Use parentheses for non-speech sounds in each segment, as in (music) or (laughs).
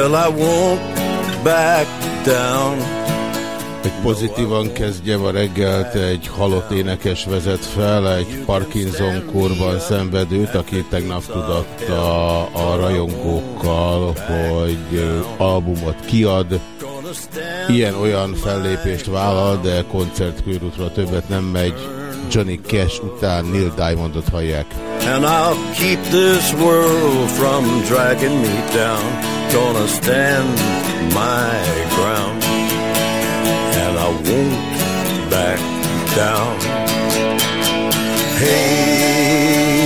Well, I won't back down. Hogy pozitívan kezdjem a reggelt, egy halott énekes vezet fel, egy Parkinson korban szenvedőt, aki tegnap tudatta a rajongókkal, hogy albumot kiad. Ilyen-olyan fellépést vállal, de koncertkörútra többet nem megy. Johnny Cash után Neil Diamondot hallják. And I'll keep this world from dragging me down. Gonna stand my ground. And I won't back down. Hey,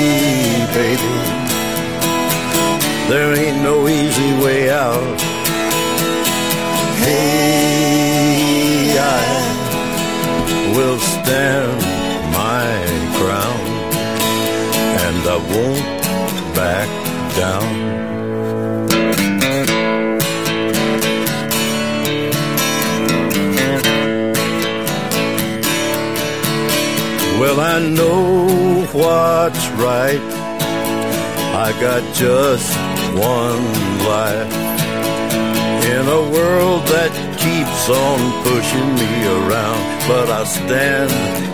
baby. There ain't no easy way out. Hey, I will stand ground. And I won't back down. Well, I know what's right. I got just one life. In a world that keeps on pushing me around, but I stand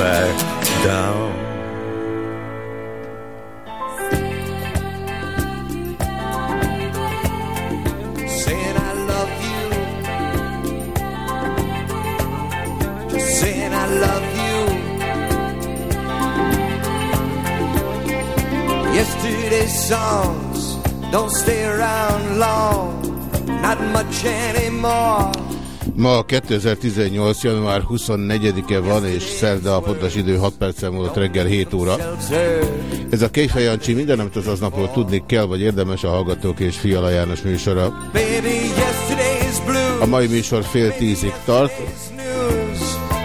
back down. Saying I love you. Saying I love you. Yesterday's songs don't stay around long. Not much anymore. Ma 2018. január 24-e van, és szerda a pontos idő 6 percen volt reggel 7 óra. Ez a Kéfej Jancsi minden, amit az aznapról tudni kell, vagy érdemes a Hallgatók és Fiala János műsora. A mai műsor fél tízig tart.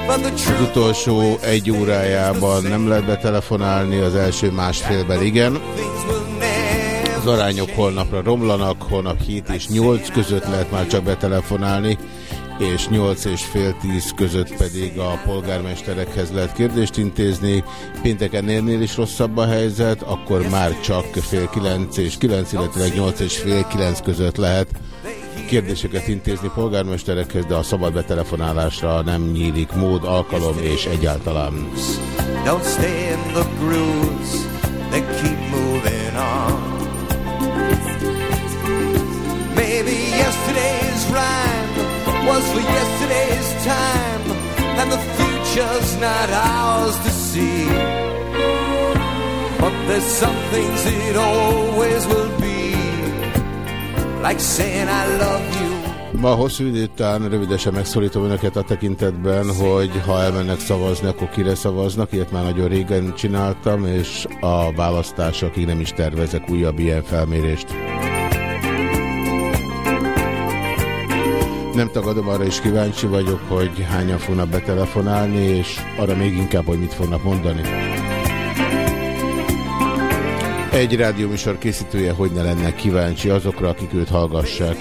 Az utolsó egy órájában nem lehet betelefonálni, az első másfélben igen. Az arányok holnapra romlanak, holnap 7 és 8 között lehet már csak betelefonálni, és 8 és fél 10 között pedig a polgármesterekhez lehet kérdést intézni. Pénteken ennél is rosszabb a helyzet, akkor már csak fél 9 és 9, illetve 8 és fél 9 között lehet kérdéseket intézni polgármesterekhez, de a szabad betelefonálásra nem nyílik mód, alkalom és egyáltalán. Don't stay in the grooves, they keep was for yesterday's time, and the future's not ours to see. But there's some things it always will be, like saying I love you. Ma hosszú idő után rövidesen megszólítom önöket a tekintetben, hogy ha elmennek szavazni, akkor kire szavaznak. Ilyet már nagyon régen csináltam, és a választásokig nem is tervezek újabb ilyen felmérést. Nem tagadom, arra is kíváncsi vagyok, hogy hányan fognak betelefonálni, és arra még inkább, hogy mit fognak mondani. Egy rádióműsor készítője hogy ne lenne kíváncsi azokra, akik őt hallgassák.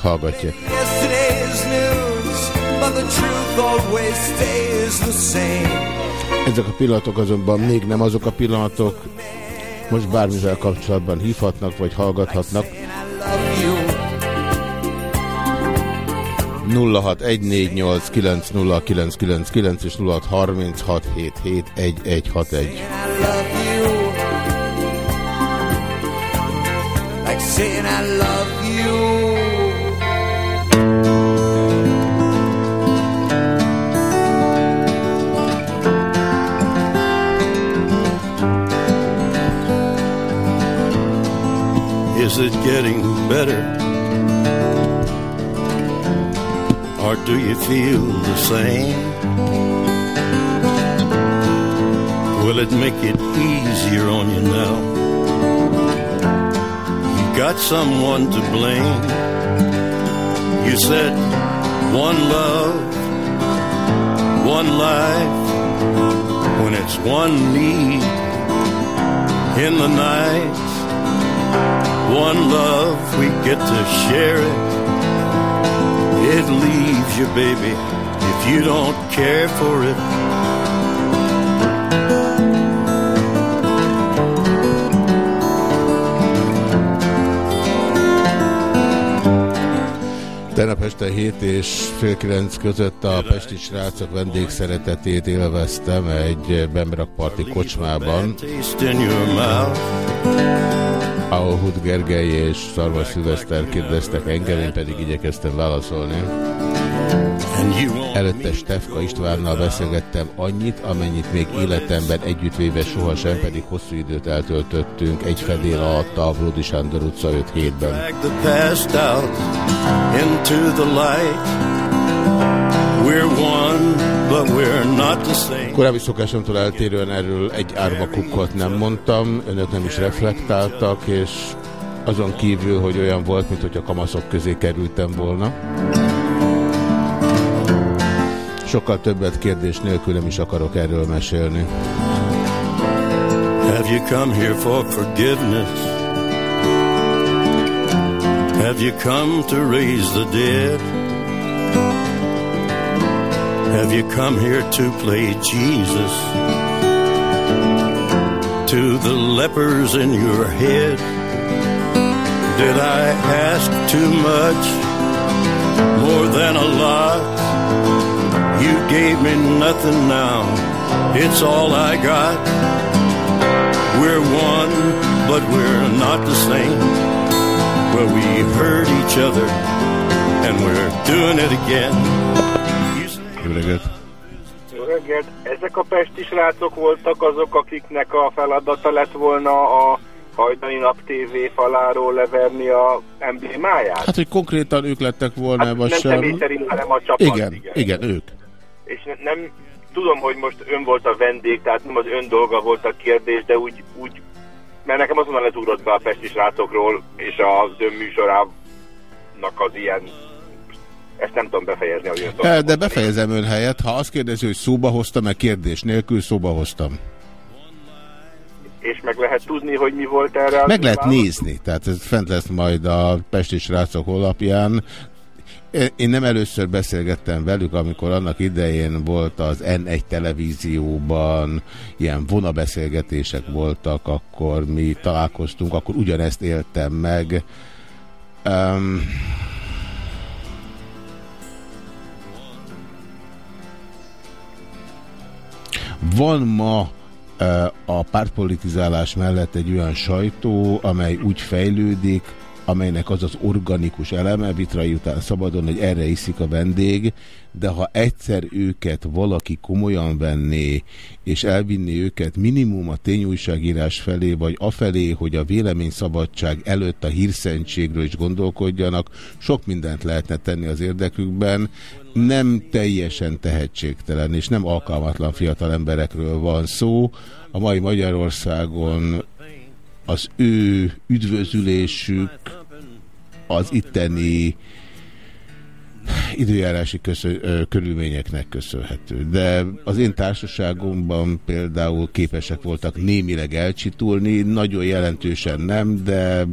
Hallgatják. Ezek a pillanatok azonban még nem azok a pillanatok, most bármivel kapcsolatban hívhatnak vagy hallgathatnak. 0614890999 és 0636771161. Like saying I love you. Is it getting better? Or do you feel the same? Will it make it easier on you now? You got someone to blame. You said one love, one life, when it's one need in the night. One love, we get to share it. It leaves you, baby, if you don't care for it. Tegnap este 7 és fél 9 között a Pesti srácok vendégszeretetét élveztem egy Bemrakparti kocsmában, Ahol Gergely és Szarvas Szilveszter kérdeztek engem, én pedig igyekeztem válaszolni. Előtte Stefka Istvánnal beszélgettem annyit, amennyit még életemben együttvéve sohasem, pedig hosszú időt eltöltöttünk egy fedél alatt a Brody Sándor utca 5-7-ben. drag the past out into the light. We're one, but we're not the same. Korábbi szokásomtól eltérően erről egy árva kukkot nem mondtam, önök nem is reflektáltak, és azon kívül, hogy olyan volt, mint hogy a kamaszok közé kerültem volna. Sokkal többet kérdés nélkül nem is akarok erről mesélni. Have you come here for forgiveness? Have you come to raise the dead? Have you come here to play Jesus? To the lepers in your head? Did I ask too much? More than a lot? You gave me nothing now. It's all I got. We're one, but we're not the same. Well, we hurt each other, and we're doing it again. Jó reggelt! Jó reggelt! Ezek a pesti srácok voltak azok, akiknek a feladata lett volna a hajdani nap TV faláról leverni a emblémáját? Hát, hogy konkrétan ők lettek volna, Hát vagy nem sem. személy szerint, hanem a csapat. Igen, igen, igen, ők. És ne- nem tudom, hogy most ön volt a vendég, tehát nem az ön dolga volt a kérdés, de úgy, úgy mert nekem azonnal lezugrott be a pesti srácokról, és az ön műsorának az ilyen ezt nem tudom befejezni, hogy ön De mondani. befejezem ön helyett, ha azt kérdezi, hogy szóba hoztam, meg kérdés nélkül szóba hoztam. És meg lehet tudni, hogy mi volt erre? Meg lehet válasz? nézni, tehát ez fent lesz majd a Pesti srácok honlapján. Én nem először beszélgettem velük, amikor annak idején volt az N1 televízióban, ilyen vonabeszélgetések voltak, akkor mi találkoztunk, akkor ugyanezt éltem meg. Um, van ma eh, a pártpolitizálás mellett egy olyan sajtó, amely úgy fejlődik, amelynek az az organikus eleme, vitrai után szabadon, hogy erre iszik a vendég, de ha egyszer őket valaki komolyan venné, és elvinni őket minimum a tényújságírás felé, vagy afelé, hogy a véleményszabadság előtt a hírszentségről is gondolkodjanak, sok mindent lehetne tenni az érdekükben, nem teljesen tehetségtelen és nem alkalmatlan fiatal emberekről van szó. A mai Magyarországon az ő üdvözülésük az itteni időjárási köszö, körülményeknek köszönhető. De az én társaságomban például képesek voltak némileg elcsitulni, nagyon jelentősen nem, de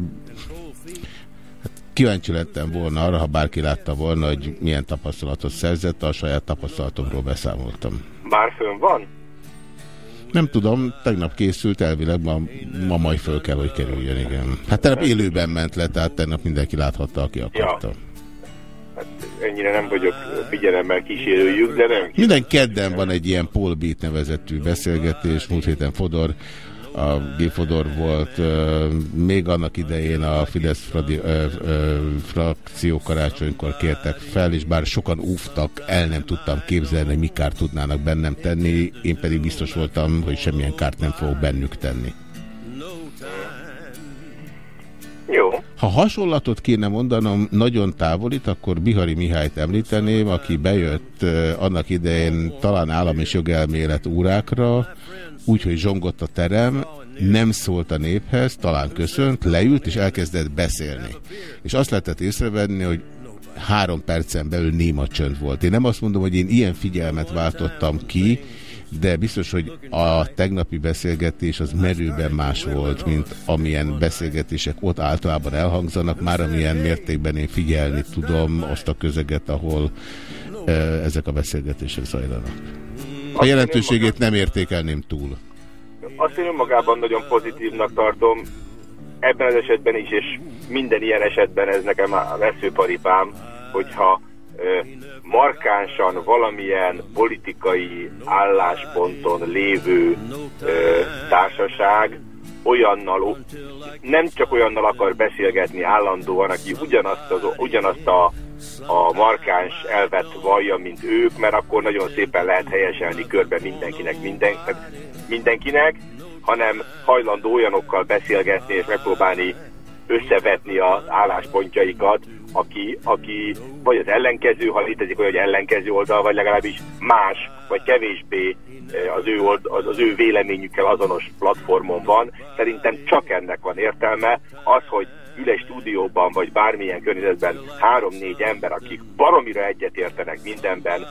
hát kíváncsi lettem volna arra, ha bárki látta volna, hogy milyen tapasztalatot szerzett, a saját tapasztalatomról beszámoltam. Már fönn van? Nem tudom, tegnap készült, elvileg ma, ma majd föl kell, hogy kerüljön, igen. Hát tegnap élőben ment le, tehát tegnap mindenki láthatta, aki akarta. Hát ennyire nem vagyok figyelemmel kísérőjük, de nem. Minden kedden van egy ilyen Paul Beat nevezetű beszélgetés, múlt héten Fodor a G. Fodor volt, még annak idején a Fidesz fradi, ö, ö, frakció karácsonykor kértek fel, és bár sokan úftak, el nem tudtam képzelni, hogy mi kárt tudnának bennem tenni, én pedig biztos voltam, hogy semmilyen kárt nem fogok bennük tenni. Jó. Ha hasonlatot kéne mondanom nagyon távolít, akkor Bihari Mihályt említeném, aki bejött annak idején talán állam és jogelmélet órákra, úgyhogy zsongott a terem, nem szólt a néphez, talán köszönt, leült és elkezdett beszélni. És azt lehetett észrevenni, hogy három percen belül néma csönd volt. Én nem azt mondom, hogy én ilyen figyelmet váltottam ki, de biztos, hogy a tegnapi beszélgetés az merőben más volt, mint amilyen beszélgetések ott általában elhangzanak, már amilyen mértékben én figyelni tudom azt a közeget, ahol e, ezek a beszélgetések zajlanak. A jelentőségét nem értékelném túl. Azt én önmagában nagyon pozitívnak tartom, ebben az esetben is, és minden ilyen esetben ez nekem a veszőparipám, hogyha ö, markánsan valamilyen politikai állásponton lévő ö, társaság olyannal, nem csak olyannal akar beszélgetni állandóan, aki ugyanazt, az, ugyanazt a, a markáns elvet vallja, mint ők, mert akkor nagyon szépen lehet helyeselni körbe mindenkinek, minden, mindenkinek, hanem hajlandó olyanokkal beszélgetni és megpróbálni összevetni az álláspontjaikat, aki, aki vagy az ellenkező, ha létezik olyan, ellenkező oldal, vagy legalábbis más, vagy kevésbé az ő, old, az ő véleményükkel azonos platformon van. Szerintem csak ennek van értelme. Az, hogy ül egy stúdióban, vagy bármilyen környezetben három-négy ember, akik baromira egyetértenek mindenben,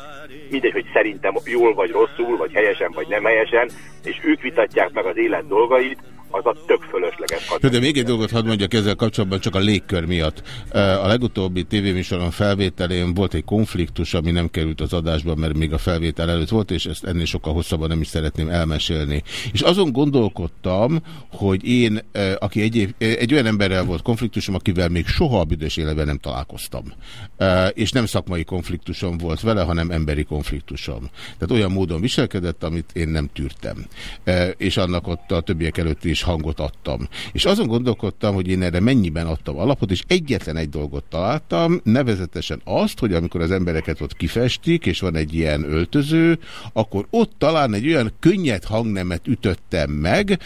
mindegy, hogy szerintem jól vagy rosszul, vagy helyesen, vagy nem helyesen, és ők vitatják meg az élet dolgait, az a tök fölösleges. Jó, de még egy dolgot hadd mondjak ezzel kapcsolatban, csak a légkör miatt. A legutóbbi tévéműsoron felvételén volt egy konfliktus, ami nem került az adásba, mert még a felvétel előtt volt, és ezt ennél sokkal hosszabban nem is szeretném elmesélni. És azon gondolkodtam, hogy én, aki egy, egy olyan emberrel volt konfliktusom, akivel még soha a büdös életben nem találkoztam. És nem szakmai konfliktusom volt vele, hanem emberi konfliktusom. Tehát olyan módon viselkedett, amit én nem tűrtem. És annak ott a többiek előtt is hangot adtam. És azon gondolkodtam, hogy én erre mennyiben adtam alapot, és egyetlen egy dolgot találtam, nevezetesen azt, hogy amikor az embereket ott kifestik, és van egy ilyen öltöző, akkor ott talán egy olyan könnyed hangnemet ütöttem meg,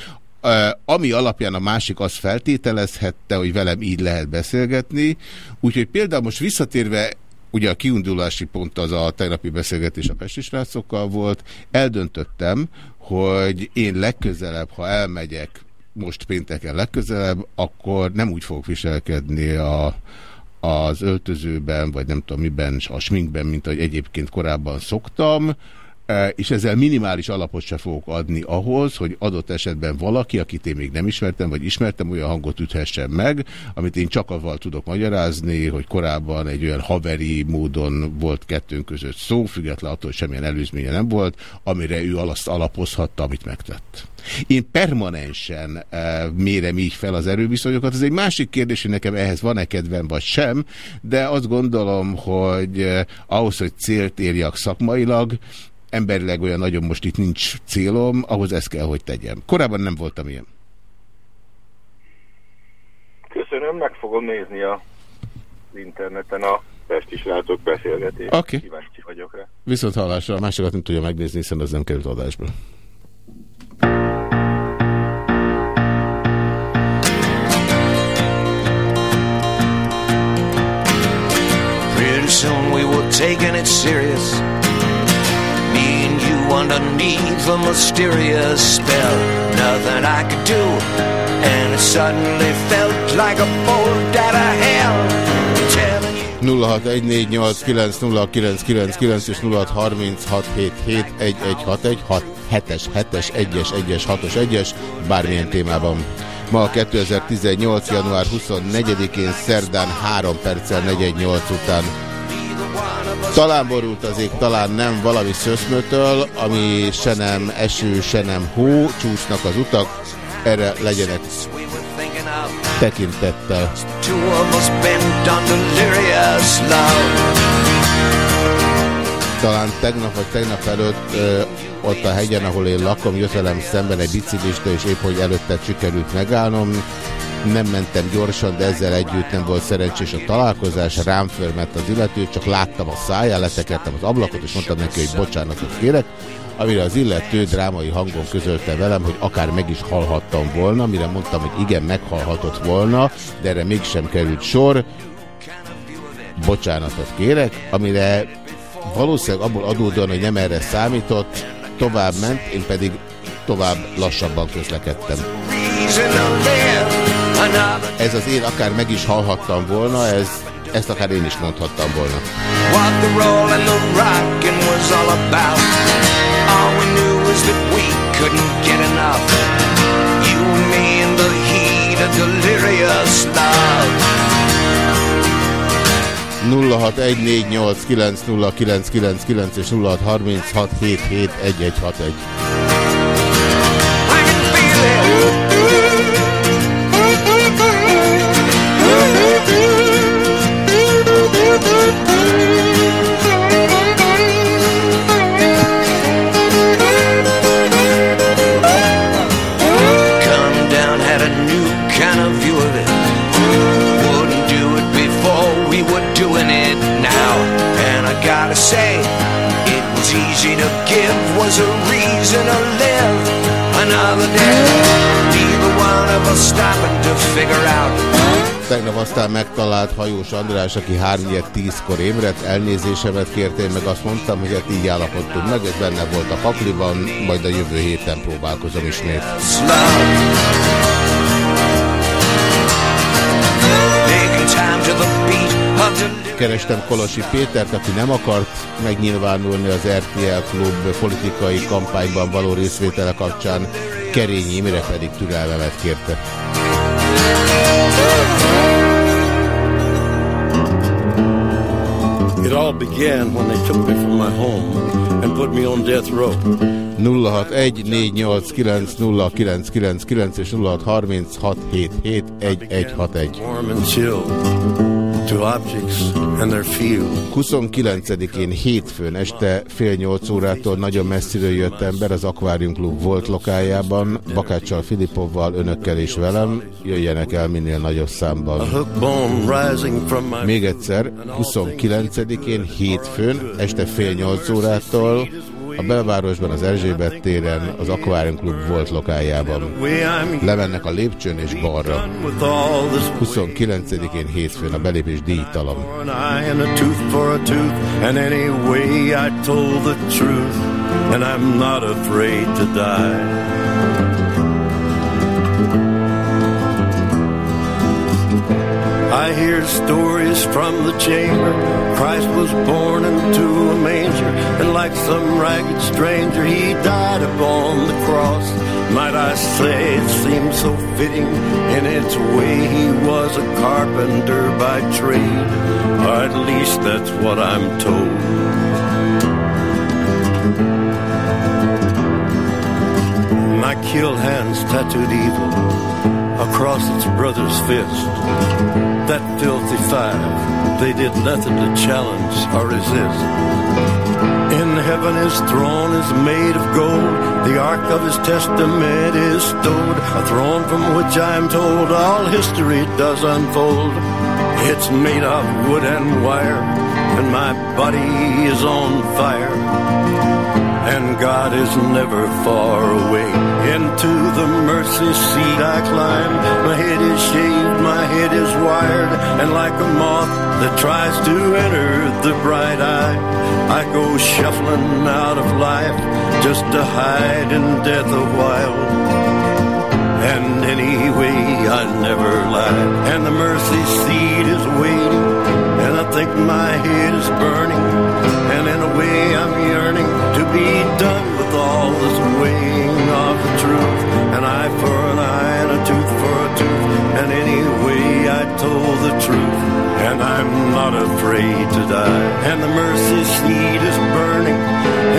ami alapján a másik azt feltételezhette, hogy velem így lehet beszélgetni. Úgyhogy például most visszatérve ugye a kiindulási pont az a tegnapi beszélgetés a Pesti srácokkal volt, eldöntöttem, hogy én legközelebb, ha elmegyek most pénteken legközelebb, akkor nem úgy fogok viselkedni a, az öltözőben, vagy nem tudom miben, a sminkben, mint ahogy egyébként korábban szoktam, és ezzel minimális alapot se fogok adni ahhoz, hogy adott esetben valaki, akit én még nem ismertem, vagy ismertem, olyan hangot üthessen meg, amit én csak avval tudok magyarázni, hogy korábban egy olyan haveri módon volt kettőnk között szó, független attól, hogy semmilyen előzménye nem volt, amire ő azt alapozhatta, amit megtett. Én permanensen uh, mérem így fel az erőviszonyokat. Ez egy másik kérdés, hogy nekem ehhez van-e kedvem, vagy sem, de azt gondolom, hogy uh, ahhoz, hogy célt érjak szakmailag, emberileg olyan nagyon most itt nincs célom, ahhoz ezt kell, hogy tegyem. Korábban nem voltam ilyen. Köszönöm, meg fogom nézni a az interneten a Pesti srácok beszélgetést. Oké. Okay. Kíváncsi vagyok rá. Viszont hallásra, a másokat nem tudja megnézni, hiszen az nem került adásba. Pretty soon we were taking it serious underneath a mysterious spell. Nothing I could do, and it suddenly felt like a bolt out of hell. 0614890999 és 0636771161 7-es, 7-es, 1-es, 1-es, 6-os, 1-es, bármilyen témában. Ma 2018. január 24-én szerdán 3 perccel 418 után talán borult az ég, talán nem valami szöszmötől, ami se nem eső, se nem hó, csúsznak az utak, erre legyenek tekintettel. Talán tegnap vagy tegnap előtt ö, ott a hegyen, ahol én lakom, jött velem szemben egy biciklista, és épp hogy előtte sikerült megállnom. Nem mentem gyorsan, de ezzel együtt nem volt szerencsés a találkozás, rám fölment az illető, csak láttam a száját, letekertem az ablakot, és mondtam neki, hogy bocsánatot kérek, amire az illető drámai hangon közölte velem, hogy akár meg is hallhattam volna, mire mondtam, hogy igen, meghallhatott volna, de erre mégsem került sor. Bocsánatot kérek, amire valószínűleg abból adódóan, hogy nem erre számított, tovább ment, én pedig tovább lassabban közlekedtem. Ez az én akár meg is hallhattam volna, ez, ezt akár én is mondhattam volna. What the roll and the rockin' was all about. All we knew was that we couldn't get enough. You and me 0636771161. was a reason to live another day. Neither one of us stopping to figure out. Tegnap aztán megtalált hajós András, aki 3-10-kor ébredt, elnézésemet kérte, én meg azt mondtam, hogy hát így állapodtunk meg, ez benne volt a pakliban, majd a jövő héten próbálkozom ismét. Kerestem Kolosi Pétert, aki nem akart megnyilvánulni az RTL Klub politikai kampányban való részvétele kapcsán, Kerényi Imre pedig türelmemet kérte. It all began when they took me from my home and put me on death row. 061 és 0636771161. 29-én hétfőn este fél nyolc órától nagyon messziről jött ember az Aquarium Club volt lokájában, Bakáccsal, Filipovval, önökkel és velem, jöjjenek el minél nagyobb számban. Még egyszer, 29-én hétfőn este fél nyolc órától a belvárosban, az Erzsébet téren, az Aquarium Club volt lokájában. Lemennek a lépcsőn és balra. 29-én hétfőn a belépés díjtalan. And I'm not afraid to die. I hear stories from the chamber. Christ was born into a manger, and like some ragged stranger, he died upon the cross. Might I say it seems so fitting in its way he was a carpenter by trade, or at least that's what I'm told. My kill hands tattooed evil across its brother's fist that filthy five, they did nothing to challenge or resist. In heaven his throne is made of gold, the ark of his testament is stowed, a throne from which I am told all history does unfold. It's made of wood and wire, and my body is on fire and God is never far away. Into the mercy seat I climb. My head is shaved, my head is wired, and like a moth that tries to enter the bright eye, I go shuffling out of life just to hide in death a while. And anyway, I never lie, and the mercy seat is waiting, and I think my head is burning, and in a way I'm yearning to be done with all this weighing of the truth. An eye for an eye and a tooth for a tooth. And anyway, I told the truth. And I'm not afraid to die. And the mercy seat is burning.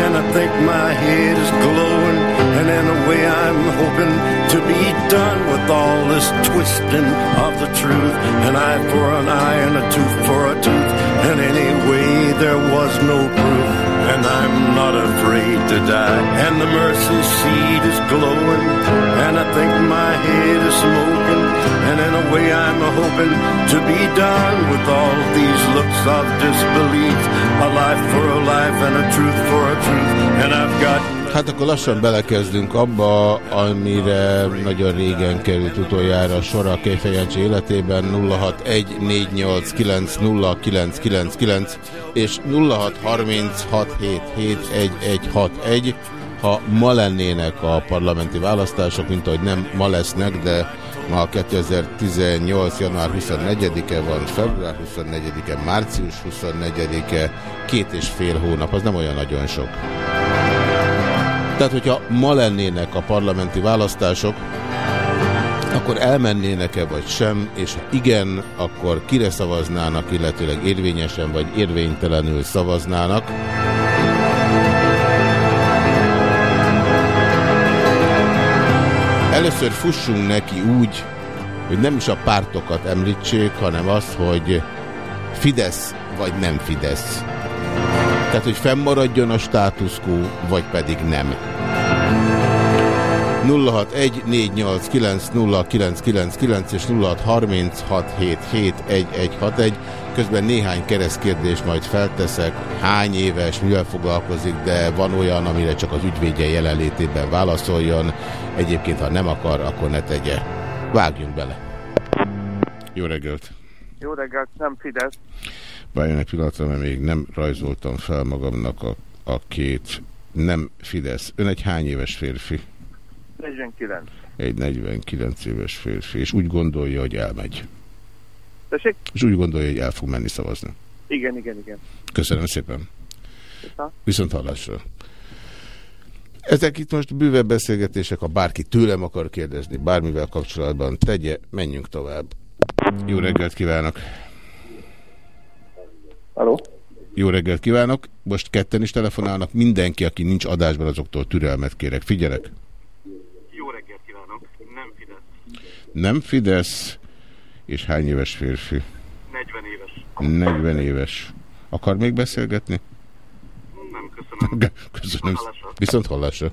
And I think my head is glowing. And in a way, I'm hoping to be done with all this twisting of the truth. An eye for an eye and a tooth for a tooth. And anyway, there was no proof. And I'm not afraid to die. And the mercy seat is glowing, and I think my head is smoking. And in a way, I'm hoping to be done with all these looks of disbelief. A life for a life and a truth for a truth. And I've got Hát akkor lassan belekezdünk abba, amire nagyon régen került utoljára sor a Kejfejancsi életében 0614890999 és 0636771161. Ha ma lennének a parlamenti választások, mint ahogy nem ma lesznek, de ma 2018. január 24-e van, február 24-e, március 24-e, két és fél hónap, az nem olyan nagyon sok. Tehát, hogyha ma lennének a parlamenti választások, akkor elmennének-e vagy sem, és ha igen, akkor kire szavaznának, illetőleg érvényesen vagy érvénytelenül szavaznának. Először fussunk neki úgy, hogy nem is a pártokat említsék, hanem az, hogy Fidesz vagy nem Fidesz. Tehát, hogy fennmaradjon a status quo, vagy pedig nem. 061-489-0999 és 0636771161. Közben néhány keresztkérdést majd felteszek. Hány éves, mivel foglalkozik, de van olyan, amire csak az ügyvédje jelenlétében válaszoljon. Egyébként, ha nem akar, akkor ne tegye. Vágjunk bele. Jó reggelt! Jó reggelt, nem Fidesz. Várjon egy pillanatra, mert még nem rajzoltam fel magamnak a, a két nem Fidesz. Ön egy hány éves férfi? 49. Egy 49 éves férfi, és úgy gondolja, hogy elmegy. Tessék? És úgy gondolja, hogy el fog menni szavazni. Igen, igen, igen. Köszönöm szépen. Köszönöm. Viszont hallásra. Ezek itt most bővebb beszélgetések, ha bárki tőlem akar kérdezni, bármivel kapcsolatban tegye, menjünk tovább. Jó reggelt kívánok! Halló? Jó reggelt kívánok! Most ketten is telefonálnak. Mindenki, aki nincs adásban, azoktól türelmet kérek. Figyelek! Jó reggelt kívánok, nem Fidesz. Nem Fidesz, és hány éves férfi? 40 éves. 40 éves. Akar még beszélgetni? Nem, köszönöm. (laughs) Köszönöm. Viszont hallásra.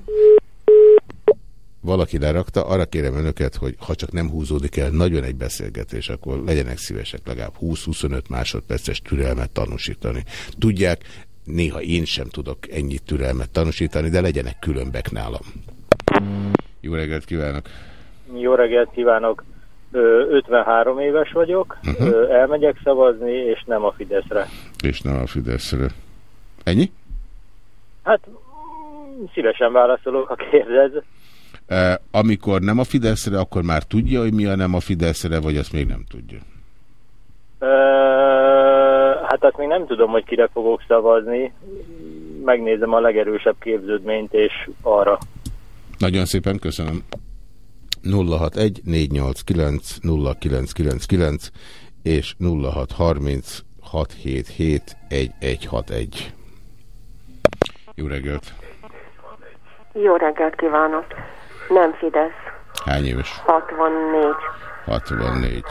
Valaki lerakta, arra kérem önöket, hogy ha csak nem húzódik el nagyon egy beszélgetés, akkor legyenek szívesek legalább 20-25 másodperces türelmet tanúsítani. Tudják, néha én sem tudok ennyit türelmet tanúsítani, de legyenek különbek nálam. Jó reggelt kívánok! Jó reggelt kívánok! Ö, 53 éves vagyok, uh Mhm. -huh. elmegyek szavazni, és nem a Fideszre. És nem a Fideszre. Ennyi? Hát mm, szívesen válaszolok, ha kérdez. Amikor nem a Fideszre, akkor már tudja, hogy mi a nem a Fideszre, vagy azt még nem tudja? Hát azt még nem tudom, hogy kire fogok szavazni. Megnézem a legerősebb képződményt, és arra. Nagyon szépen köszönöm. 061 489 0999 és 0630 677 1161. Jó reggelt! Jó reggelt kívánok! Nem Fidesz. Hány éves? 64. 64.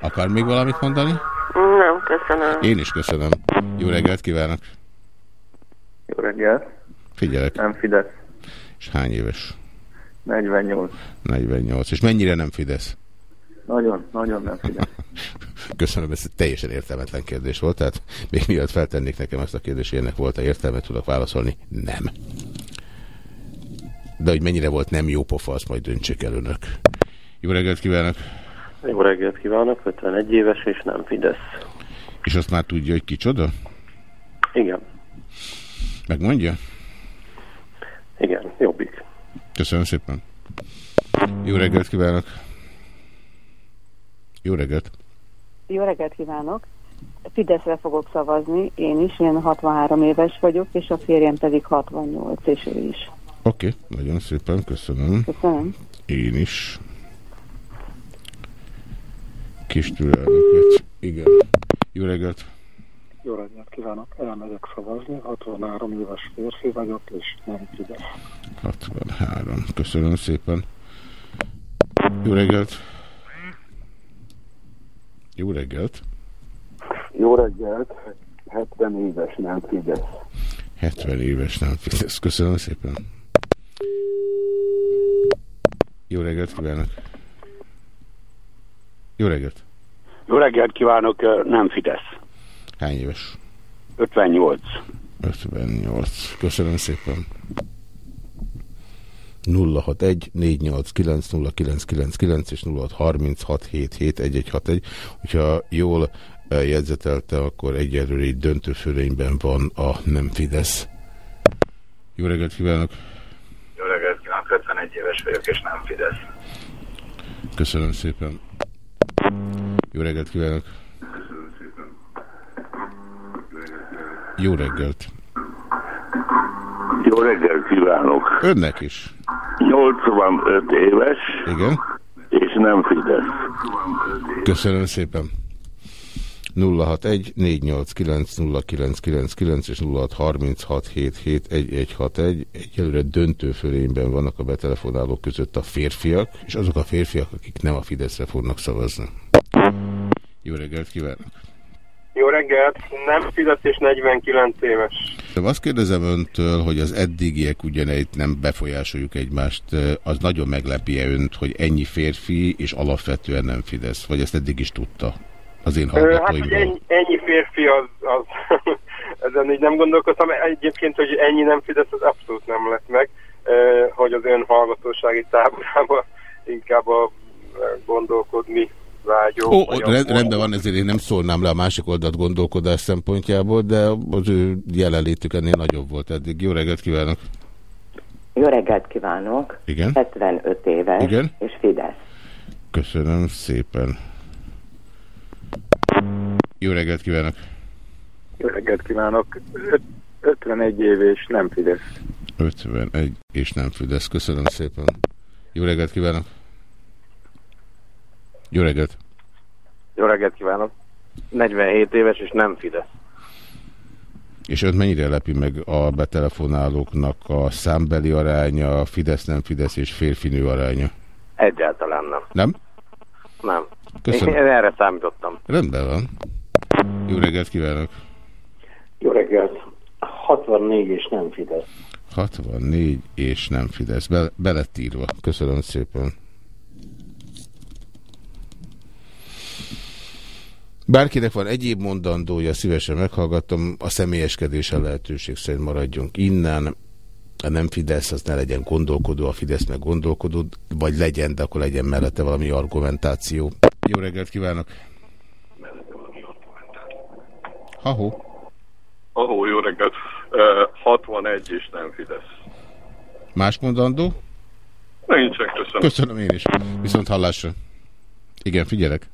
Akar még valamit mondani? Nem, köszönöm. Én is köszönöm. Jó reggelt kívánok! Jó reggelt, Figyelek. nem Fidesz. És hány éves? 48. 48. És mennyire nem Fidesz? Nagyon, nagyon nem Fidesz. (laughs) Köszönöm, ez teljesen értelmetlen kérdés volt, tehát még mielőtt feltennék nekem ezt a kérdést, ennek volt-e értelme, tudok válaszolni? Nem. De hogy mennyire volt nem jó pofa, azt majd döntsék el önök. Jó reggelt kívánok! Jó reggelt kívánok, 51 éves, és nem Fidesz. És azt már tudja, hogy kicsoda? Igen, Megmondja? igen, jobbik. Köszönöm szépen. Jó reggelt kívánok! Jó reggelt! Jó reggelt kívánok! Fideszre fogok szavazni, én is, én 63 éves vagyok, és a férjem pedig 68, és ő is. Oké, okay, nagyon szépen köszönöm. Köszönöm. Én is. Kis türelmüket. Igen. Jó reggelt! Jó reggelt kívánok, elmegyek szavazni, 63 éves férfi vagyok, és nem Fidesz. 63. Köszönöm szépen. Jó reggelt! Jó reggelt! Jó reggelt, 70 éves, nem Fidesz. 70 éves nem Fidesz. Köszönöm szépen. Jó reggelt kívánok. Jó reggelt. Jó reggelt kívánok, nem Fidesz. Hány éves? 58. 58. Köszönöm szépen. 061 489 0999 és 0636 771161. Hogyha jól eh, jegyzetelte, akkor egyelőre egy döntőfölényben van a nem Fidesz. Jó reggelt kívánok! Jó reggelt kívánok, 51 éves vagyok, és nem Fidesz. Köszönöm szépen. Jó reggelt kívánok! Jó reggelt! Jó reggelt kívánok! Önnek is. 85 éves, Igen? és nem Fidesz. Köszönöm szépen. 061 489 0999 és 0636 771161. Egyelőre döntő fölényben vannak a betelefonálók között a férfiak, és azok a férfiak, akik nem a Fideszre fognak szavazni. Jó reggelt kívánok! Jó reggelt, nem Fidesz és 49 éves. De azt kérdezem öntől, hogy az eddigiek ugyaneit nem befolyásoljuk egymást, az nagyon meglepi-e önt, hogy ennyi férfi és alapvetően nem Fidesz? Vagy ezt eddig is tudta az én Ö, Hát, hallgatóimból? ennyi, ennyi férfi, az, az (laughs) ezen így nem gondolkoztam. Egyébként, hogy ennyi nem Fidesz, az abszolút nem lett meg, hogy az ön hallgatósági táborában inkább a gondolkodni vágyó. Ó, rendben van, ezért én nem szólnám le a másik oldalt gondolkodás szempontjából, de az ő jelenlétük ennél nagyobb volt eddig. Jó reggelt kívánok! Jó reggelt kívánok! Igen? 75 éves, Igen? és Fidesz. Köszönöm szépen. Jó reggelt kívánok! Jó reggelt kívánok! Öt- 51 év és nem Fidesz. 51 és nem Fidesz. Köszönöm szépen. Jó reggelt kívánok! Jó reggelt! Jó reggelt kívánok! 47 éves és nem Fidesz. És önt mennyire lepi meg a betelefonálóknak a számbeli aránya, Fidesz nem Fidesz és férfinő aránya? Egyáltalán nem. Nem? Nem. Köszönöm. Én erre számítottam. Rendben van. Jó reggelt kívánok! Jó reggelt. 64 és nem Fidesz. 64 és nem Fidesz. Be, be lett írva. Köszönöm szépen. Bárkinek van egyéb mondandója, szívesen meghallgatom. A személyeskedése lehetőség szerint maradjunk innen. A nem Fidesz, az ne legyen gondolkodó, a Fidesz meg gondolkodó, vagy legyen, de akkor legyen mellette valami argumentáció. Jó reggelt kívánok! Ha-ho! Ahó, jó reggelt. Uh, 61 és nem Fidesz. Más mondandó? Nincsen, köszönöm. Köszönöm én is. Viszont hallásra. Igen, figyelek.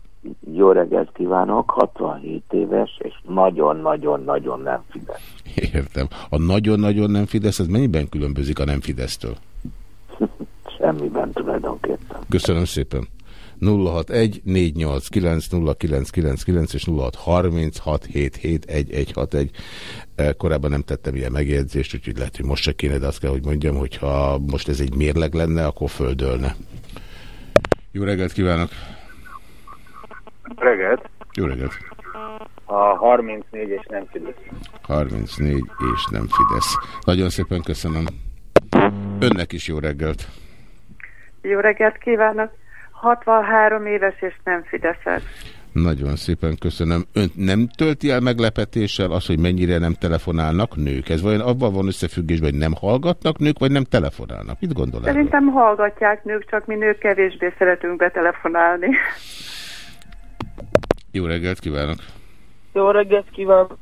Jó reggelt kívánok, 67 éves, és nagyon-nagyon-nagyon nem Fidesz. Értem. A nagyon-nagyon nem Fidesz, ez mennyiben különbözik a nem Fidesztől? (laughs) Semmiben tulajdonképpen. Köszönöm szépen. 061 489 0999 és 0636771161. Eh, Korábban nem tettem ilyen megjegyzést, úgyhogy lehet, hogy most se kéne, de azt kell, hogy mondjam, hogy ha most ez egy mérleg lenne, akkor földölne. Jó reggelt kívánok! Reggelt. Jó reggelt! A 34 és nem Fidesz. 34 és nem Fidesz. Nagyon szépen köszönöm. Önnek is jó reggelt. Jó reggelt kívánok! 63 éves és nem Fideszes. Nagyon szépen köszönöm. Ön nem tölti el meglepetéssel az, hogy mennyire nem telefonálnak nők? Ez vajon abban van összefüggésben, hogy nem hallgatnak nők, vagy nem telefonálnak? Mit gondol erről? Szerintem hallgatják nők, csak mi nők kevésbé szeretünk betelefonálni. Jó reggelt kívánok! Jó reggelt kívánok!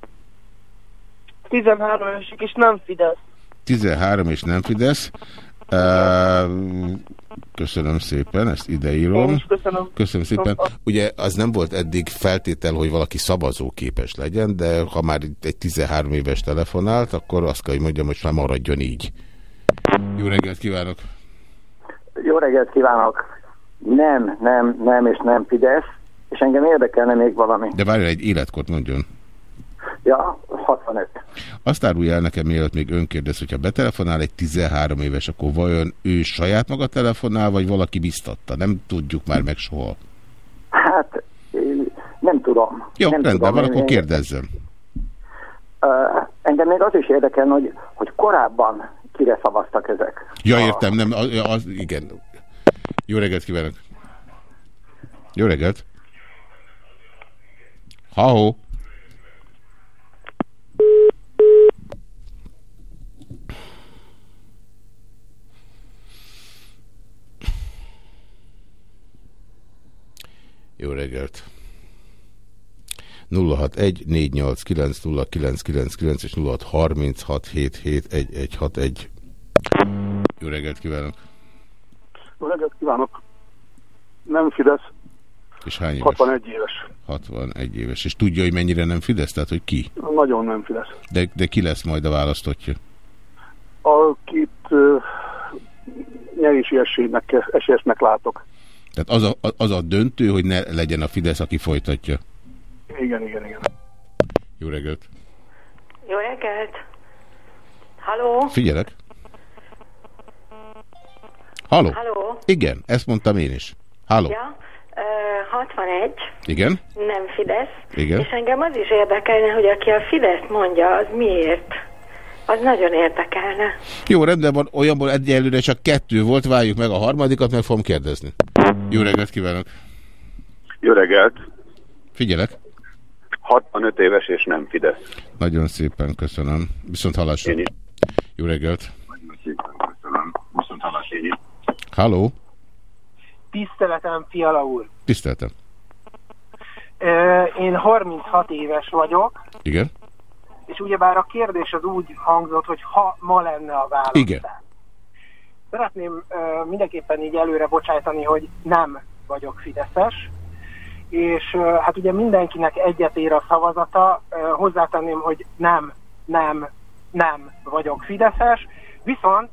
13 évesek és nem Fidesz. 13 és nem Fidesz. Uh, köszönöm szépen, ezt ideírom. Köszönöm. Köszönöm szépen. Ugye az nem volt eddig feltétel, hogy valaki szavazóképes legyen, de ha már egy 13 éves telefonált, akkor azt kell, hogy mondjam, hogy már maradjon így. Jó reggelt kívánok! Jó reggelt kívánok! Nem, nem, nem és nem Fidesz, és engem érdekelne még valami. De várj, egy életkort mondjon. Ja, 65. Azt árulja el nekem, mielőtt még ön kérdez, hogyha betelefonál egy 13 éves, akkor vajon ő saját maga telefonál, vagy valaki biztatta? Nem tudjuk már meg soha. Hát, nem tudom. Jó, nem rendben tudom. van, akkor kérdezzem. Uh, engem még az is érdekel, hogy, hogy korábban kire szavaztak ezek. Ja, értem, nem, az, az igen. Jó reggelt kívánok! Jó reggelt! Ha-ho! Jó reggelt! 061 489 és 0636771161. Jó reggelt kívánok! Jó reggelt kívánok! Nem Fidesz. És hány éves? 61 éves. 61 éves. És tudja, hogy mennyire nem Fidesz? Tehát, hogy ki? Nagyon nem Fidesz. De, de ki lesz majd a választottja? Akit uh, nyerési esélynek, esélyesnek látok. Tehát az a, az a döntő, hogy ne legyen a Fidesz, aki folytatja. Igen, igen, igen. Jó reggelt. Jó reggelt. Halló? Figyelek. Halló? Halló? Igen, ezt mondtam én is. Halló? Ja, ö, 61. Igen? Nem Fidesz. Igen. És engem az is érdekelne, hogy aki a Fidesz mondja, az miért? Az nagyon érdekelne. Jó, rendben van, olyanból egyelőre csak kettő volt, várjuk meg a harmadikat, meg fogom kérdezni. Jó reggelt kívánok! Jó reggelt! Figyelek! 65 éves és nem Fidesz. Nagyon szépen köszönöm. Viszont hallásra. Jó reggelt! Nagyon szépen köszönöm. Viszont hallásra. Halló! Tiszteletem, Fiala úr! Tiszteltem. Ö, Én 36 éves vagyok, Igen? és ugyebár a kérdés az úgy hangzott, hogy ha ma lenne a választás. Igen. Szeretném mindenképpen így előre bocsájtani, hogy nem vagyok Fideszes, és hát ugye mindenkinek egyet ér a szavazata, hozzátenném, hogy nem, nem, nem vagyok Fideszes, viszont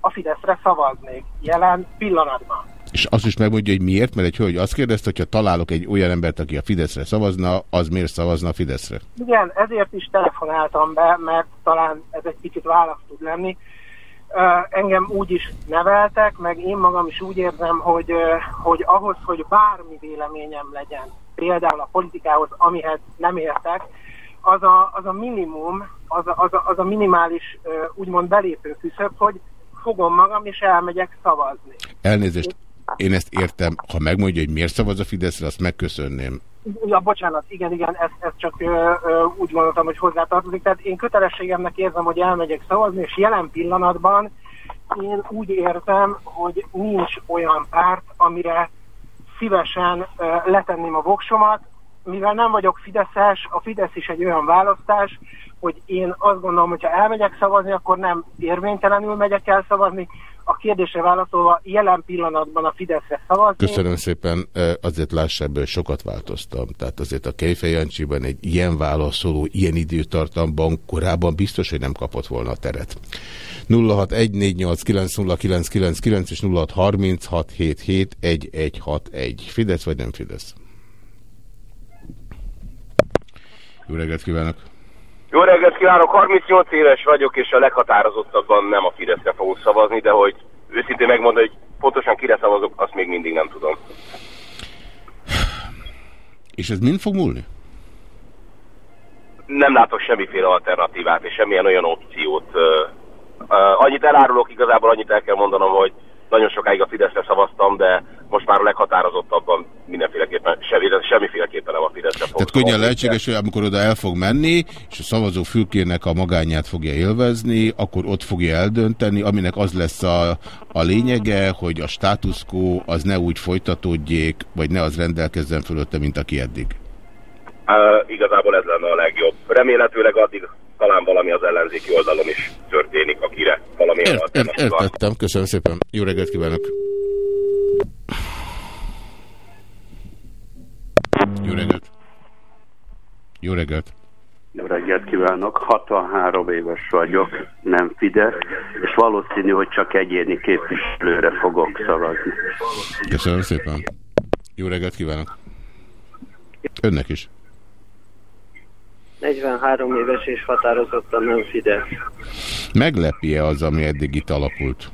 a Fideszre szavaznék jelen pillanatban. És azt is megmondja, hogy miért, mert egy hölgy azt kérdezte, hogyha találok egy olyan embert, aki a Fideszre szavazna, az miért szavazna a Fideszre? Igen, ezért is telefonáltam be, mert talán ez egy kicsit válasz tud lenni. Engem úgy is neveltek, meg én magam is úgy érzem, hogy, hogy ahhoz, hogy bármi véleményem legyen, például a politikához, amihez nem értek, az a, az a minimum, az a, az a, az a minimális úgymond belépő küszöb, hogy fogom magam és elmegyek szavazni. Elnézést, én ezt értem. Ha megmondja, hogy miért szavaz a Fideszre, azt megköszönném. Ja, bocsánat, igen, igen, ezt, ezt csak ö, ö, úgy gondoltam, hogy hozzátartozik. Tehát én kötelességemnek érzem, hogy elmegyek szavazni, és jelen pillanatban én úgy érzem, hogy nincs olyan párt, amire szívesen ö, letenném a voksomat, mivel nem vagyok Fideszes, a Fidesz is egy olyan választás, hogy én azt gondolom, hogy ha elmegyek szavazni, akkor nem érvénytelenül megyek el szavazni. A kérdésre válaszolva jelen pillanatban a Fideszre szavazni. Köszönöm szépen, azért láss ebből sokat változtam. Tehát azért a Kejfej Jancsiban egy ilyen válaszoló, ilyen időtartamban korábban biztos, hogy nem kapott volna a teret. 0614890999 és 0636771161. Fidesz vagy nem Fidesz? Jó reggelt kívánok! Jó reggelt kívánok, 38 éves vagyok, és a leghatározottabban nem a Fideszre fogok szavazni, de hogy őszintén megmondani, hogy pontosan kire szavazok, azt még mindig nem tudom. És ez mind fog múlni? Nem látok semmiféle alternatívát, és semmilyen olyan opciót. Annyit elárulok, igazából annyit el kell mondanom, hogy nagyon sokáig a Fideszre szavaztam, de most már leghatározottabban mindenféleképpen, semmi, semmiféleképpen nem a Fideszre fogok Tehát könnyen lehetséges, hogy amikor oda el fog menni, és a szavazó fülkének a magányát fogja élvezni, akkor ott fogja eldönteni, aminek az lesz a, a lényege, hogy a status quo az ne úgy folytatódjék, vagy ne az rendelkezzen fölötte, mint aki eddig. Uh, igazából ez lenne a legjobb. Remélhetőleg addig talán valami az ellenzéki oldalon is történik, akire valami ért, ért, Értettem, köszönöm szépen. Jó reggelt kívánok! Jó reggelt! Jó reggelt! Jó reggelt kívánok! 63 éves vagyok, nem Fidesz, és valószínű, hogy csak egyéni képviselőre fogok szavazni. Köszönöm szépen! Jó reggelt kívánok! Önnek is! 43 éves és határozottan nem Fidesz. Meglepje az, ami eddig itt alakult?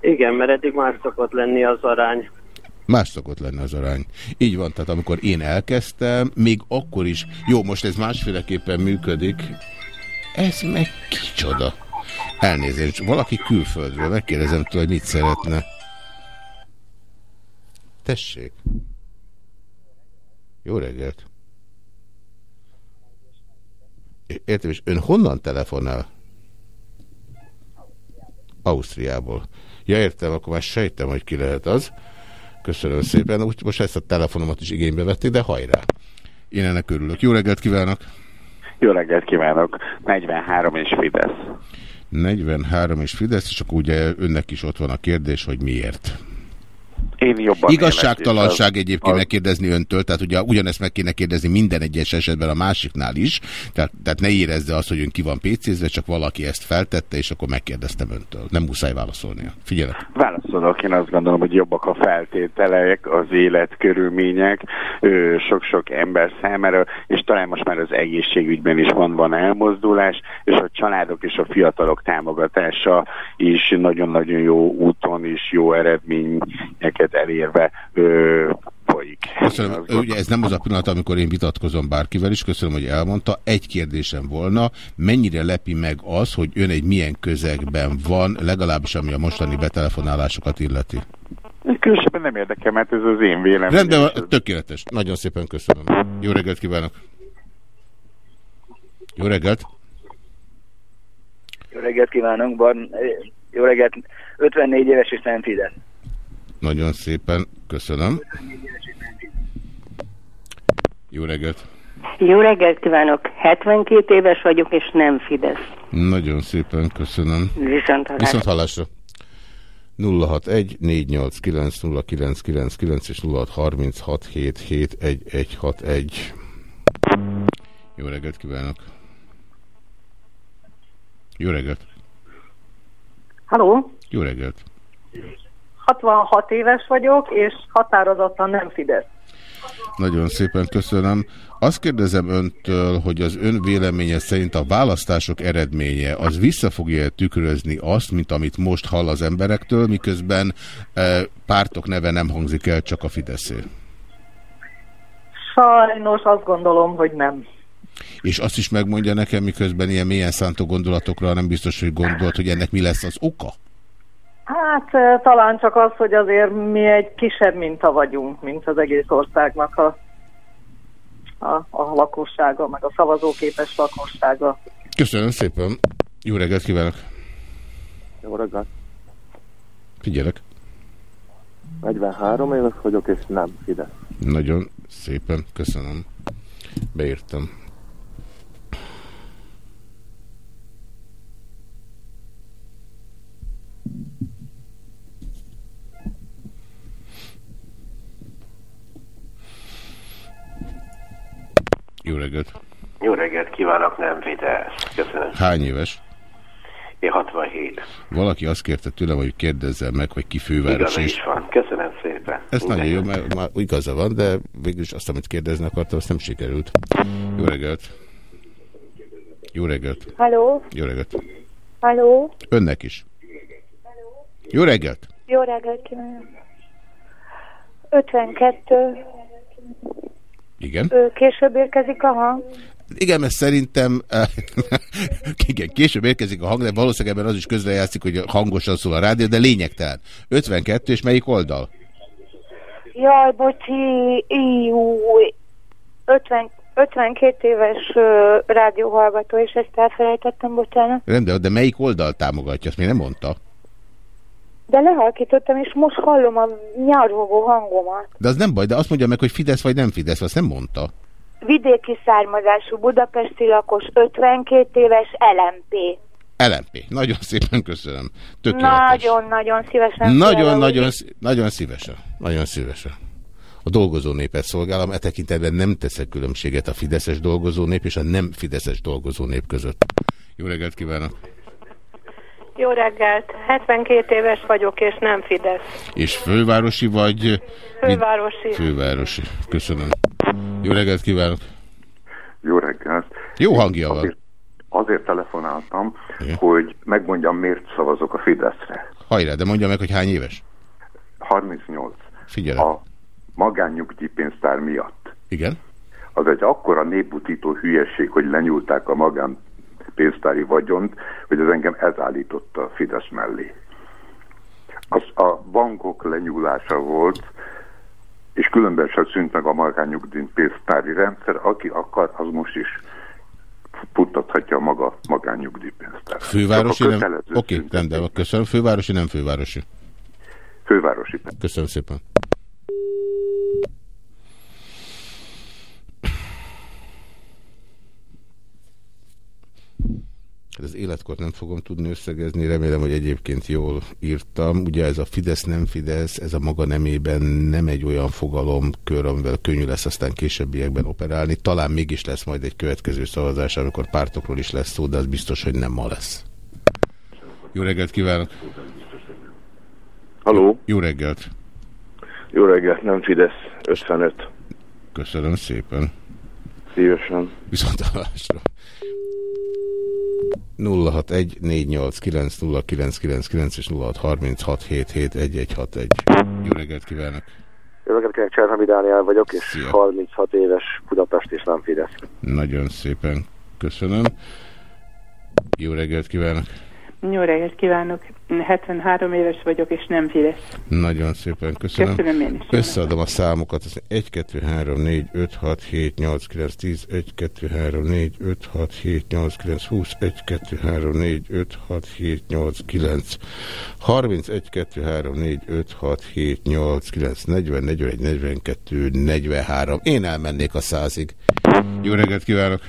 Igen, mert eddig már szokott lenni az arány. Más szokott lenni az arány. Így van, tehát amikor én elkezdtem, még akkor is, jó, most ez másféleképpen működik, ez meg kicsoda. Elnézést, valaki külföldről, megkérdezem tőle, hogy mit szeretne. Tessék. Jó reggelt. Értem, és ön honnan telefonál? Ausztriából. Ja, értem, akkor már sejtem, hogy ki lehet az. Köszönöm szépen. Úgy, most ezt a telefonomat is igénybe vették, de hajrá. Én ennek örülök. Jó reggelt kívánok! Jó reggelt kívánok! 43 és Fidesz. 43 és Fidesz, és akkor ugye önnek is ott van a kérdés, hogy miért. Én jobban Igazságtalanság egyébként az... megkérdezni öntől, tehát ugye ugyanezt meg kéne kérdezni minden egyes esetben a másiknál is, tehát, tehát ne érezze azt, hogy ön ki van PC-zve, csak valaki ezt feltette, és akkor megkérdeztem öntől. Nem muszáj válaszolnia. Figyelek. Válaszolok, én azt gondolom, hogy jobbak a feltételek, az életkörülmények sok-sok ember számára, és talán most már az egészségügyben is van, van elmozdulás, és a családok és a fiatalok támogatása is nagyon-nagyon jó úton és jó eredményeket elérve ö, folyik. Köszönöm. Ugye ez nem az a pillanat, amikor én vitatkozom bárkivel is, köszönöm, hogy elmondta. Egy kérdésem volna, mennyire lepi meg az, hogy ön egy milyen közegben van, legalábbis ami a mostani betelefonálásokat illeti? Különösebben nem érdekel, mert ez az én véleményem. Rendben, tökéletes. Nagyon szépen köszönöm. Jó reggelt kívánok! Jó reggelt! Jó reggelt kívánok, Barn. Jó reggelt. 54 éves és nem Fidesz. Nagyon szépen köszönöm. Jó reggelt! Jó reggelt kívánok! 72 éves vagyok, és nem Fidesz. Nagyon szépen köszönöm. Viszont hallásra. Viszont hallásra. 061 489 0999 és 0636 771161. Jó reggelt kívánok! Jó reggelt! Halló! Jó reggelt! 66 éves vagyok, és határozottan nem Fidesz. Nagyon szépen köszönöm. Azt kérdezem öntől, hogy az ön véleménye szerint a választások eredménye az vissza fogja tükrözni azt, mint amit most hall az emberektől, miközben e, pártok neve nem hangzik el, csak a Fideszé? Sajnos azt gondolom, hogy nem. És azt is megmondja nekem, miközben ilyen mélyen szántó gondolatokra nem biztos, hogy gondolt, hogy ennek mi lesz az oka? Hát talán csak az, hogy azért mi egy kisebb minta vagyunk, mint az egész országnak a, a, a lakossága, meg a szavazóképes lakossága. Köszönöm szépen. Jó reggelt kívánok. Jó reggelt. Figyelek. 43 éves vagyok, és nem Fidesz. Nagyon szépen köszönöm. Beírtam. Jó reggelt! Jó reggelt kívánok, nem Fidesz. Köszönöm. Hány éves? Én 67. Valaki azt kérte tőlem, hogy kérdezzem meg, hogy ki főváros. Igaza is van. Köszönöm szépen. Ez nagyon jó, mert már igaza van, de végülis azt, amit kérdezni akartam, azt nem sikerült. Jó reggelt! Jó reggelt! Halló! Jó reggelt! Halló! Önnek is. Jó reggelt! Jó reggelt kívánok! 52. Igen. Később érkezik a hang. Igen, mert szerintem (laughs) igen, később érkezik a hang, de valószínűleg ebben az is közrejátszik, hogy hangosan szól a rádió, de lényegtelen. 52, és melyik oldal? Jaj, bocsi, íjú, 50, 52 éves uh, rádióhallgató, és ezt elfelejtettem, bocsánat. Rendben, de melyik oldal támogatja, azt még nem mondta. De lehalkítottam, és most hallom a nyarvogó hangomat. De az nem baj, de azt mondja meg, hogy Fidesz vagy nem Fidesz, azt nem mondta. Vidéki származású budapesti lakos, 52 éves LMP. LMP. Nagyon szépen köszönöm. Nagyon-nagyon szívesen. Nagyon-nagyon nagyon szívesen. Nagyon szívesen. A dolgozó népet szolgálom, e tekintetben nem teszek különbséget a fideszes dolgozó nép és a nem fideszes dolgozó nép között. Jó reggelt kívánok! Jó reggelt! 72 éves vagyok, és nem Fidesz. És fővárosi vagy? Fővárosi. Fővárosi. Köszönöm. Jó reggelt kívánok! Jó reggelt! Jó hangja van. Azért, azért telefonáltam, Igen. hogy megmondjam, miért szavazok a Fideszre. Hajrá, de mondja meg, hogy hány éves? 38. Figyelem. a magánnyugdíjpénztár miatt. Igen? Az egy akkora néputító hülyeség, hogy lenyúlták a magánpénztári vagyont, hogy ez engem ez állította a Fidesz mellé. Az a bankok lenyúlása volt, és különben sem szűnt meg a magánnyugdíjpénztári rendszer, aki akar, az most is futtathatja maga magánnyugdíjpénztárat. Fővárosi nem... Oké, okay, rendben, köszönöm. Fővárosi, nem fővárosi. Fővárosi. Köszönöm szépen. Az életkort nem fogom tudni összegezni, remélem, hogy egyébként jól írtam. Ugye ez a Fidesz nem Fidesz, ez a maga nemében nem egy olyan fogalomkör, amivel könnyű lesz aztán későbbiekben operálni. Talán mégis lesz majd egy következő szavazás, amikor pártokról is lesz szó, de az biztos, hogy nem ma lesz. Jó reggelt kívánok! Haló? Jó reggelt! Jó reggelt, nem Fidesz, 55. Köszönöm szépen. Szívesen. Viszont hallásra. 061-489-0999 és 0636771161. Jó reggelt kívánok! Jó reggelt kívánok, Cserhami Dániel vagyok, és Szia. 36 éves Budapest és nem Fidesz. Nagyon szépen köszönöm. Jó reggelt kívánok! Jó reggelt kívánok! 73 éves vagyok, és nem Fidesz. Nagyon szépen köszönöm. Köszönöm én is. Összeadom a számokat. Az 1, 2, 3, 4, 5, 6, 7, 8, 9, 10, 1, 2, 3, 4, 5, 6, 7, 8, 9, 20, 1, 2, 3, 4, 5, 6, 7, 8, 9, 30, 1, 2, 3, 4, 5, 6, 7, 8, 9, 40, 41, 42, 43. Én elmennék a százig. Jó reggelt kívánok!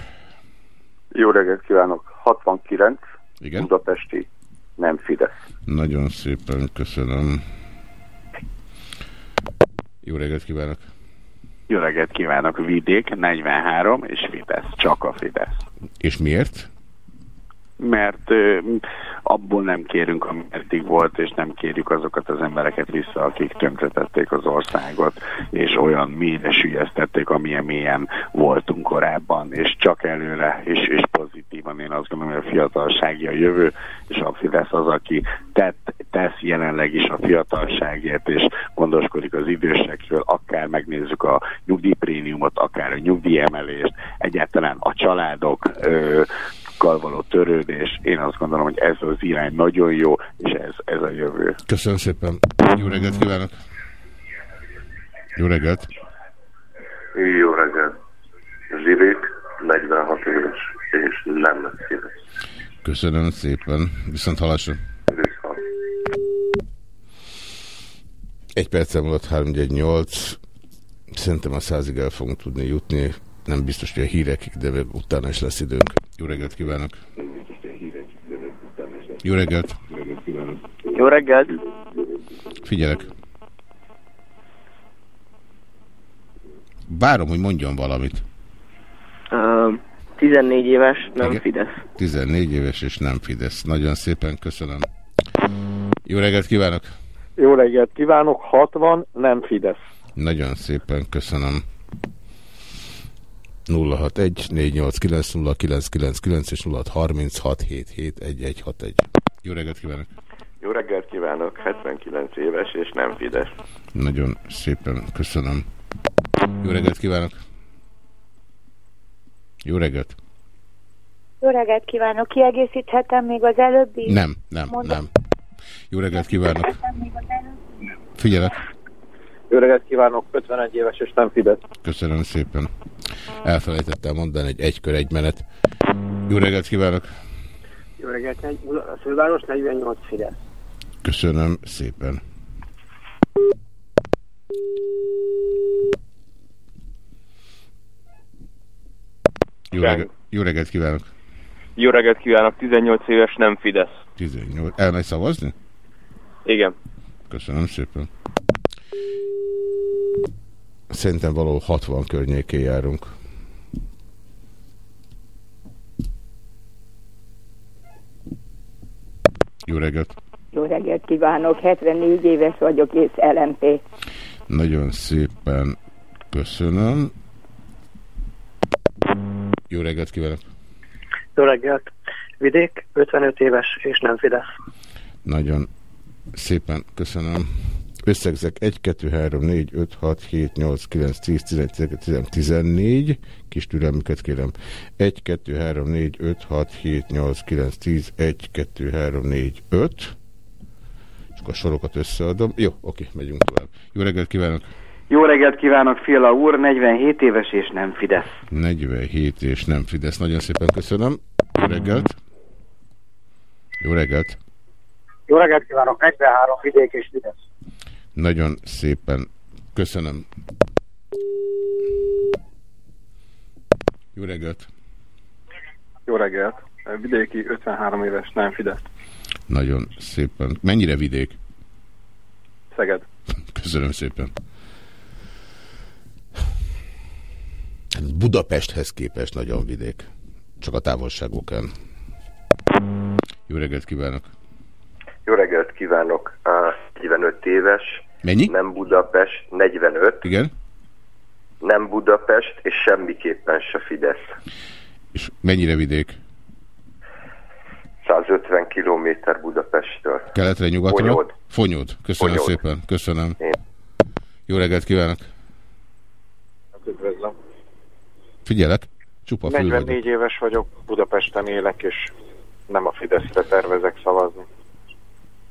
Jó reggelt kívánok, 69, Igen? Budapesti, nem Fidesz. Nagyon szépen köszönöm. Jó reggelt kívánok! Jó reggelt kívánok, Vidék 43 és Fidesz, csak a Fidesz. És miért? Mert abból nem kérünk, ami eddig volt, és nem kérjük azokat az embereket vissza, akik tönkretették az országot, és olyan mélyre sülyeztették, amilyen mélyen voltunk korábban, és csak előre, és, és pozitívan. Én azt gondolom, hogy a fiatalsági a jövő, és a Fidesz az, aki tett, tesz jelenleg is a fiatalságért, és gondoskodik az idősekről, akár megnézzük a nyugdíjprémiumot, akár a nyugdíjemelést, egyáltalán a családok ö, való törődés. Én azt gondolom, hogy ez az irány nagyon jó, és ez, ez a jövő. Köszönöm szépen. Jó reggelt kívánok! Jó reggelt! Jó reggelt. Zsivék, 46 éves, és nem Fidesz. Köszönöm szépen. Viszont halásra. Egy percem múlott 318. Szerintem a százig el fogunk tudni jutni. Nem biztos, hogy a hírekig, de utána is lesz időnk. Jó reggelt kívánok! Jó reggelt! Jó reggelt! Figyelek! Várom, hogy mondjon valamit. Uh, 14 éves, nem Igen. Fidesz. 14 éves és nem Fidesz. Nagyon szépen köszönöm. Jó reggelt kívánok! Jó reggelt kívánok, 60, nem Fidesz. Nagyon szépen köszönöm. 061 489 0999 és 0636 771161. Jó reggelt kívánok! Jó reggelt kívánok, 79 éves, és nem Fidesz. Nagyon szépen köszönöm. Jó reggelt kívánok! Jó reggelt! Jó reggelt kívánok, kiegészíthetem még az előbbi? Nem, nem, Mondom. nem. Jó reggelt kívánok! Figyelek! Jó reggelt kívánok, 51 éves és nem Fidesz. Köszönöm szépen. Elfelejtettem mondani, egy egykör egy menet. Jó reggelt kívánok! Jó reggelt, a főváros 48 Fidesz. Köszönöm szépen. Jó, reggelt, jó reggelt kívánok! Jó reggelt kívánok, 18 éves, nem Fidesz. 18. Elmegy szavazni? Igen. Köszönöm szépen. Szerintem valahol 60 környékén járunk. Jó reggelt! Jó reggelt kívánok, 74 éves vagyok, és LMP. Nagyon szépen köszönöm. Jó reggelt kívánok! Jó reggelt. Vidék, 55 éves és nem Fidesz. Nagyon szépen köszönöm. Összegzek 1, 2, 3, 4, 5, 6, 7, 8, 9, 10, 11, 12, 14. Kis türelmüket kérem. 1, 2, 3, 4, 5, 6, 7, 8, 9, 10, 1, 2, 3, 4, 5. És akkor a sorokat összeadom. Jó, oké, megyünk tovább. Jó reggelt kívánok! Jó reggelt kívánok, Fila úr, 47 éves és nem Fidesz. 47 és nem Fidesz. Nagyon szépen köszönöm. Jó reggelt! Jó reggelt! Jó reggelt kívánok, 43 vidék és Fidesz. Nagyon szépen köszönöm. Jó reggelt! Jó reggelt! Vidéki 53 éves, nem Fidesz. Nagyon szépen. Mennyire vidék? Szeged. (laughs) Köszönöm szépen. Budapesthez képest nagyon vidék. Csak a távolságokán. Jó reggelt kívánok! Jó reggelt kívánok! 45 éves. Mennyi? Nem Budapest, 45. Igen. Nem Budapest, és semmiképpen se Fidesz. És mennyire vidék? 150 kilométer Budapesttől. Keletre, nyugatra? Fonyód. Fonyód. Köszönöm Fonyód. szépen. Köszönöm. Én. Jó reggelt kívánok! Üdvözlöm. Figyelek. Csupa fül vagyok. 44 éves vagyok, Budapesten élek, és nem a Fideszre tervezek szavazni.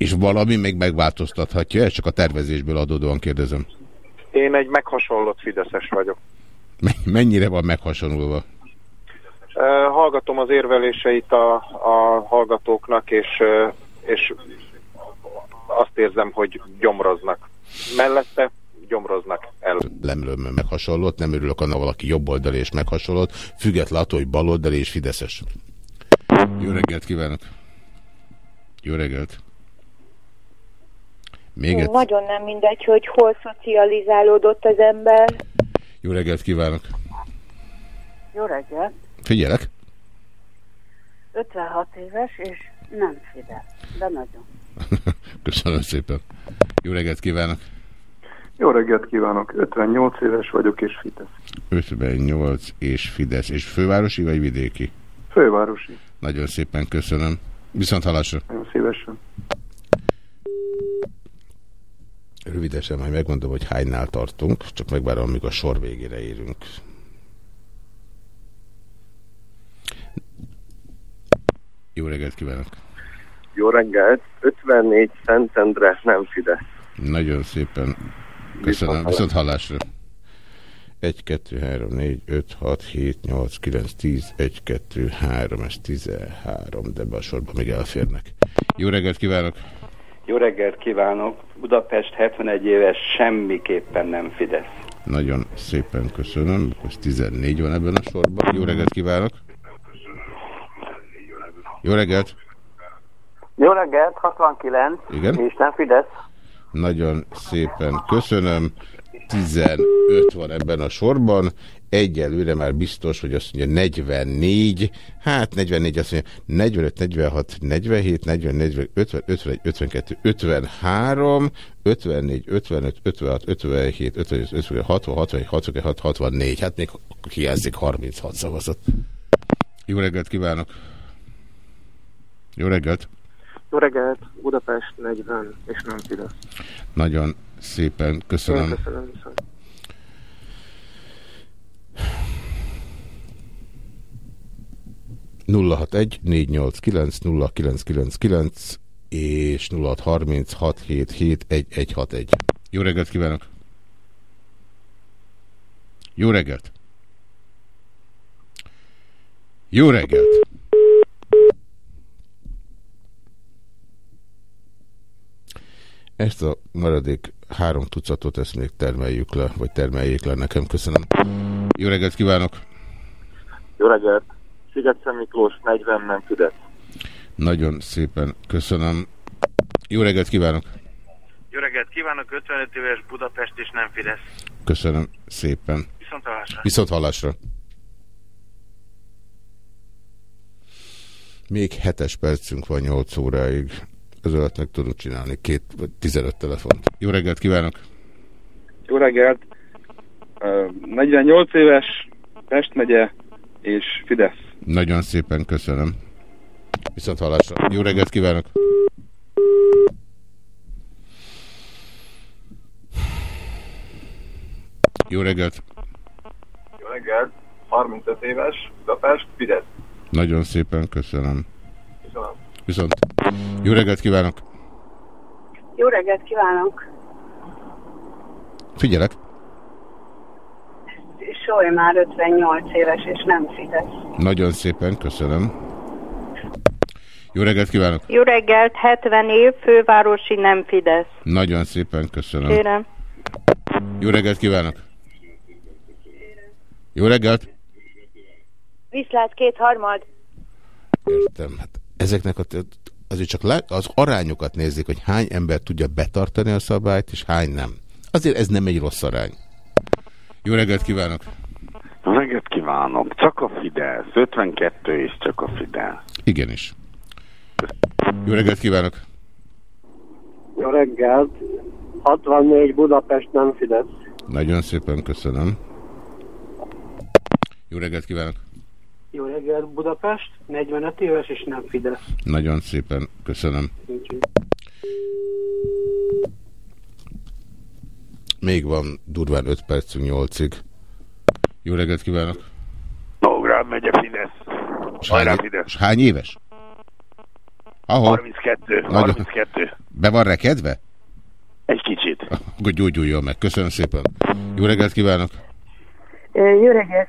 És valami még megváltoztathatja ezt? Csak a tervezésből adódóan kérdezem. Én egy meghasonlott Fideszes vagyok. Me- Mennyire van meghasonulva? Hallgatom az érveléseit a, a hallgatóknak, és, és azt érzem, hogy gyomroznak. Mellette gyomroznak el. Lemlőm meghasonlott, nem örülök annak valaki jobboldali és meghasonlott, független attól, hogy baloldali és fideszes. Jó reggelt kívánok! Jó reggelt! Még egy... Nagyon nem mindegy, hogy hol szocializálódott az ember. Jó reggelt kívánok! Jó reggelt. Figyelek! 56 éves, és nem Fidesz, de nagyon. (laughs) Köszönöm szépen! Jó reggelt kívánok! Jó reggelt kívánok, 58 éves vagyok és Fidesz. 58 és Fidesz. És fővárosi vagy vidéki? Fővárosi. Nagyon szépen köszönöm. Viszont halásra. Nagyon szívesen. Rövidesen majd megmondom, hogy hánynál tartunk, csak megvárom, amíg a sor végére érünk. Jó reggelt kívánok! Jó reggelt! 54 Szentendre, nem Fidesz. Nagyon szépen köszönöm. Viszont hallásra. 1, 2, 3, 4, 5, 6, 7, 8, 9, 10, 1, 2, 3, ez 13, de be a sorba még elférnek. Jó reggelt kívánok! Jó reggelt kívánok! Budapest 71 éves, semmiképpen nem Fidesz. Nagyon szépen köszönöm. Ez 14 van ebben a sorban. Jó reggelt kívánok! Jó reggelt! Jó reggelt, 69, Igen? és nem Fidesz. Nagyon szépen köszönöm. 15 van ebben a sorban. Egyelőre már biztos, hogy azt mondja 44, hát 44 azt mondja 45, 46, 47, 40, 40, 50, 51, 52, 53, 54, 55, 56, 57, 58, 58, 60, 61, 62, 64. Hát még hiányzik 36 szavazat. Jó reggelt kívánok! Jó reggelt! Jó reggelt, Budapest 40, és nem Fidesz. Nagyon szépen köszönöm. Én köszönöm viszont. 061-489-0999 és 0636771161. Jó reggelt kívánok! Jó reggelt! Jó reggelt! Ezt a maradék három tucatot, ezt még termeljük le, vagy termeljék le nekem. Köszönöm. Jó reggelt kívánok! Jó reggelt, Sziget Miklós 40, nem Fidesz. Nagyon szépen köszönöm. Jó reggelt kívánok! Jó reggelt kívánok, 55 éves Budapest és nem Fidesz. Köszönöm szépen. Viszont hallásra. Viszont hallásra. Még hetes percünk van 8 óráig. Ez alatt meg tudunk csinálni két vagy 15 telefont. Jó reggelt kívánok! Jó reggelt! Ö, 48 éves, Pest megye és Fidesz. Nagyon szépen köszönöm. Viszont hallásra. Jó reggelt kívánok! Jó reggelt! Jó reggelt! 35 éves, Budapest, Fidesz. Nagyon szépen köszönöm. Viszont jó reggelt kívánok! Jó reggelt kívánok! Figyelek! Soly már 58 éves, és nem Fidesz. Nagyon szépen köszönöm. Jó reggelt kívánok! Jó reggelt, 70 év, fővárosi nem Fidesz. Nagyon szépen köszönöm. Kérem. Jó reggelt kívánok! Jó reggelt! Viszlát kétharmad. Értem. Hát ezeknek a, azért csak le, az arányokat nézzék, hogy hány ember tudja betartani a szabályt, és hány nem. Azért ez nem egy rossz arány. Jó reggelt kívánok! Jó reggelt kívánok! Csak a Fidesz. 52 és csak a Fidesz. Igenis. Jó reggelt kívánok! Jó reggelt! 64 Budapest nem Fidesz. Nagyon szépen köszönöm. Jó reggelt kívánok! Jó reggelt Budapest, 45 éves és nem Fidesz. Nagyon szépen köszönöm. Még van durván 5 percünk 8-ig. Jó reggelt kívánok! Nógrád megye Fidesz. Hajrá, hány, Fidesz. és hány éves? Ahol? 32. Nagyon. 32. Be van rekedve? Egy kicsit. Akkor gyógyuljon meg. Köszönöm szépen. Jó reggelt kívánok! Jó reggelt!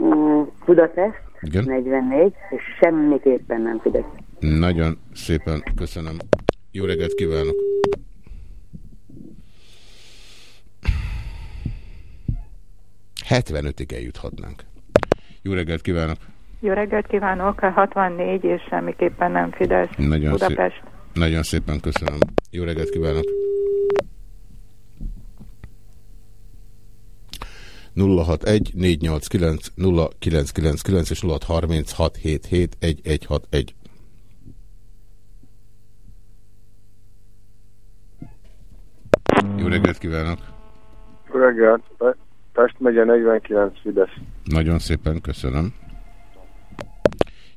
Mm, Budapest, Igen? 44, és semmiképpen nem Fidesz. Nagyon szépen köszönöm. Jó reggelt kívánok! Hetvenötig eljuthatnánk. Jó reggelt kívánok! Jó reggelt kívánok, 64 és semmiképpen nem Fidesz. Nagyon, Budapest. Szép, nagyon szépen köszönöm. Jó reggelt kívánok! 061 489 0999 és 0636 77 1161. Jó reggelt kívánok! Jó reggelt! Pe- Pest megye 49 Fidesz. Nagyon szépen köszönöm.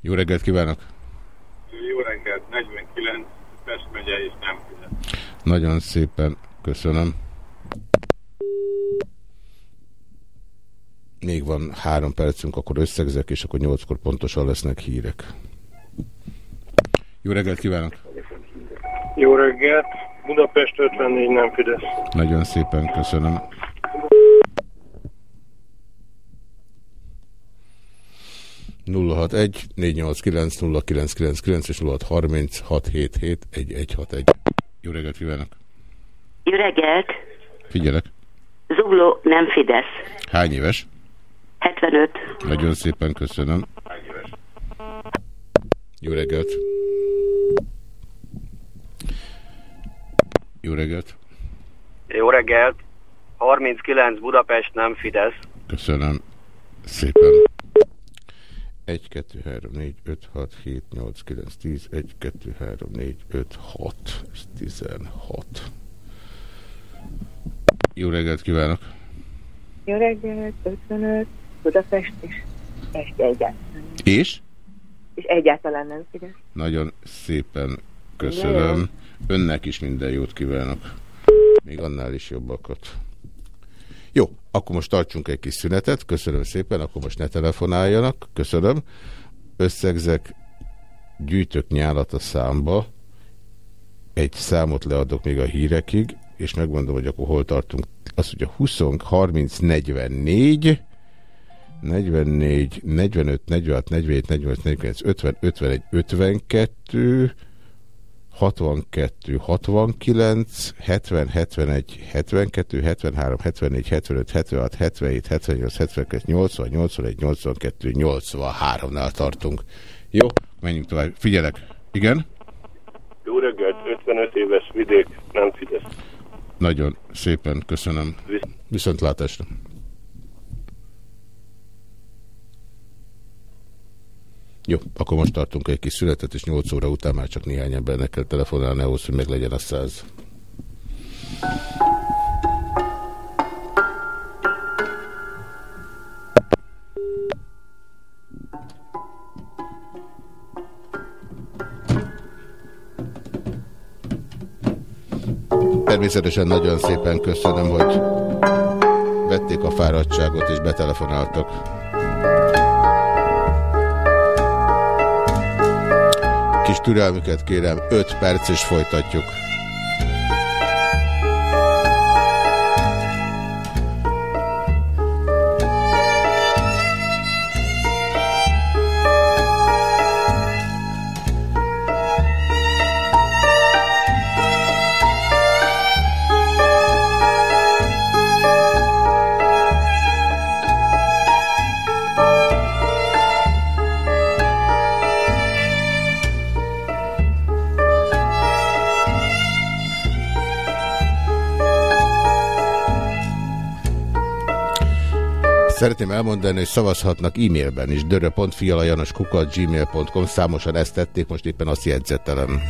Jó reggelt kívánok! Jó reggelt! 49 Pest megye és nem Fidesz. Nagyon szépen köszönöm. Még van három percünk, akkor összegzek, és akkor nyolckor pontosan lesznek hírek. Jó reggelt kívánok! Jó reggelt! Budapest 54 nem Fidesz. Nagyon szépen köszönöm. nulla hat egy négy nyolc kilenc nulla kilenc kilenc kilenc és nulla harminc hat hét hét egy egy hat egy. Jó reggelt kívánok! Jó reggelt! Figyelek! Zugló nem Fidesz. Hány éves? 75. Nagyon szépen köszönöm. Jó reggelt! Jó reggelt! Jó reggelt! 39 Budapest nem Fidesz. Köszönöm szépen. 1, 2, 3, 4, 5, 6, 7, 8, 9, 10, 1, 2, 3, 4, 5, 6, ez 16. Jó reggelt kívánok! Jó reggelt, 55, Budapest és, és egyáltalán. És? És egyáltalán nem Fidesz. Nagyon szépen köszönöm. Önnek is minden jót kívánok. Még annál is jobbakat. Jó, akkor most tartsunk egy kis szünetet. Köszönöm szépen, akkor most ne telefonáljanak. Köszönöm. Összegzek, gyűjtök nyálat a számba. Egy számot leadok még a hírekig, és megmondom, hogy akkor hol tartunk. Az ugye 20, 30, 44, 44, 45, 46, 47, 48, 49, 50, 51, 52, 62, 69, 70, 71, 72, 73, 74, 75, 76, 77, 78, 72, 80, 81, 82, 83-nál tartunk. Jó, menjünk tovább. Figyelek. Igen? Jó reggelt! 55 éves vidék nem Fidesz. Nagyon szépen köszönöm. Viszontlátásra. Jó, akkor most tartunk egy kis születet, és 8 óra után már csak néhány embernek kell telefonálni ahhoz, hogy meglegyen a száz. Természetesen nagyon szépen köszönöm, hogy vették a fáradtságot és betelefonáltak. Kis türelmüket kérem, 5 perc és folytatjuk. Szeretném elmondani, hogy szavazhatnak e-mailben is. dörö.fialajanoskukat.gmail.com Számosan ezt tették, most éppen azt jegyzetelem.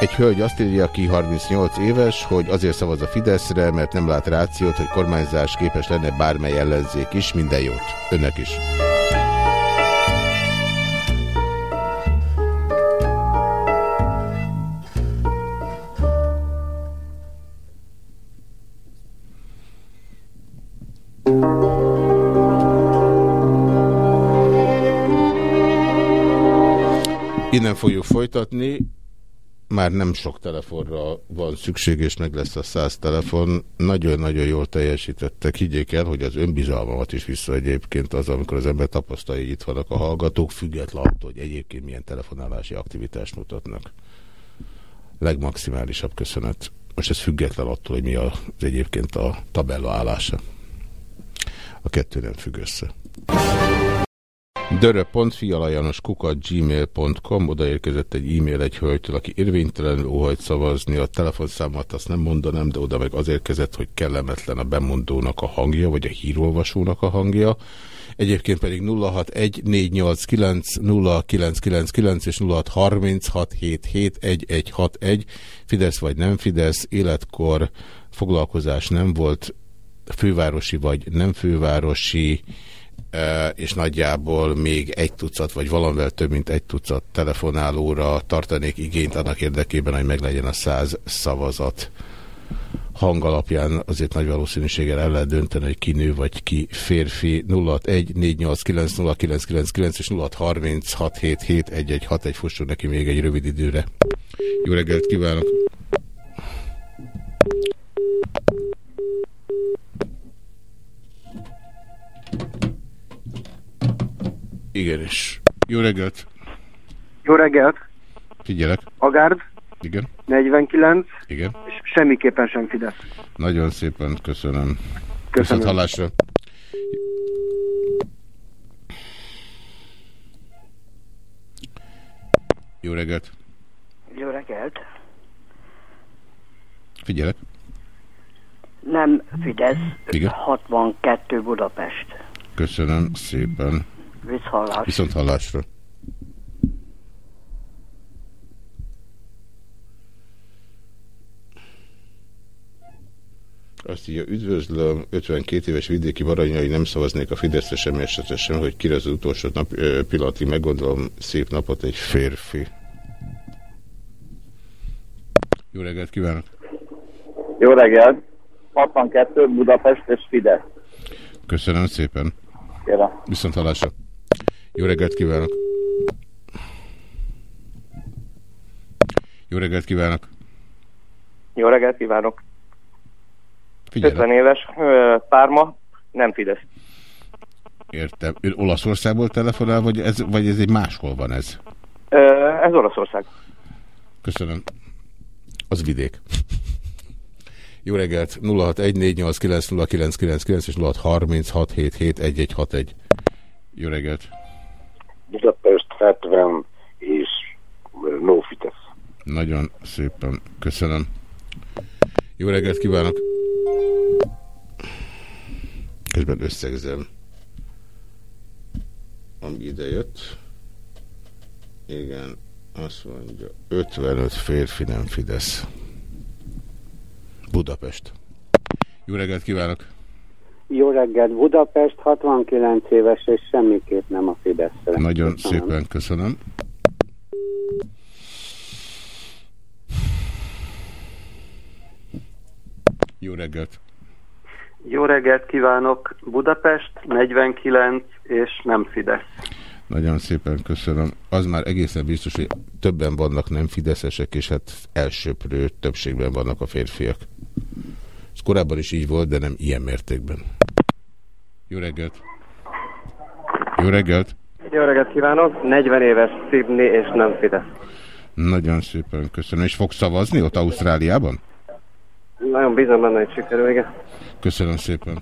Egy hölgy azt írja ki 38 éves, hogy azért szavaz a Fideszre, mert nem lát rációt, hogy kormányzás képes lenne bármely ellenzék is. Minden jót. Önnek is. Innen fogjuk folytatni. Már nem sok telefonra van szükség, és meg lesz a száz telefon. Nagyon-nagyon jól teljesítettek. Higgyék el, hogy az önbizalmamat is vissza egyébként az, amikor az ember tapasztalja, hogy itt vannak a hallgatók, független attól, hogy egyébként milyen telefonálási aktivitást mutatnak. Legmaximálisabb köszönet. Most ez független attól, hogy mi az egyébként a tabella állása. A kettő nem függ össze dörö.fialajanoskukat.gmail.com odaérkezett egy e-mail egy hölgytől, aki érvénytelenül óhajt szavazni. A telefonszámot azt nem mondanám, de oda meg az érkezett, hogy kellemetlen a bemondónak a hangja, vagy a hírolvasónak a hangja. Egyébként pedig 0614890999 és 0636771161 Fidesz vagy nem Fidesz, életkor, foglalkozás nem volt, fővárosi vagy nem fővárosi, és nagyjából még egy tucat, vagy valamivel több, mint egy tucat telefonálóra tartanék igényt annak érdekében, hogy meglegyen a száz szavazat. Hang alapján azért nagy valószínűséggel el lehet dönteni, hogy ki nő vagy ki férfi. 061-489-0999 és 0636771161 fusson neki még egy rövid időre. Jó reggelt kívánok! Igenis. Jó reggelt! Jó reggelt! Figyelek. Agárd. Igen. 49. Igen. És semmiképpen sem Fidesz. Nagyon szépen köszönöm. Köszönöm. Hallásra. Jó reggelt! Jó reggelt! Figyelek. Nem Fidesz, Igen. 62 Budapest. Köszönöm szépen. Viszhallás. Viszont hallásra. Azt írja, üdvözlöm, 52 éves vidéki baranyai nem szavaznék a Fideszre sem esetesen, hogy kire az utolsó nap, ö, pillanatig meggondolom szép napot egy férfi. Jó reggelt kívánok! Jó reggelt! 62 Budapest és Fidesz. Köszönöm szépen. Kérem. Viszont hallásra. Jó reggelt kívánok! Jó reggelt kívánok! Jó reggelt kívánok! Figyelek. 50 éves, párma, nem Fidesz. Értem. Ön Olaszországból telefonál, vagy ez, vagy ez egy máshol van ez? Ez Oroszország. Köszönöm. Az vidék. Jó reggelt! 0614890999 és 0636771161. Jó reggelt! Budapest 70 és no Fidesz. Nagyon szépen köszönöm. Jó reggelt kívánok! Közben összegzem, ami ide jött. Igen, azt mondja, 55 férfi nem Fidesz. Budapest. Jó reggelt kívánok! Jó reggelt, Budapest 69 éves, és semmiképp nem a fidesz Nagyon köszönöm. szépen köszönöm. Jó reggelt! Jó reggelt kívánok! Budapest 49 és nem Fidesz. Nagyon szépen köszönöm. Az már egészen biztos, hogy többen vannak nem fideszesek, és hát elsőprő többségben vannak a férfiak. Ez korábban is így volt, de nem ilyen mértékben. Jó reggelt! Jó reggelt! Jó reggelt kívánok! 40 éves Sydney és nem Fidesz. Nagyon szépen köszönöm. És fog szavazni ott Ausztráliában? Nagyon bízom benne, hogy sikerül, igen. Köszönöm szépen.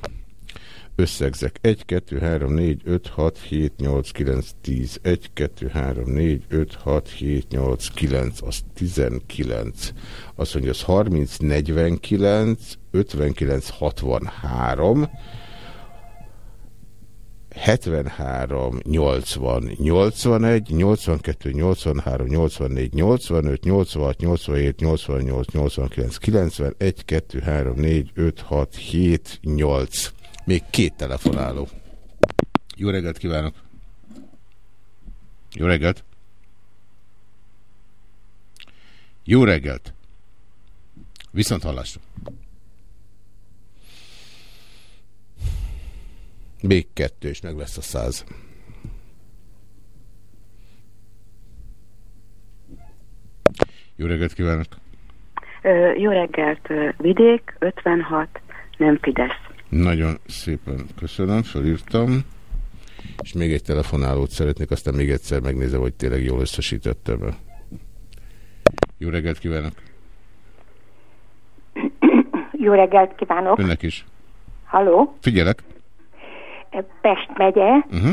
Összegzek. 1, 2, 3, 4, 5, 6, 7, 8, 9, 10. 1, 2, 3, 4, 5, 6, 7, 8, 9. Az 19. Azt mondja, az 30, 49, 59, 63. 73, 80, 81, 82, 83, 84, 85, 86, 87, 88, 89, 90, 1, 2, 3, 4, 5, 6, 7, 8. Még két telefonáló. Jó reggelt kívánok! Jó reggelt! Jó reggelt! Viszont hallásra! Még kettő, és meg lesz a száz. Jó reggelt kívánok! Jó reggelt, vidék, 56, nem Fidesz. Nagyon szépen köszönöm, felírtam. És még egy telefonálót szeretnék, aztán még egyszer megnézem, hogy tényleg jól összesítettem -e. Jó reggelt kívánok! Jó reggelt kívánok! Önnek is. Halló? Figyelek! Pest megye, uh -huh.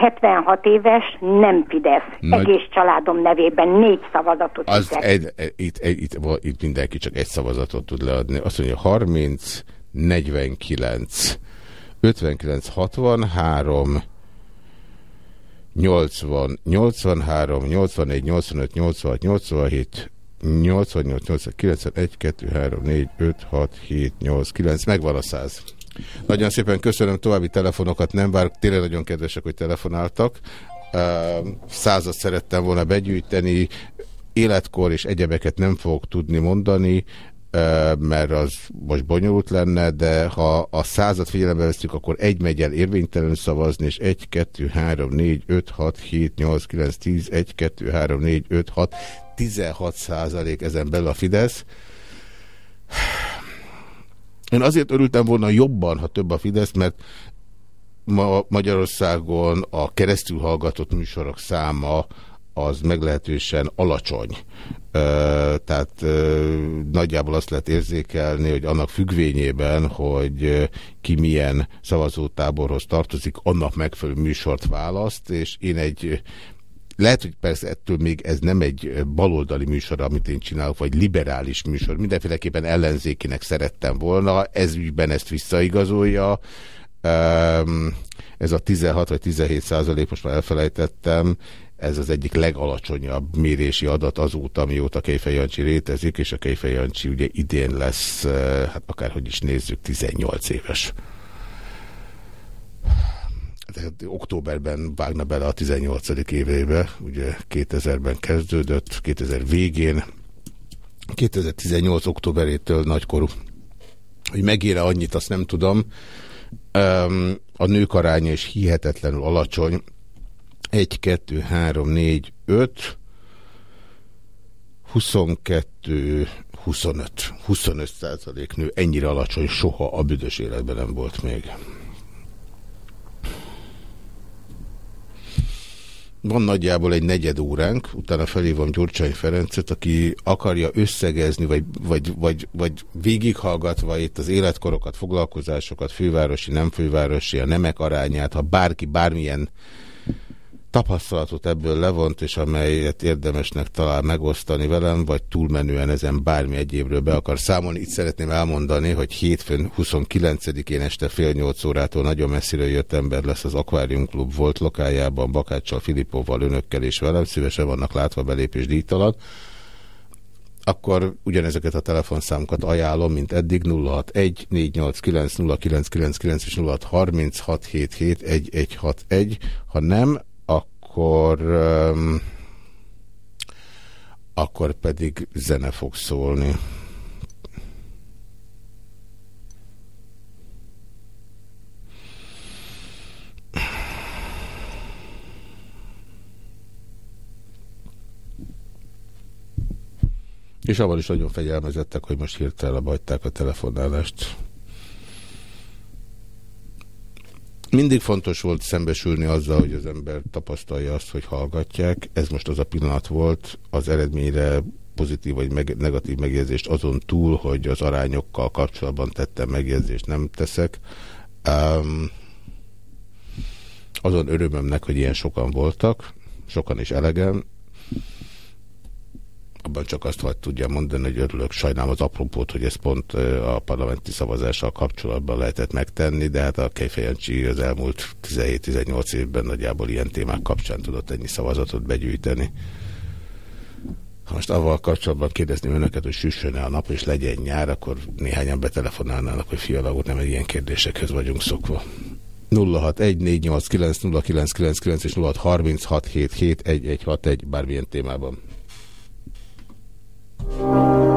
76 éves, nem Fidesz. Nagy... Egész családom nevében négy szavazatot az egy, egy, itt, egy, itt, itt mindenki csak egy szavazatot tud leadni. Azt mondja, 30, 49, 59, 63, 80, 83, 84, 85, 86, 87, 88, 89, 1, 2, 3, 4, 5, 6, 7, 8, 9, megvan a 100. Nagyon szépen köszönöm, további telefonokat nem vár, tényleg nagyon kedvesek, hogy telefonáltak. Százat szerettem volna begyűjteni, életkor és egyebeket nem fogok tudni mondani, mert az most bonyolult lenne, de ha a százat figyelembe veszünk, akkor egy megy el érvénytelenül szavazni, és 1, 2, 3, 4, 5, 6, 7, 8, 9, 10, 1, 2, 3, 4, 5, 6, 16 százalék ezen belül a Fidesz. Én azért örültem volna jobban, ha több a Fidesz, mert ma Magyarországon a keresztül hallgatott műsorok száma az meglehetősen alacsony. Tehát nagyjából azt lehet érzékelni, hogy annak függvényében, hogy ki milyen szavazótáborhoz tartozik, annak megfelelő műsort választ, és én egy lehet, hogy persze ettől még ez nem egy baloldali műsor, amit én csinálok, vagy liberális műsor. Mindenféleképpen ellenzékinek szerettem volna. Ez ügyben ezt visszaigazolja. Ez a 16 vagy 17 százalék, most már elfelejtettem, ez az egyik legalacsonyabb mérési adat azóta, mióta Kejfej Jancsi rétezik, és a Kejfej ugye idén lesz, hát akárhogy is nézzük, 18 éves tehát októberben vágna bele a 18. évébe, ugye 2000-ben kezdődött, 2000 végén, 2018 októberétől nagykorú. Hogy megére annyit, azt nem tudom. A nők aránya is hihetetlenül alacsony. 1, 2, 3, 4, 5, 22, 25, 25 százalék nő. Ennyire alacsony soha a büdös életben nem volt még. Van nagyjából egy negyed óránk, utána felhívom Gyurcsány Ferencet, aki akarja összegezni, vagy, vagy, vagy, vagy végighallgatva itt az életkorokat, foglalkozásokat, fővárosi, nem fővárosi, a nemek arányát, ha bárki bármilyen tapasztalatot ebből levont, és amelyet érdemesnek talál megosztani velem, vagy túlmenően ezen bármi egyébről be akar számolni. Itt szeretném elmondani, hogy hétfőn 29-én este fél nyolc órától nagyon messziről jött ember lesz az Aquarium Klub volt lokájában, Bakáccsal, Filipovval, önökkel és velem. Szívesen vannak látva belépés díjtalan akkor ugyanezeket a telefonszámokat ajánlom, mint eddig 061 489 0999 és 0636771161. Ha nem, akkor um, akkor pedig zene fog szólni. És abban is nagyon fegyelmezettek, hogy most hirtelen abbahagyták a telefonálást. Mindig fontos volt szembesülni azzal, hogy az ember tapasztalja azt, hogy hallgatják. Ez most az a pillanat volt, az eredményre pozitív vagy meg, negatív megjegyzést azon túl, hogy az arányokkal kapcsolatban tettem megjegyzést, nem teszek. Um, azon örömömnek, hogy ilyen sokan voltak, sokan is elegem, abban csak azt vagy tudja mondani, hogy örülök, sajnálom az apropót, hogy ezt pont a parlamenti szavazással kapcsolatban lehetett megtenni, de hát a Kejfejancsi az elmúlt 17-18 évben nagyjából ilyen témák kapcsán tudott ennyi szavazatot begyűjteni. Ha most avval kapcsolatban kérdezni önöket, hogy süssön-e a nap és legyen nyár, akkor néhányan betelefonálnának, hogy fiala nem egy ilyen kérdésekhez vagyunk szokva. 0614890999 és 0636771161 bármilyen témában. Thank you.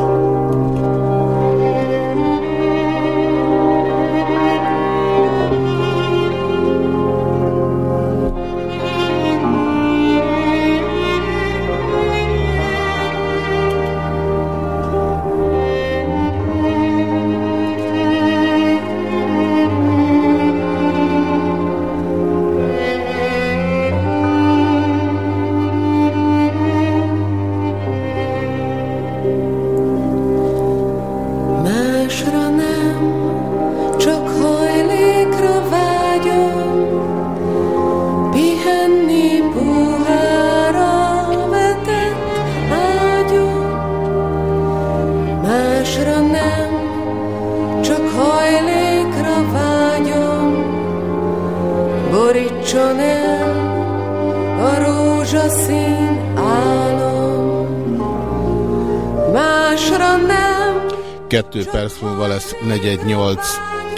Kettő perc múlva lesz 418,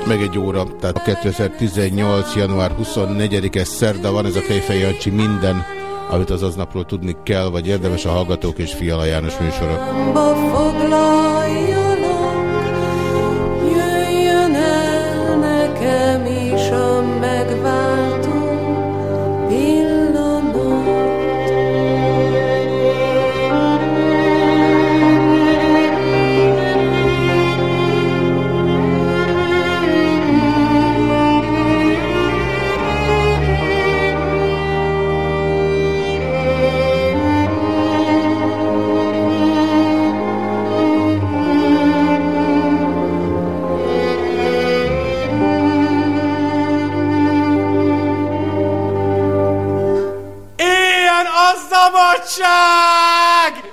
meg egy óra, tehát a 2018. január 24-es szerda van ez a Jancsi minden, amit az aznapról tudni kell, vagy érdemes a Hallgatók és Fiala János műsora. jöjjön Butchag!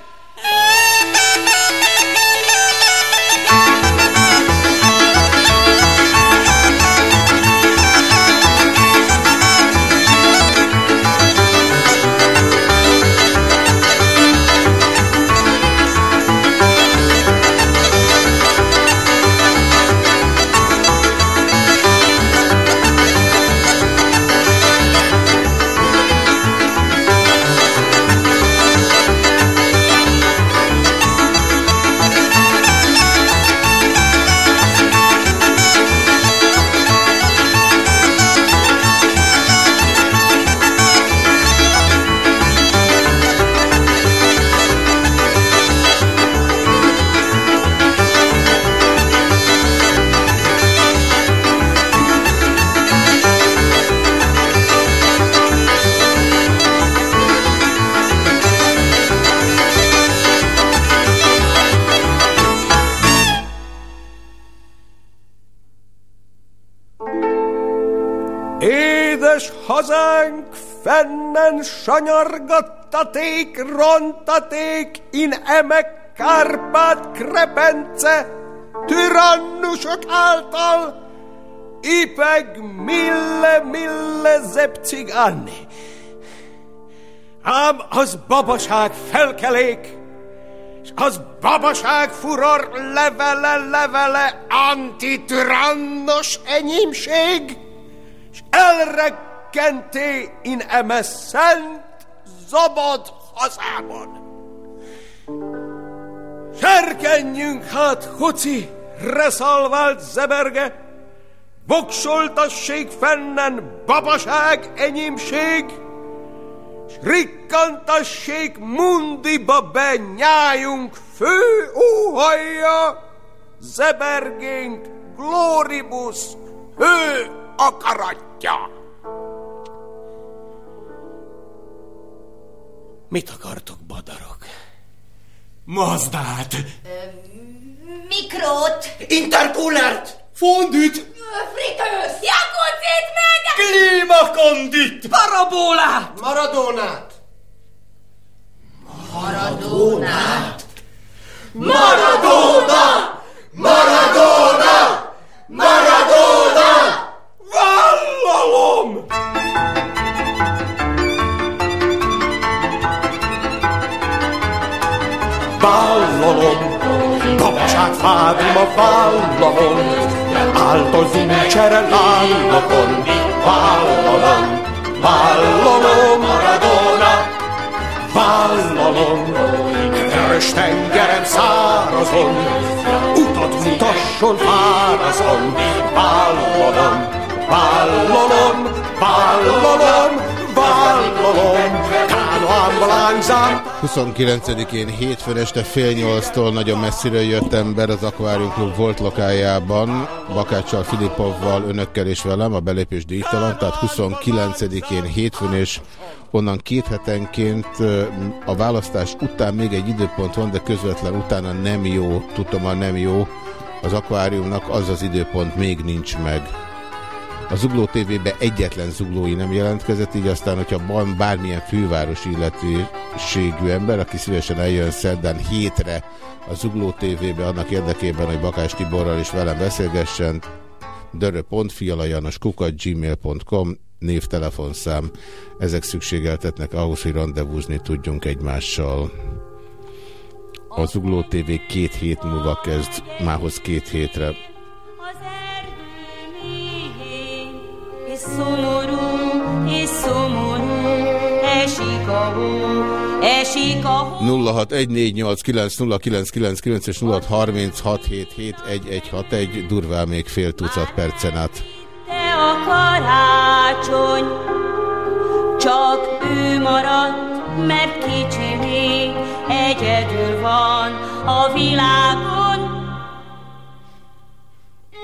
Fennen sanyargattaték, rontaték, in emek Kárpát krepence, tyrannusok által, ipeg mille, mille zepcig anni. Ám az babaság felkelék, és az babaság furor levele, levele, antitrannos enyémség, és elreg kenté in eme szent, zabad hazában. Serkenjünk hát, hoci, reszalvált zeberge, voksoltassék fennen babaság, enyémség, s rikkantassék mundiba be nyájunk fő óhajja, zebergénk, gloribus, ő akaratja. Mit akartok, badarok? Mazdát! Mikrót! Intercoolert! Fondüt! Fritős! Jakucit meg! Klímakondit! Parabolát! Maradónát! Maradónát! Maradona! Maradona! Maradona! Vállalom! Vállalom, babaság fádim a vállalom, áldozunk csere lállapon, vállalom, vállalom, Maradona, vállalom, vörös tengeren szárazon, utat mutasson fárazon, vállalom, vállalom, vállalom, vállalom, kánoámba lányzám, 29-én hétfőn este fél nyolctól nagyon messziről jött ember az Aquarium Club volt lokájában, Bakáccsal, Filipovval, önökkel és velem, a belépés díjtalan, tehát 29-én hétfőn és onnan két hetenként a választás után még egy időpont van, de közvetlen utána nem jó, tudom, a nem jó, az akváriumnak az az időpont még nincs meg. A Zugló TV-be egyetlen zuglói nem jelentkezett, így aztán, hogyha van bármilyen fővárosi illetőségű ember, aki szívesen eljön szerdán hétre a Zugló TV-be annak érdekében, hogy Bakás Tiborral is velem beszélgessen, dörö.fialajanos gmail.com névtelefonszám. Ezek szükségeltetnek ahhoz, hogy rendezvúzni tudjunk egymással. A Zugló TV két hét múlva kezd, mához két hétre. És szomorú, és szomorú, esik a hó, esik a hó. 0614890999 és 0636771161 durván még fél tucat percen át. Te a karácsony, csak ő maradt, mert kicsi még, egyedül van a világon.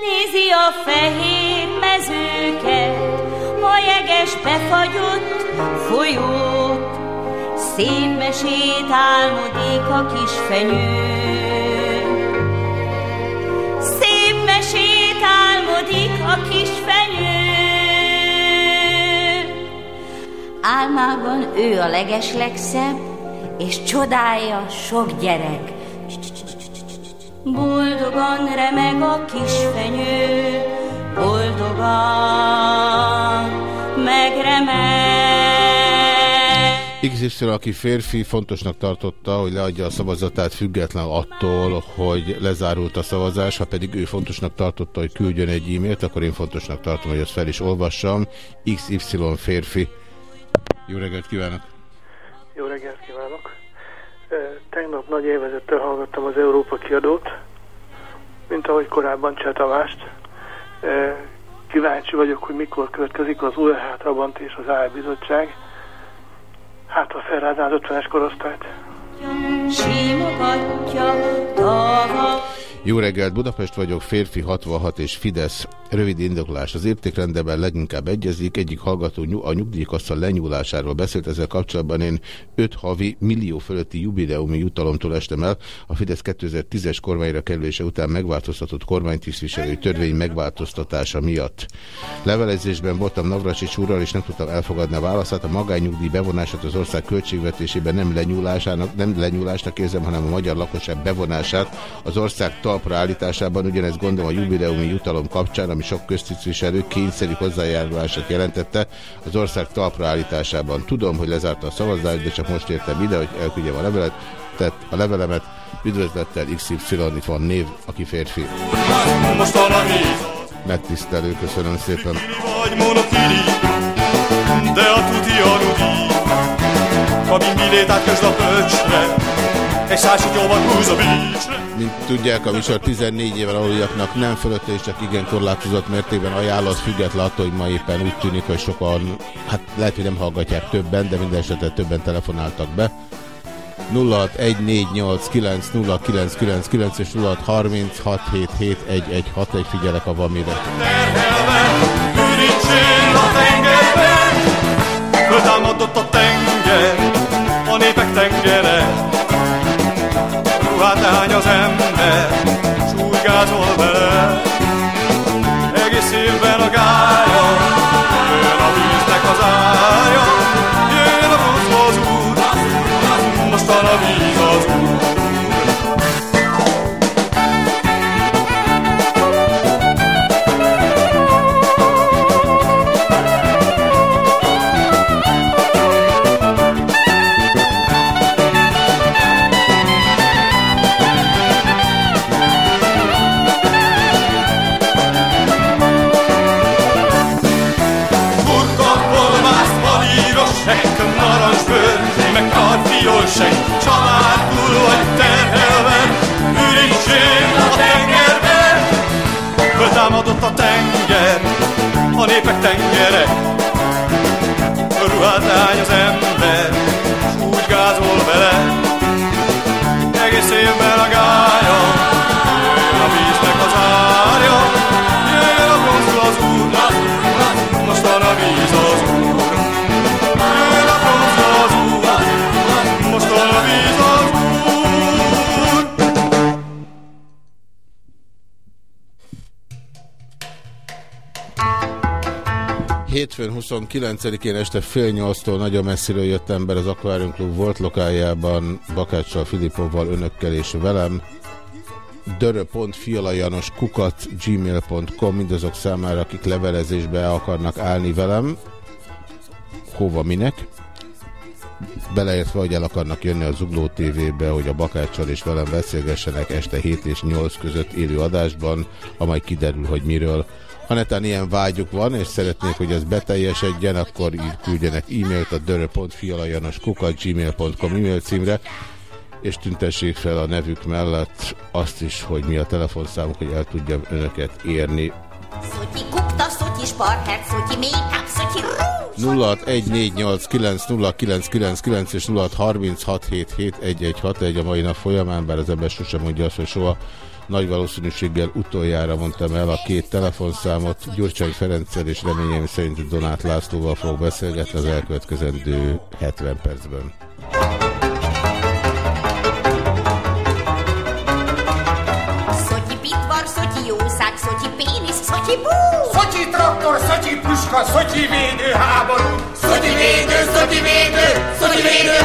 Nézi a fehér mezőket, a jeges befagyott folyót, szép mesét a kis fenyő. Szép mesét a kis fenyő. Álmában ő a legeslegszebb, és csodálja sok gyerek. Boldogan remeg a kis fenyő, boldogan megremeg. XY, aki férfi, fontosnak tartotta, hogy leadja a szavazatát független attól, hogy lezárult a szavazás, ha pedig ő fontosnak tartotta, hogy küldjön egy e-mailt, akkor én fontosnak tartom, hogy ezt fel is olvassam. XY férfi. Jó reggelt kívánok! Jó reggelt kívánok! Tegnap nagy élvezettel hallgattam az Európa kiadót, mint ahogy korábban Cseh Tamást. Ö, Kíváncsi vagyok, hogy mikor következik az UEH Trabant és az AL Bizottság. Hát a felrád az 50-es korosztályt. Simogatja. Jó reggelt, Budapest vagyok, férfi 66 és Fidesz. Rövid indoklás. Az értékrendeben leginkább egyezik. Egyik hallgató a nyugdíjkassa lenyúlásáról beszélt. Ezzel kapcsolatban én 5 havi millió fölötti jubileumi jutalomtól estem el. A Fidesz 2010-es kormányra kerülése után megváltoztatott kormánytisztviselői törvény megváltoztatása miatt. Levelezésben voltam Navracsics úrral, és nem tudtam elfogadni a válaszát. A magányugdíj bevonását az ország költségvetésében nem lenyúlásának, nem lenyúlásnak érzem, hanem a magyar lakosság bevonását az ország talpra állításában. Ugyanezt gondolom a jubileumi jutalom kapcsán, ami sok köztisztviselő kényszerű hozzájárulását jelentette az ország talpra állításában. Tudom, hogy lezárta a szavazást, de csak most értem ide, hogy elküldjem a levelet, tehát a levelemet üdvözlettel XY itt van név, aki férfi. Megtisztelő, köszönöm szépen. de a tuti a rudi. Kamin bilétát közd a pöcsre, egy szásítóvat húz a bícsre. Mint tudják, a műsor 14 éven aluljaknak nem fölötte és csak igen korlátozott mértékben ajánlott, független attól, hogy ma éppen úgy tűnik, hogy sokan, hát lehet, hogy nem hallgatják többen, de minden esetre többen telefonáltak be. 0614890999 és 0636771161 figyelek, ha van mire. Ürítsél a tengerben, a tenger, Ruhát lehány az ember, súlygázol bele, egész évben a gája, karfiolsek, családul vagy terhelve, ürítsél a tengerbe. Föltámadott a tenger, a népek tengere, ruhát lány az ember, s úgy gázol vele, egész évben a gája, Hétfőn 29-én este fél nyolctól nagyon messziről jött ember az Aquarium Club volt lokájában Bakáccsal, Filipovval, önökkel és velem. dörö.fialajanos mindazok számára, akik levelezésbe akarnak állni velem. Hova, minek? Beleértve, hogy el akarnak jönni a Zugló TV-be, hogy a Bakáccsal és velem beszélgessenek este 7 és 8 között élő adásban, amely kiderül, hogy miről. Ha netán ilyen vágyuk van, és szeretnék, hogy ez beteljesedjen, akkor így küldjenek e-mailt a dörö.fialajanoskukat.gmail.com e-mail címre, és tüntessék fel a nevük mellett azt is, hogy mi a telefonszámuk, hogy el tudjam önöket érni. Szotyi kupta, szotyi sparhet, szotyi make-up, szotyi rúzs. 0614890999 és 0636771161 a mai nap folyamán, bár az ember sosem mondja azt, hogy soha nagy valószínűséggel utoljára mondtam el a két telefonszámot. Gyurcsány Ferenccel és reményeim szerint Donát Lászlóval fogok beszélgetni az elkövetkezendő 70 percben. Szotyi bú. Szotyi traktor, szotyi puska, szotyi védő háború. Szotyi védő, szotyi védő, szotyi védő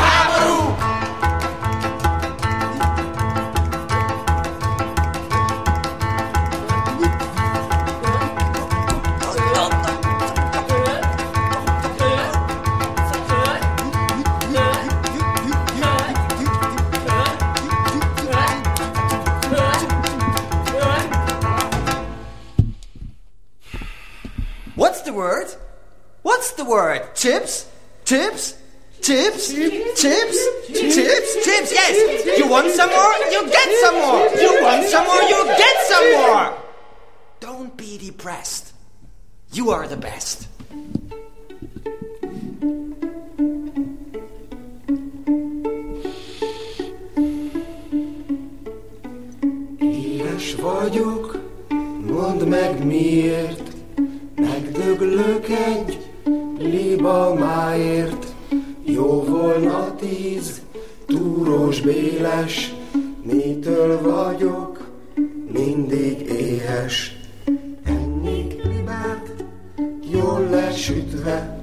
the word? What's the word? Chips? Chips? Chips? Chips? Chips? Chips? Yes! You want some more? You get some more! You want some more? You get some more! Don't be depressed. You are the best. Vagyok, mondd meg miért, megdöglök egy libamáért. Jó volna tíz, túrós béles, mitől vagyok mindig éhes. Ennék libát, jól lesütve,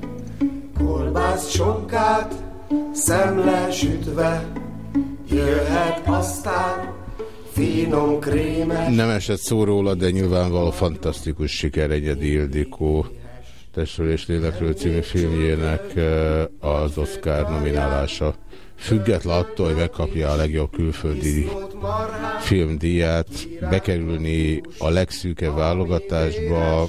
kolbász sonkát, szemlesütve, jöhet aztán finom krémes. Nem esett szó róla, de nyilvánvaló fantasztikus siker Egyedi Ildikó Testről és Lélekről című filmjének eh, az Oscar nominálása. Független attól, hogy megkapja a legjobb külföldi filmdíját, bekerülni a legszűkebb válogatásba,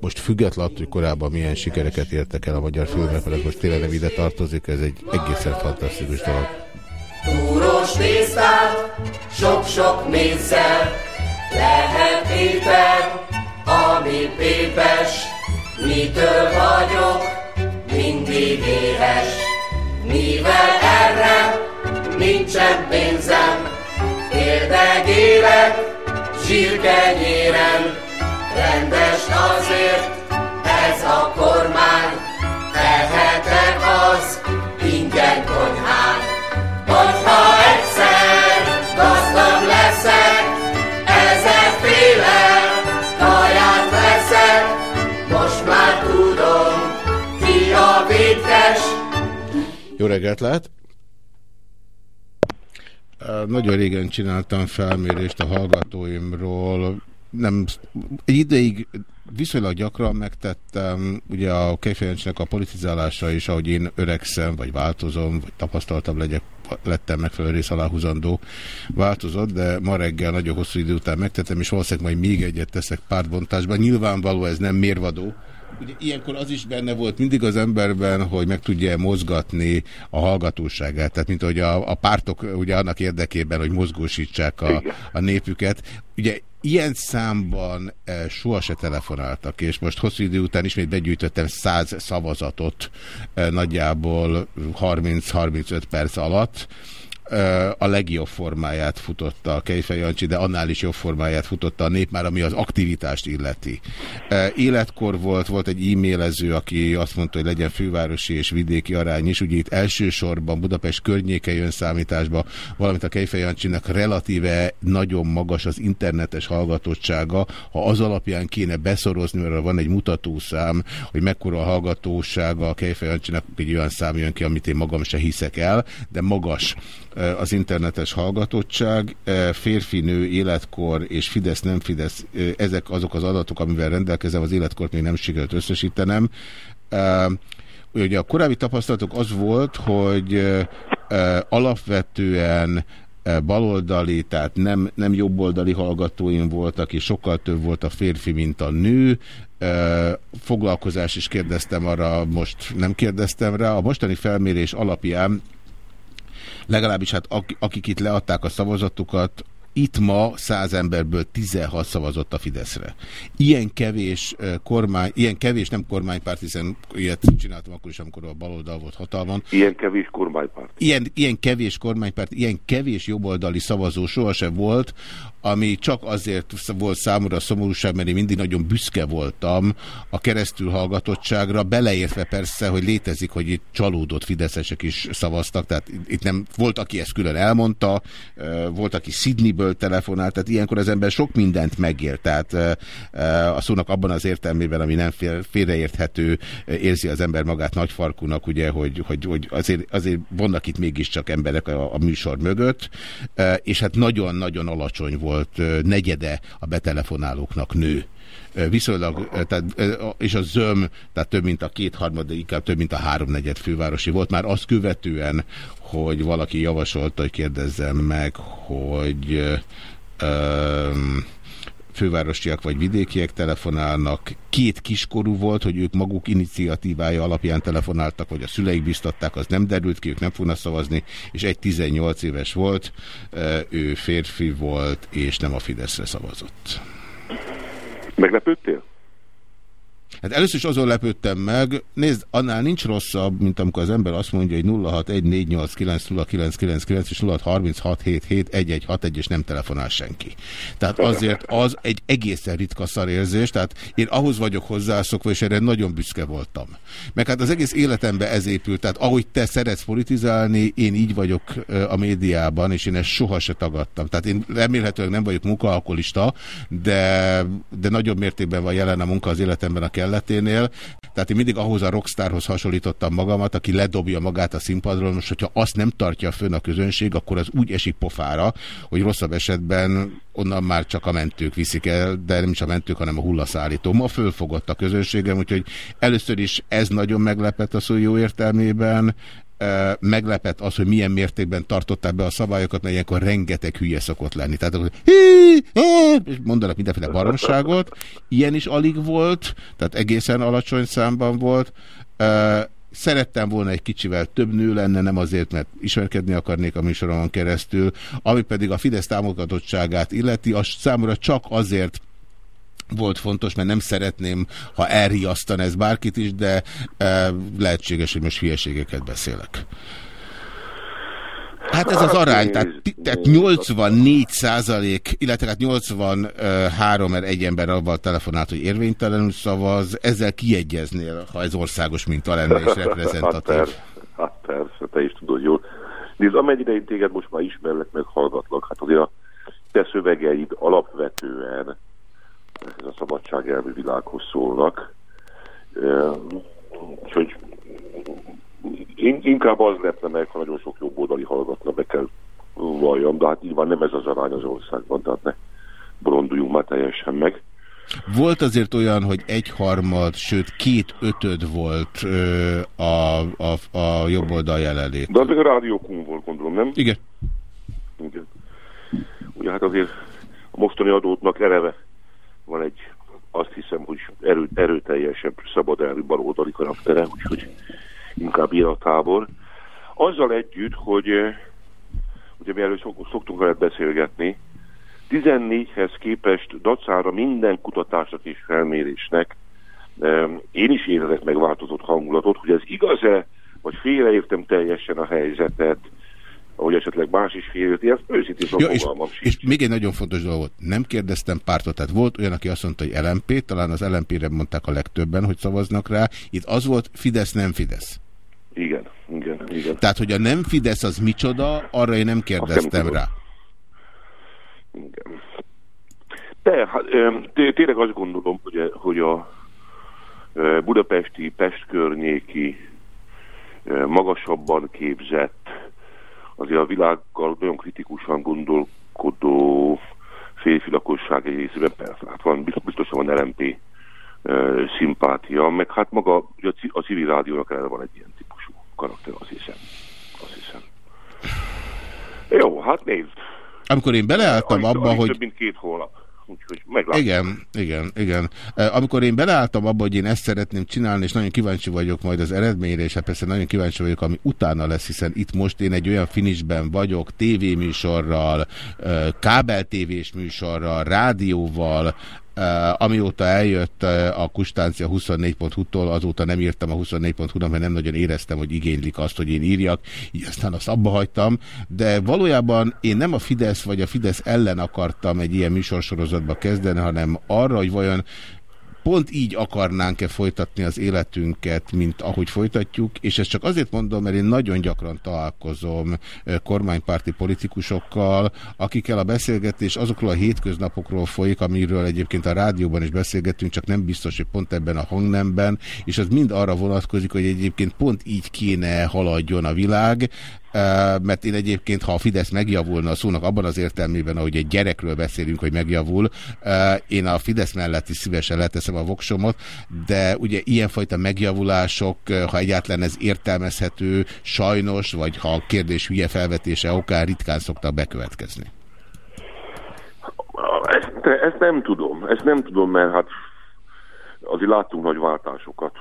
most független attól, hogy korábban milyen sikereket értek el a magyar filmek, mert ez most tényleg nem ide tartozik, ez egy egészen fantasztikus dolog. Tésztát, sok-sok mézzel, lehet étel, ami pépes. Mitől vagyok? Mindig éhes, mi mivel erre nincsen pénzem, érdegélek zsírkenyéren, rendes azért ez a kormány, Jó reggelt lehet! Nagyon régen csináltam felmérést a hallgatóimról. Nem, egy ideig viszonylag gyakran megtettem, ugye a Kejfejancsnek a politizálása is, ahogy én öregszem, vagy változom, vagy tapasztaltabb legyek, lettem megfelelő rész aláhúzandó, változott, de ma reggel nagyon hosszú idő után megtettem, és valószínűleg majd még egyet teszek pártbontásban. Nyilvánvaló ez nem mérvadó, Ugye ilyenkor az is benne volt mindig az emberben, hogy meg tudja mozgatni a hallgatóságát. Tehát, mint hogy a, a pártok ugye annak érdekében, hogy mozgósítsák a, a népüket. Ugye ilyen számban e, soha se telefonáltak, és most hosszú idő után ismét begyűjtöttem 100 szavazatot e, nagyjából 30-35 perc alatt a legjobb formáját futotta a Kejfej Jancsi, de annál is jobb formáját futotta a nép már, ami az aktivitást illeti. Életkor volt, volt egy e-mailező, aki azt mondta, hogy legyen fővárosi és vidéki arány is, ugye itt elsősorban Budapest környéke jön számításba, valamint a Kejfej Jancsinak relatíve nagyon magas az internetes hallgatottsága, ha az alapján kéne beszorozni, mert van egy mutatószám, hogy mekkora a hallgatósága a Kejfej Jancsinak, egy olyan szám jön ki, amit én magam se hiszek el, de magas az internetes hallgatottság, férfi-nő, életkor és Fidesz, nem Fidesz, ezek azok az adatok, amivel rendelkezem, az életkort még nem sikerült összesítenem. Ugye a korábbi tapasztalatok az volt, hogy alapvetően baloldali, tehát nem, nem jobboldali hallgatóim voltak, és sokkal több volt a férfi, mint a nő. Foglalkozás is kérdeztem arra, most nem kérdeztem rá. A mostani felmérés alapján legalábbis hát akik itt leadták a szavazatukat, itt ma száz emberből 16 szavazott a Fideszre. Ilyen kevés kormány, ilyen kevés nem kormánypárt, hiszen ilyet csináltam akkor is, amikor a baloldal volt hatalmon. Ilyen kevés kormánypárt. Ilyen, ilyen kevés kormánypárt, ilyen kevés jobboldali szavazó sohasem volt, ami csak azért volt számomra szomorúság, mert én mindig nagyon büszke voltam a keresztül hallgatottságra, beleértve persze, hogy létezik, hogy itt csalódott fideszesek is szavaztak, tehát itt nem volt, aki ezt külön elmondta, volt, aki Sydneyből telefonált, tehát ilyenkor az ember sok mindent megél, tehát a szónak abban az értelmében, ami nem félreérthető, érzi az ember magát nagyfarkúnak, ugye, hogy, hogy, hogy azért, azért vannak itt mégiscsak emberek a, a műsor mögött, és hát nagyon-nagyon alacsony volt volt negyede a betelefonálóknak nő. Viszonylag, tehát, és a zöm, tehát több mint a kétharmad, inkább több mint a háromnegyed fővárosi volt, már azt követően, hogy valaki javasolta, hogy kérdezzem meg, hogy um, fővárosiak vagy vidékiek telefonálnak. Két kiskorú volt, hogy ők maguk iniciatívája alapján telefonáltak, vagy a szüleik biztatták, az nem derült ki, ők nem fognak szavazni, és egy 18 éves volt, ő férfi volt, és nem a Fideszre szavazott. Meglepődtél? Hát először is azon lepődtem meg, nézd, annál nincs rosszabb, mint amikor az ember azt mondja, hogy 0614890999 és 0636771161 és nem telefonál senki. Tehát azért az egy egészen ritka szarérzés, tehát én ahhoz vagyok hozzászokva, és erre nagyon büszke voltam. Meg hát az egész életemben ez épült, tehát ahogy te szeretsz politizálni, én így vagyok a médiában, és én ezt soha se tagadtam. Tehát én remélhetőleg nem vagyok munkaalkolista, de, de nagyobb mértékben van jelen a munka az életemben a kell kelleténél. Tehát én mindig ahhoz a rockstárhoz hasonlítottam magamat, aki ledobja magát a színpadról, most hogyha azt nem tartja fönn a közönség, akkor az úgy esik pofára, hogy rosszabb esetben onnan már csak a mentők viszik el, de nem is a mentők, hanem a hullaszállító. Ma fölfogott a közönségem, úgyhogy először is ez nagyon meglepett a szó jó értelmében, meglepett az, hogy milyen mértékben tartották be a szabályokat, mert ilyenkor rengeteg hülye szokott lenni. Tehát akkor és mondanak mindenféle baromságot. Ilyen is alig volt, tehát egészen alacsony számban volt. Szerettem volna egy kicsivel több nő lenne, nem azért, mert ismerkedni akarnék a műsoromon keresztül, ami pedig a Fidesz támogatottságát illeti, az számomra csak azért volt fontos, mert nem szeretném, ha elriasztan ez bárkit is, de e, lehetséges, hogy most hülyeségeket beszélek. Hát ez az arány, tehát, tehát 84 százalék, illetve hát 83, mert egy ember avval telefonált, hogy érvénytelenül szavaz, ezzel kiegyeznél, ha ez országos minta lenne és (laughs) reprezentatív. hát, persze, hát persze, te is tudod jól. Nézd, amennyire én téged most már ismerlek, meg hallgatlak, hát azért a te szövegeid alapvetően ez a szabadságelvű világhoz szólnak. Úgyhogy inkább az lepne meg, ha nagyon sok jobboldali hallgatna, be kell valljam, de hát nyilván nem ez az arány az országban, tehát ne bolonduljunk már teljesen meg. Volt azért olyan, hogy egyharmad, sőt két ötöd volt ö, a, a, a jobb oldal jelenlét. De az a rádiókunk volt, gondolom, nem? Igen. Igen. Ugye hát azért a mostani adótnak eleve van egy, azt hiszem, hogy erő, erőteljesebb, szabad elvű baloldali karaktere, úgyhogy inkább ilyen a tábor. Azzal együtt, hogy ugye mi erről szoktunk veled beszélgetni, 14-hez képest dacára minden kutatásnak és felmérésnek én is érezek megváltozott hangulatot, hogy ez igaz-e, vagy félreértem teljesen a helyzetet, ahogy esetleg más is félérti, ez őszintén ja, és, és még egy nagyon fontos dolgot, nem kérdeztem pártot, tehát volt olyan, aki azt mondta, hogy LMP, talán az LMP-re mondták a legtöbben, hogy szavaznak rá, itt az volt Fidesz, nem Fidesz. Igen, igen, igen. Tehát, hogy a nem Fidesz az micsoda, arra én nem kérdeztem rá. Igen. De, hát, tényleg azt gondolom, hogy, hogy a budapesti, Pest környéki, magasabban képzett, azért a világgal nagyon kritikusan gondolkodó férfi lakosság egy részében persze, hát van, biztosan van LMP szimpátia, meg hát maga a civil rádiónak erre van egy ilyen típusú karakter, azt hiszem. Azt hiszem. Jó, hát nézd. Amikor én beleálltam abba, hogy... Több mint két hónap. Úgyhogy meglátjuk. Igen, igen, igen. Amikor én beleálltam abba, hogy én ezt szeretném csinálni, és nagyon kíváncsi vagyok majd az eredményre, és hát persze nagyon kíváncsi vagyok, ami utána lesz, hiszen itt most én egy olyan finisben vagyok, tévéműsorral, kábeltévés műsorral, rádióval, amióta eljött uh, a kustáncia 24.hu-tól, azóta nem írtam a 24.hu-nak, mert nem nagyon éreztem, hogy igénylik azt, hogy én írjak, így aztán azt abba hagytam, de valójában én nem a Fidesz vagy a Fidesz ellen akartam egy ilyen műsorsorozatba kezdeni, hanem arra, hogy vajon pont így akarnánk-e folytatni az életünket, mint ahogy folytatjuk, és ezt csak azért mondom, mert én nagyon gyakran találkozom kormánypárti politikusokkal, akikkel a beszélgetés azokról a hétköznapokról folyik, amiről egyébként a rádióban is beszélgetünk, csak nem biztos, hogy pont ebben a hangnemben, és az mind arra vonatkozik, hogy egyébként pont így kéne haladjon a világ, mert én egyébként, ha a Fidesz megjavulna a szónak abban az értelmében, ahogy egy gyerekről beszélünk, hogy megjavul, én a Fidesz mellett is szívesen leteszem a voksomot, de ugye ilyenfajta megjavulások, ha egyáltalán ez értelmezhető, sajnos, vagy ha a kérdés hülye felvetése okán ritkán szoktak bekövetkezni. Ezt, ezt nem tudom, ezt nem tudom, mert hát azért láttunk nagy váltásokat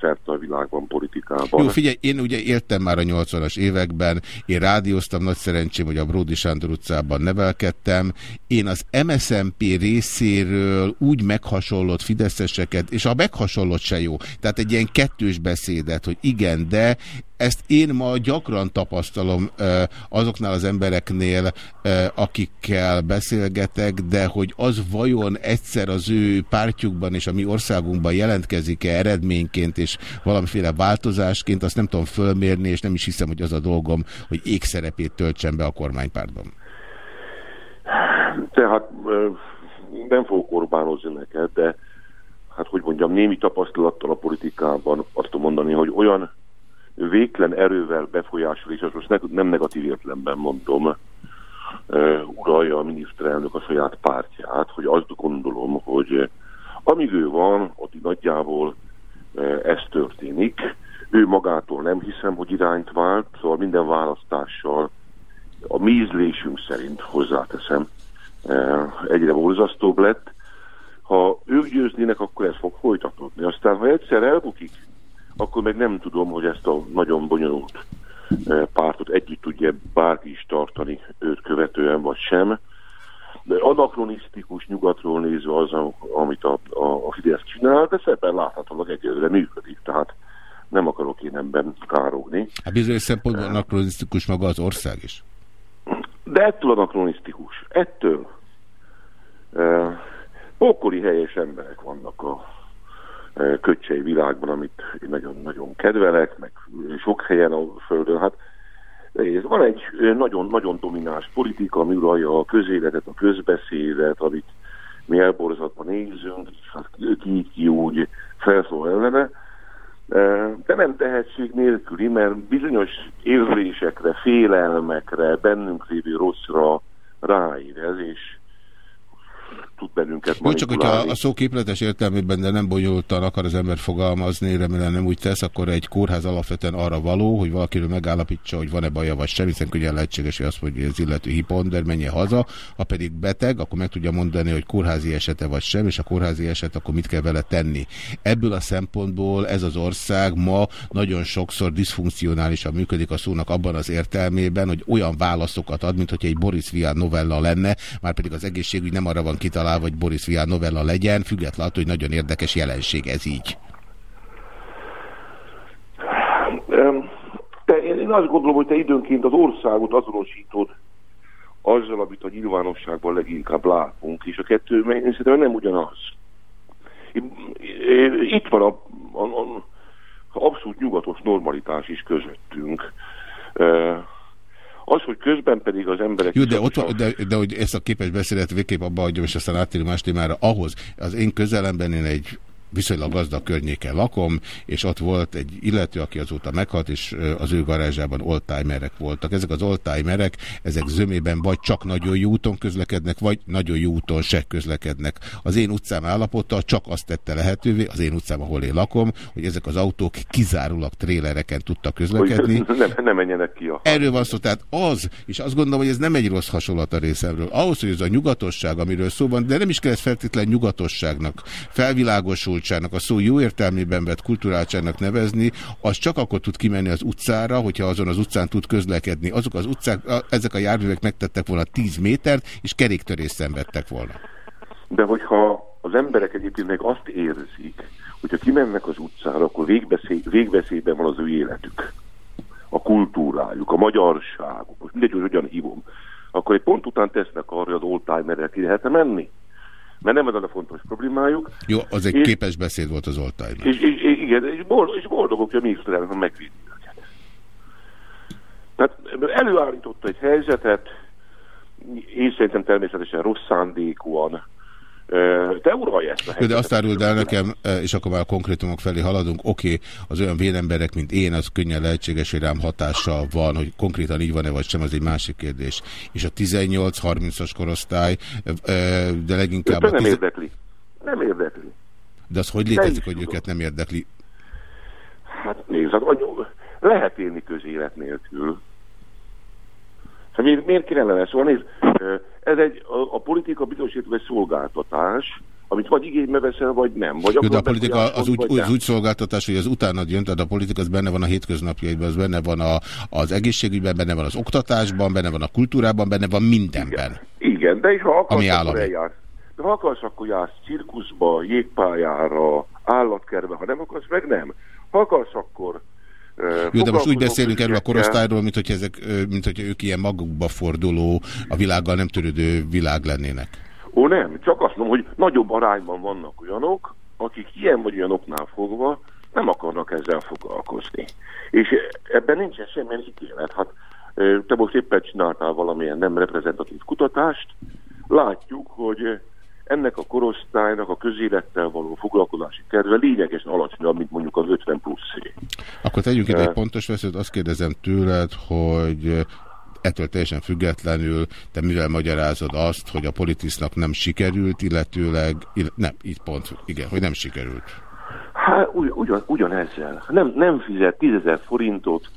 szerte a világban, politikában. Jó, figyelj, én ugye éltem már a 80-as években, én rádióztam, nagy szerencsém, hogy a Bródi Sándor utcában nevelkedtem. Én az MSZMP részéről úgy meghasonlott fideszeseket, és a meghasonlott se jó, tehát egy ilyen kettős beszédet, hogy igen, de ezt én ma gyakran tapasztalom azoknál az embereknél, akikkel beszélgetek, de hogy az vajon egyszer az ő pártjukban és a mi országunkban jelentkezik-e eredményként és valamiféle változásként, azt nem tudom fölmérni, és nem is hiszem, hogy az a dolgom, hogy égszerepét töltsen be a kormánypártban. Tehát nem fogok Orbánozni neked, de hát hogy mondjam, némi tapasztalattal a politikában azt tudom mondani, hogy olyan végtelen erővel befolyásol, és most nem negatív értelemben mondom, uralja a miniszterelnök a saját pártját, hogy azt gondolom, hogy amíg ő van, ott nagyjából ez történik. Ő magától nem hiszem, hogy irányt vált, szóval minden választással a mi ízlésünk szerint hozzáteszem, egyre borzasztóbb lett. Ha ők győznének, akkor ez fog folytatódni. Aztán, ha egyszer elbukik, akkor meg nem tudom, hogy ezt a nagyon bonyolult pártot együtt tudja bárki is tartani őt követően, vagy sem. De anakronisztikus nyugatról nézve az, amit a, a, a Fidesz csinál, de szépen láthatólag egyelőre működik, tehát nem akarok én ebben károgni. Hát bizonyos szempontból anakronisztikus maga az ország is. De ettől anakronisztikus. Ettől. Uh, pokoli helyes emberek vannak a köcsei világban, amit nagyon-nagyon kedvelek, meg sok helyen a Földön. Hát ez van egy nagyon-nagyon domináns politika, ami uralja a közéletet, a közbeszédet, amit mi elborzatban nézünk, hát ki, ki úgy felszól ellene, de nem tehetség nélküli, mert bizonyos érzésekre, félelmekre, bennünk lévő rosszra ráérez, és tud bennünket Jó, csak hogyha a szó képletes értelmében, de nem bonyolultan akar az ember fogalmazni, remélem nem úgy tesz, akkor egy kórház alapvetően arra való, hogy valakiről megállapítsa, hogy van-e baja vagy sem, hiszen könnyen lehetséges, hogy azt mondja, hogy az illető hiponder, menjen haza, ha pedig beteg, akkor meg tudja mondani, hogy kórházi esete vagy sem, és a kórházi eset, akkor mit kell vele tenni. Ebből a szempontból ez az ország ma nagyon sokszor diszfunkcionálisan működik a szónak abban az értelmében, hogy olyan válaszokat ad, mint hogy egy Boris Vian novella lenne, már pedig az egészségügy nem arra van kitalálva, vagy Boris Vian novella legyen, függetlenül attól, hogy nagyon érdekes jelenség ez így. Te, én azt gondolom, hogy te időnként az országot azonosítod azzal, amit a nyilvánosságban leginkább látunk, és a kettő szerintem nem ugyanaz. Itt van a, a, a abszolút nyugatos normalitás is közöttünk. Az, hogy közben pedig az emberek... Jó, de, ott van, de, de hogy ezt a képes beszédet végképp abba hagyom, és aztán áttérünk más témára, ahhoz az én közelemben én egy viszonylag gazdag környéken lakom, és ott volt egy illető, aki azóta meghalt, és az ő garázsában oldtimerek voltak. Ezek az oldtimerek, ezek zömében vagy csak nagyon jó úton közlekednek, vagy nagyon jó úton se közlekednek. Az én utcám állapota csak azt tette lehetővé, az én utcám, ahol én lakom, hogy ezek az autók kizárólag trélereken tudtak közlekedni. Hogy nem, nem menjenek ki a... Erről van szó, tehát az, és azt gondolom, hogy ez nem egy rossz hasonlat a részemről. Ahhoz, hogy ez a nyugatosság, amiről szó van, de nem is kell ez feltétlen nyugatosságnak, felvilágosult kulturáltságnak, a szó jó értelmében vett kulturáltságnak nevezni, az csak akkor tud kimenni az utcára, hogyha azon az utcán tud közlekedni. Azok az utcák, ezek a járművek megtettek volna 10 métert, és keréktörést szenvedtek volna. De hogyha az emberek egyébként meg azt érzik, hogyha kimennek az utcára, akkor végbeszély, végbeszélyben van az ő életük, a kultúrájuk, a magyarságuk, most mindegy, hogy hogyan hívom, akkor egy pont után tesznek arra, hogy az oldtimerrel ki lehet menni mert nem az a fontos problémájuk. Jó, az egy és, képes beszéd volt az oltályban. És, és, és, igen, és, boldog, és boldogok, hogy a miniszterelnök megvédi őket. Tehát előállította egy helyzetet, én szerintem természetesen rossz szándékúan, te uralj ezt a. De azt áruld el nekem, és akkor már a konkrétumok felé haladunk, oké, okay, az olyan vénemberek, mint én, az könnyen lehetséges, hogy rám hatással van, hogy konkrétan így van-e vagy sem, az egy másik kérdés. És a 18-30-as korosztály, de leginkább... De nem érdekli. Nem érdekli. De az hogy létezik, hogy őket nem érdekli? Hát nézd, hát, lehet élni közélet nélkül. Hát miért, miért kéne Szóval nézd, ez egy, a, a politika bizonyosítva egy szolgáltatás, amit vagy igénybe veszel, vagy nem. Vagy Jó, de a politika az úgy, az úgy szolgáltatás, hogy az utána jön, tehát a politika az benne van a hétköznapjaiban, az benne van a, az egészségügyben, benne van az oktatásban, benne van a kultúrában, benne van mindenben. Igen, Igen de és ha akarsz, ami akkor eljársz. De ha akarsz, akkor jársz cirkuszba, jégpályára, állatkerbe, ha nem akarsz, meg nem. Ha akarsz, akkor jó, de most úgy beszélünk erről a korosztályról, mint hogy, ezek, mint hogy ők ilyen magukba forduló, a világgal nem törődő világ lennének. Ó, nem, csak azt mondom, hogy nagyobb arányban vannak olyanok, akik ilyen vagy olyanoknál fogva nem akarnak ezzel foglalkozni. És ebben nincsen semmilyen ítélet. Hát te most éppen csináltál valamilyen nem reprezentatív kutatást, látjuk, hogy ennek a korosztálynak a közélettel való foglalkozási terve lényegesen alacsonyabb, mint mondjuk az 50 plusz Akkor tegyünk ide egy pontos veszőt, azt kérdezem tőled, hogy ettől teljesen függetlenül te mivel magyarázod azt, hogy a politisznak nem sikerült, illetőleg, ill nem, itt pont, igen, hogy nem sikerült. Hát ugyan, ugyanezzel. Nem, nem fizet 10 forintot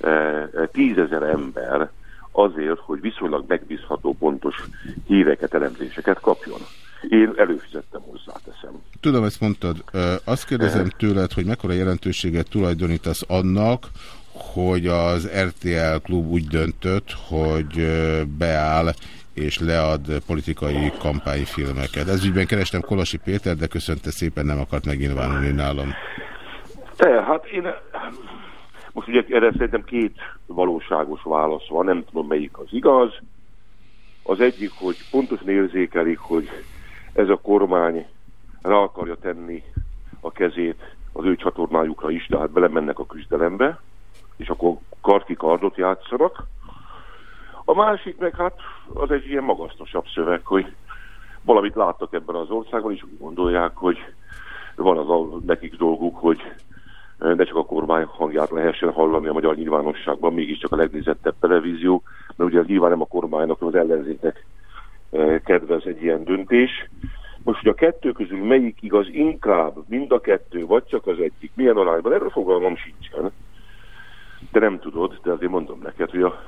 eh, 10 ember azért, hogy viszonylag megbízható, pontos híreket, elemzéseket kapjon. Én előfizettem hozzá, teszem. Tudom, ezt mondtad. Azt kérdezem tőled, hogy mekkora jelentőséget tulajdonítasz annak, hogy az RTL klub úgy döntött, hogy beáll és lead politikai kampányfilmeket. Ez ügyben kerestem Kolosi Péter, de köszönte szépen, nem akart megnyilvánulni nálam. Tehát én most ugye erre szerintem két valóságos válasz van, nem tudom melyik az igaz. Az egyik, hogy pontosan érzékelik, hogy ez a kormány rá akarja tenni a kezét az ő csatornájukra is, tehát belemennek a küzdelembe, és akkor karki kardot játszanak. A másik meg hát az egy ilyen magasztosabb szöveg, hogy valamit láttak ebben az országban, és úgy gondolják, hogy van az a nekik dolguk, hogy ne csak a kormány hangját lehessen hallani a magyar nyilvánosságban, mégiscsak a legnézettebb televízió, mert ugye nyilván nem a kormánynak, hanem az ellenzéknek eh, kedvez egy ilyen döntés. Most, hogy a kettő közül melyik igaz inkább, mind a kettő, vagy csak az egyik, milyen arányban, erről fogalmam sincsen. De nem tudod, de azért mondom neked, hogy a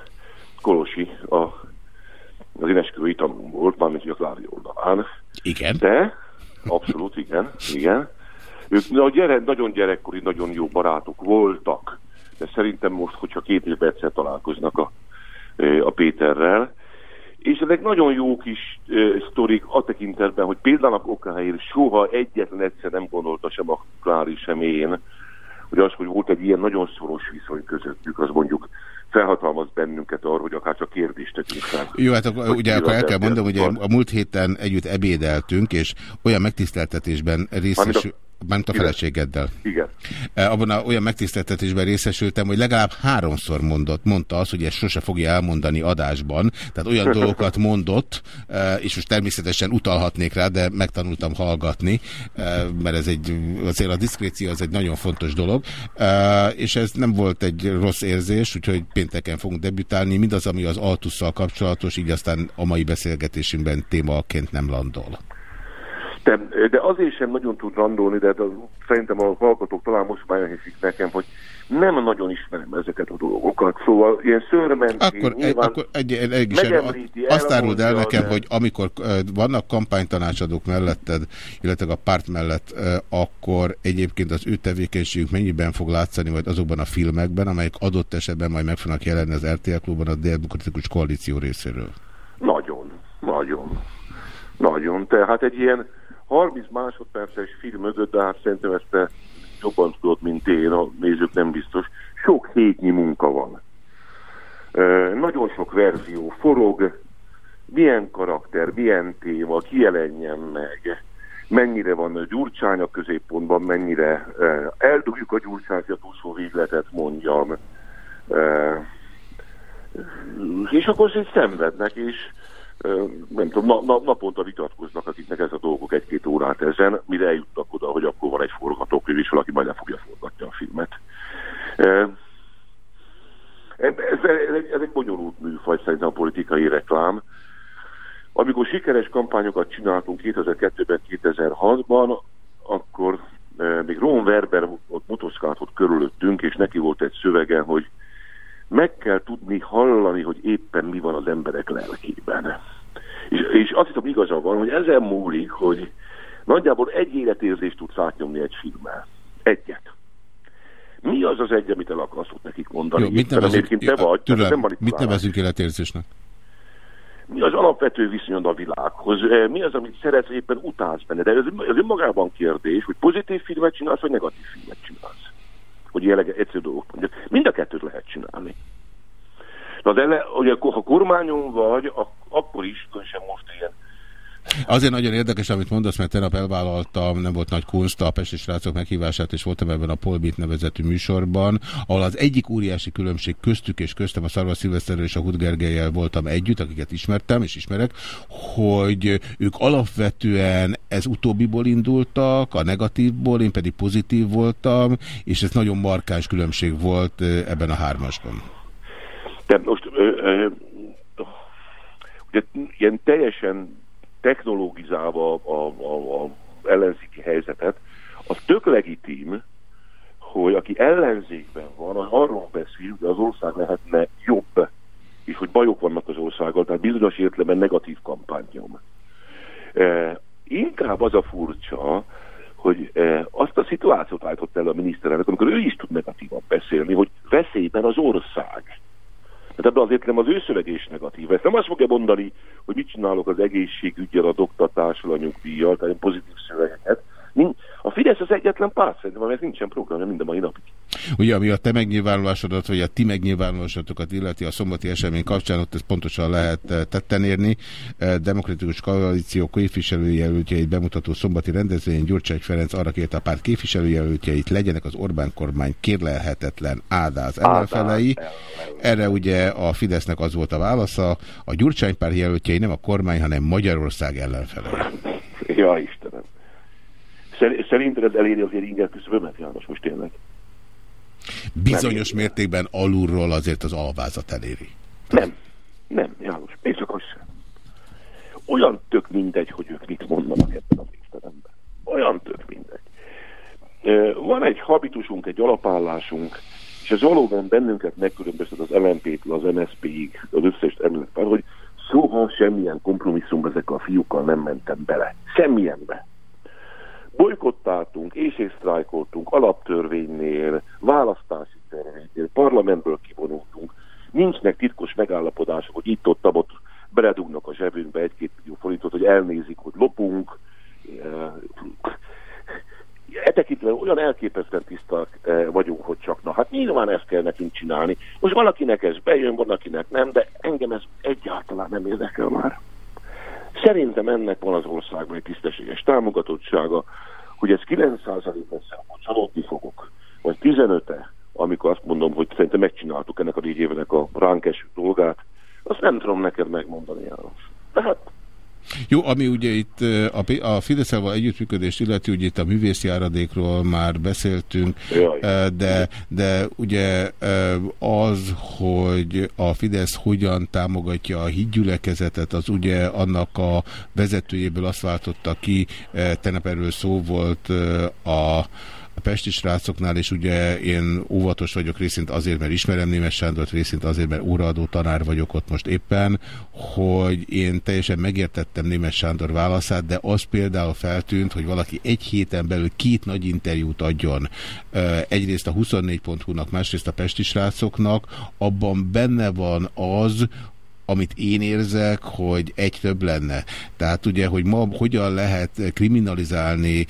Kolosi a, az én esküvőitam volt, mármint hogy a Klári oldalán. Igen. De, abszolút igen, igen. Ők na, gyere, nagyon gyerekkori, nagyon jó barátok voltak, de szerintem most, hogyha két évben egyszer találkoznak a, a Péterrel, és ezek nagyon jó kis uh, sztorik a tekintetben, hogy például okáért soha egyetlen egyszer nem gondolta sem a Klári, sem én, hogy az, hogy volt egy ilyen nagyon szoros viszony közöttük, az mondjuk felhatalmaz bennünket arra, hogy akár csak kérdést tegyünk fel. Jó, hát akkor, ugye akkor el kell mondanom, hogy a múlt héten együtt ebédeltünk, és olyan megtiszteltetésben részesül... Bánt a feleségeddel. Igen. E, abban a, olyan megtiszteltetésben részesültem, hogy legalább háromszor mondott, mondta azt, hogy ezt sose fogja elmondani adásban. Tehát olyan (laughs) dolgokat mondott, e, és most természetesen utalhatnék rá, de megtanultam hallgatni, e, mert ez egy, azért a diszkréció az egy nagyon fontos dolog, és ez nem volt egy rossz érzés, úgyhogy pénteken fogunk debütálni. Mindaz, ami az Altusszal kapcsolatos, így aztán a mai beszélgetésünkben témaként nem landol. De, de azért sem nagyon tud randolni, de, de szerintem a hallgatók talán most már elhiszik nekem, hogy nem nagyon ismerem ezeket a dolgokat. Szóval ilyen szőrmentén akkor, egy, akkor egy, egy, egy, egy azt áruld el nekem, de... hogy amikor vannak kampánytanácsadók melletted, illetve a párt mellett, akkor egyébként az ő tevékenységük mennyiben fog látszani majd azokban a filmekben, amelyek adott esetben majd meg fognak jelenni az RTL klubban a Demokratikus Koalíció részéről? Nagyon, nagyon, nagyon. Tehát egy ilyen 30 másodperces film mögött, de hát szerintem ezt te jobban tudod, mint én, a nézők nem biztos. Sok hétnyi munka van. E, nagyon sok verzió forog, milyen karakter, milyen téma, kijelenjen meg, mennyire van a gyurcsány a középpontban, mennyire e, eldugjuk a gyurcsányt, a túlszó végletet mondjam. E, és akkor szét szenvednek, és nem tudom, na, na, naponta vitatkoznak, akiknek ez a dolgok egy-két órát ezen, mire eljutnak oda, hogy akkor van egy forgatókönyv, és valaki majd le fogja forgatni a filmet. Ez, ez, ez egy bonyolult műfaj szerintem a politikai reklám. Amikor sikeres kampányokat csináltunk 2002-ben, 2006-ban, akkor még Ron Werber ott motoszkáltott körülöttünk, és neki volt egy szövege, hogy meg kell tudni hallani, hogy éppen mi van az emberek lelkében. És, és azt hiszem igaza van, hogy ezen múlik, hogy nagyjából egy életérzést tudsz átnyomni egy filmmel. Egyet. Mi az az egy, amit el akarsz nekik mondani? Jó, mit nevezünk, te vagy, türelem, nem mit nevezünk életérzésnek? Mi az alapvető viszonyod a világhoz? Eh, mi az, amit szeretsz éppen utálsz benne? De ez, ez önmagában kérdés, hogy pozitív filmet csinálsz, vagy negatív filmet csinálsz hogy jelenleg egyszerű dolgok mondjak. Mind a kettőt lehet csinálni. Na de le, hogy ha kormányon vagy, akkor is, különösen most ilyen Azért nagyon érdekes, amit mondasz, mert tegnap elvállaltam, nem volt nagy kunst a Pesti srácok meghívását, és voltam ebben a Polbit nevezetű műsorban, ahol az egyik óriási különbség köztük és köztem a Szarva Szilveszterrel és a Hudgergelyel voltam együtt, akiket ismertem és ismerek, hogy ők alapvetően ez utóbbiból indultak, a negatívból, én pedig pozitív voltam, és ez nagyon markáns különbség volt ebben a hármasban. De most ö, ö, ugye ilyen teljesen technológizálva a, a, a ellenzéki helyzetet, az tök legitim, hogy aki ellenzékben van, az arról beszél, hogy az ország lehetne jobb, és hogy bajok vannak az országgal, tehát bizonyos értelemben negatív kampányom. E, inkább az a furcsa, hogy e, azt a szituációt állított el a miniszterelnök, amikor ő is tud negatívan beszélni, hogy veszélyben az ország. Tehát ebben azért nem az ő szöveg is negatív. Ezt nem azt fogja mondani, hogy mit csinálok az egészségügyel, a doktatással, a nyugdíjjal, tehát pozitív szövegeket, A Fidesz az egyetlen párt szerintem, amelyek nincsen programja minden mai napig. Ugye, ami a te megnyilvánulásodat, vagy a ti megnyilvánulásotokat illeti a szombati esemény kapcsán, ott ezt pontosan lehet eh, tetten érni. Eh, Demokratikus koalíció képviselőjelöltjeit bemutató szombati rendezvényen Gyurcsány Ferenc arra kérte a párt képviselőjelöltjeit, legyenek az Orbán kormány kérlelhetetlen ádáz ellenfelei. Erre ugye a Fidesznek az volt a válasza, a Gyurcsány párt jelöltjei nem a kormány, hanem Magyarország ellenfelei. Ja, Istenem. Szerinted ez eléri azért inger küszöbömet, János, most tényleg? Bizonyos nem mértékben alulról azért az alvázat eléri. Nem, nem, János, az sem. Olyan tök mindegy, hogy ők mit mondanak ebben az értelemben. Olyan tök mindegy. Van egy habitusunk, egy alapállásunk, és ez valóban bennünket megkülönböztet az LMP-től az MSZP-ig, az összes emlőpár, hogy soha semmilyen kompromisszum ezekkel a fiúkkal nem mentem bele. Semmilyenbe bolykottáltunk, éjségsztrájkoltunk alaptörvénynél, választási törvénynél, parlamentből kivonultunk. Nincsnek titkos megállapodások, hogy itt-ott ott beledugnak a zsebünkbe egy-két millió forintot, hogy elnézik, hogy lopunk. E tekintve olyan elképesztően tiszták e, vagyunk, hogy csak na, hát nyilván ezt kell nekünk csinálni. Most valakinek ez bejön, valakinek nem, de engem ez egyáltalán nem érdekel már. Szerintem ennek van az országban egy tisztességes támogatottsága, hogy ez 9% lesz, akkor csalódni fogok, vagy 15-e, amikor azt mondom, hogy szerintem megcsináltuk ennek a négy évnek a ránkes dolgát, azt nem tudom neked megmondani, János. Tehát jó, ami ugye itt a, a Fideszel együttműködést illeti, ugye itt a művészi áradékról már beszéltünk, de, de ugye az, hogy a Fidesz hogyan támogatja a hídgyülekezetet, az ugye annak a vezetőjéből azt váltotta ki, tegnap erről szó volt a a pesti srácoknál, és ugye én óvatos vagyok részint azért, mert ismerem Némes Sándort, részint azért, mert óraadó tanár vagyok ott most éppen, hogy én teljesen megértettem Némes Sándor válaszát, de az például feltűnt, hogy valaki egy héten belül két nagy interjút adjon. Egyrészt a 24.hu-nak, másrészt a pesti srácoknak, abban benne van az, amit én érzek, hogy egy több lenne. Tehát ugye, hogy ma hogyan lehet kriminalizálni,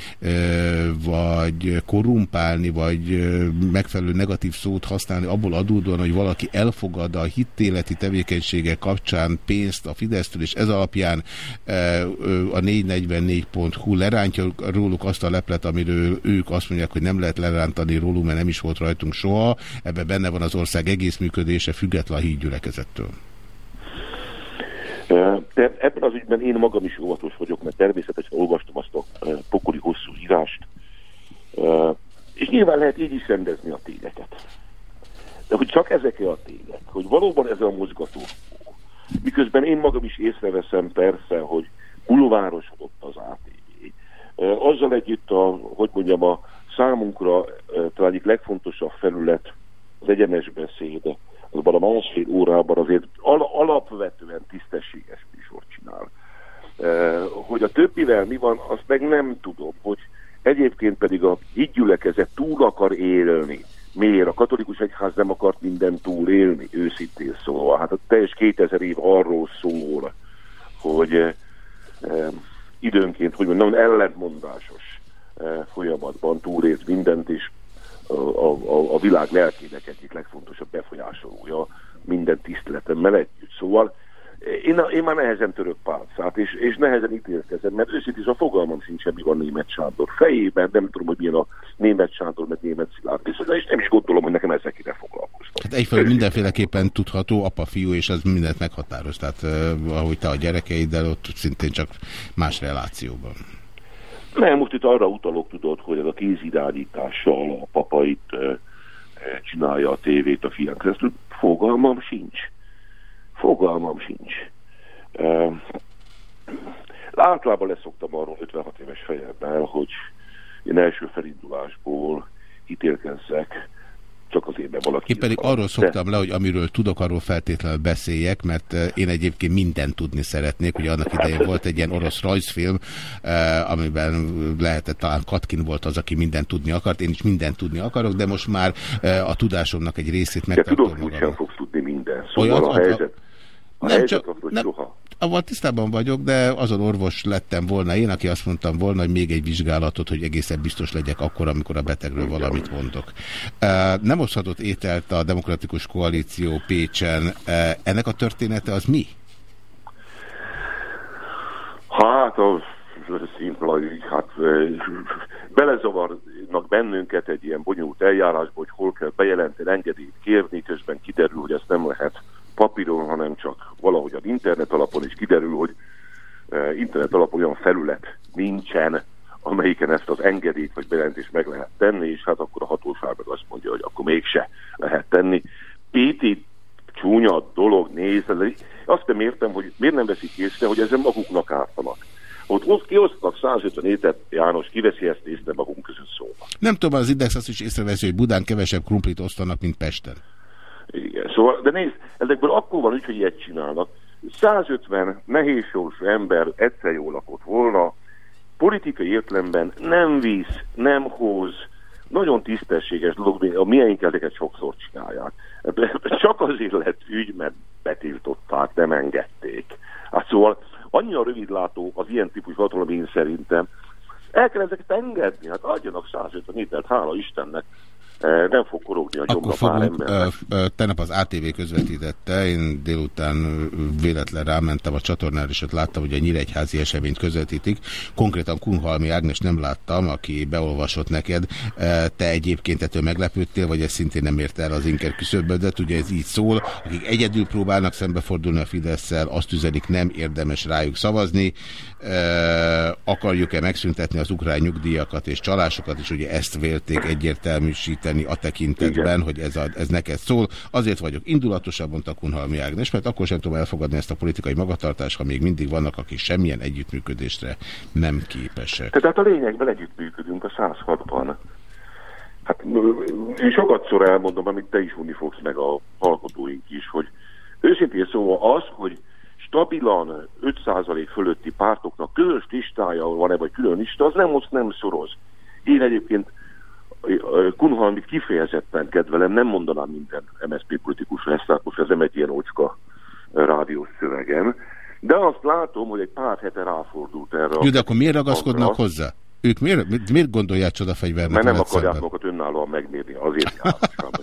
vagy korrumpálni, vagy megfelelő negatív szót használni, abból adódóan, hogy valaki elfogad a hitéleti tevékenysége kapcsán pénzt a Fidesztől, és ez alapján a 444.hu lerántja róluk azt a leplet, amiről ők azt mondják, hogy nem lehet lerántani róluk, mert nem is volt rajtunk soha. Ebben benne van az ország egész működése, független a hídgyülekezettől. Ebben az ügyben én magam is óvatos vagyok, mert természetesen olvastam azt a pokoli hosszú írást, és nyilván lehet így is rendezni a tényeket. De hogy csak ezek a tények, hogy valóban ez a mozgató, miközben én magam is észreveszem persze, hogy bulvárosodott az ATV. Azzal együtt a, hogy mondjam, a számunkra talán egyik legfontosabb felület az egyenes beszéd, azban a másfél órában azért al alapvetően tisztességes műsort csinál. E, hogy a többivel mi van, azt meg nem tudom, hogy egyébként pedig a hídgyülekezet túl akar élni. Miért? A katolikus egyház nem akart minden túl élni, őszintén szólva. Hát a teljes 2000 év arról szól, hogy e, e, időnként, hogy mondjam, ellentmondásos e, folyamatban túlélt mindent, és a, a, a világ lelkének egyik legfontosabb befolyásolója minden tiszteletemmel együtt. Szóval én, én már nehezen török pálcát, és, és nehezen ítélkezem, mert őszintén a fogalmam sincs, mi van német Sándor fejében, nem tudom, hogy milyen a német Sándor, meg német Szilárd, és nem is gondolom, hogy nekem ezek ide foglalkoztak. Hát egyfelől mindenféleképpen tudható apa-fiú, és az mindent meghatároz, tehát uh, ahogy te a gyerekeiddel, ott szintén csak más relációban. Nem, most itt arra utalok, tudod, hogy ez a kézirányítással a papa itt csinálja a tévét a fián keresztül. Fogalmam sincs. Fogalmam sincs. E, általában leszoktam arról 56 éves fejemmel, hogy én első felindulásból ítélkezzek csak azért, mert valaki... Én pedig arról szoktam de... le, hogy amiről tudok, arról feltétlenül beszéljek, mert eh, én egyébként mindent tudni szeretnék. Ugye annak idején volt egy ilyen orosz rajzfilm, eh, amiben lehetett, talán Katkin volt az, aki mindent tudni akart. Én is mindent tudni akarok, de most már eh, a tudásomnak egy részét magam. De tudod, hogy sem fogsz tudni minden. Szóval Olyan, a helyzet... A nem csak, nem, avval tisztában vagyok, de azon orvos lettem volna én, aki azt mondtam volna, hogy még egy vizsgálatot, hogy egészen biztos legyek akkor, amikor a betegről valamit mondok. Nem oszhatott ételt a Demokratikus Koalíció Pécsen. Ennek a története az mi? Hát, az szimpla ügy, hát belezavarnak bennünket egy ilyen bonyolult eljárásba, hogy hol kell bejelenteni, engedélyt kérni, közben kiderül, hogy ezt nem lehet papíron, hanem csak valahogy az internet alapon is kiderül, hogy internet alapon olyan felület nincsen, amelyiken ezt az engedélyt vagy bejelentést meg lehet tenni, és hát akkor a hatóság meg azt mondja, hogy akkor mégse lehet tenni. PT csúnya dolog néz, azt nem értem, hogy miért nem veszik észre, hogy ezen maguknak ártanak. Ott, ott kiosztnak 150 étet, János, kiveszi ezt észre magunk között szóba. Nem tudom, az Index azt is észreveszi, hogy Budán kevesebb krumplit osztanak, mint Pesten. Igen, szóval, de nézd, ezekből akkor van úgy, hogy ilyet csinálnak. 150 nehézsós ember egyszer jól lakott volna, politikai értelemben nem visz, nem hoz, nagyon tisztességes dolog, a miénk ezeket sokszor csinálják. Csak azért lett ügy, mert betiltották, nem engedték. Hát szóval annyira rövidlátó az ilyen típus hatalom én szerintem, el kell ezeket engedni, hát adjanak 150 litert, hála Istennek, nem fog korogni a Akkor fogunk, tegnap az ATV közvetítette, én délután véletlen rámentem a csatornára, és ott láttam, hogy a Nyíregyházi eseményt közvetítik. Konkrétan Kunhalmi Ágnes nem láttam, aki beolvasott neked. Te egyébként ettől meglepődtél, vagy ez szintén nem ért el az inker küszöbödet? Ugye ez így szól, akik egyedül próbálnak szembefordulni a fidesz azt üzenik, nem érdemes rájuk szavazni. Akarjuk-e megszüntetni az ukrán nyugdíjakat és csalásokat, és ugye ezt vélték egyértelműsíteni segíteni a tekintetben, Igen. hogy ez, a, ez neked szól. Azért vagyok indulatosabb, mondta Kunhalmi Ágnes, mert akkor sem tudom elfogadni ezt a politikai magatartást, ha még mindig vannak, akik semmilyen együttműködésre nem képesek. Tehát a lényegben együttműködünk a 106-ban. Hát én sokatszor elmondom, amit te is unni fogsz, meg a hallgatóink is, hogy őszintén szóval az, hogy stabilan 5% fölötti pártoknak közös listája van-e, vagy külön lista, az nem, most nem szoroz. Én egyébként Kunhalmit kifejezetten kedvelem, nem mondanám minden MSZP politikusra ezt, most ez nem egy ilyen ocska rádiós szövegem, de azt látom, hogy egy pár hete ráfordult erre. Jó, de akkor miért ragaszkodnak hangra. hozzá? Ők miért, miért gondolják csodafegyvernek? Mert nem akarják magukat önállóan megmérni, azért járnak.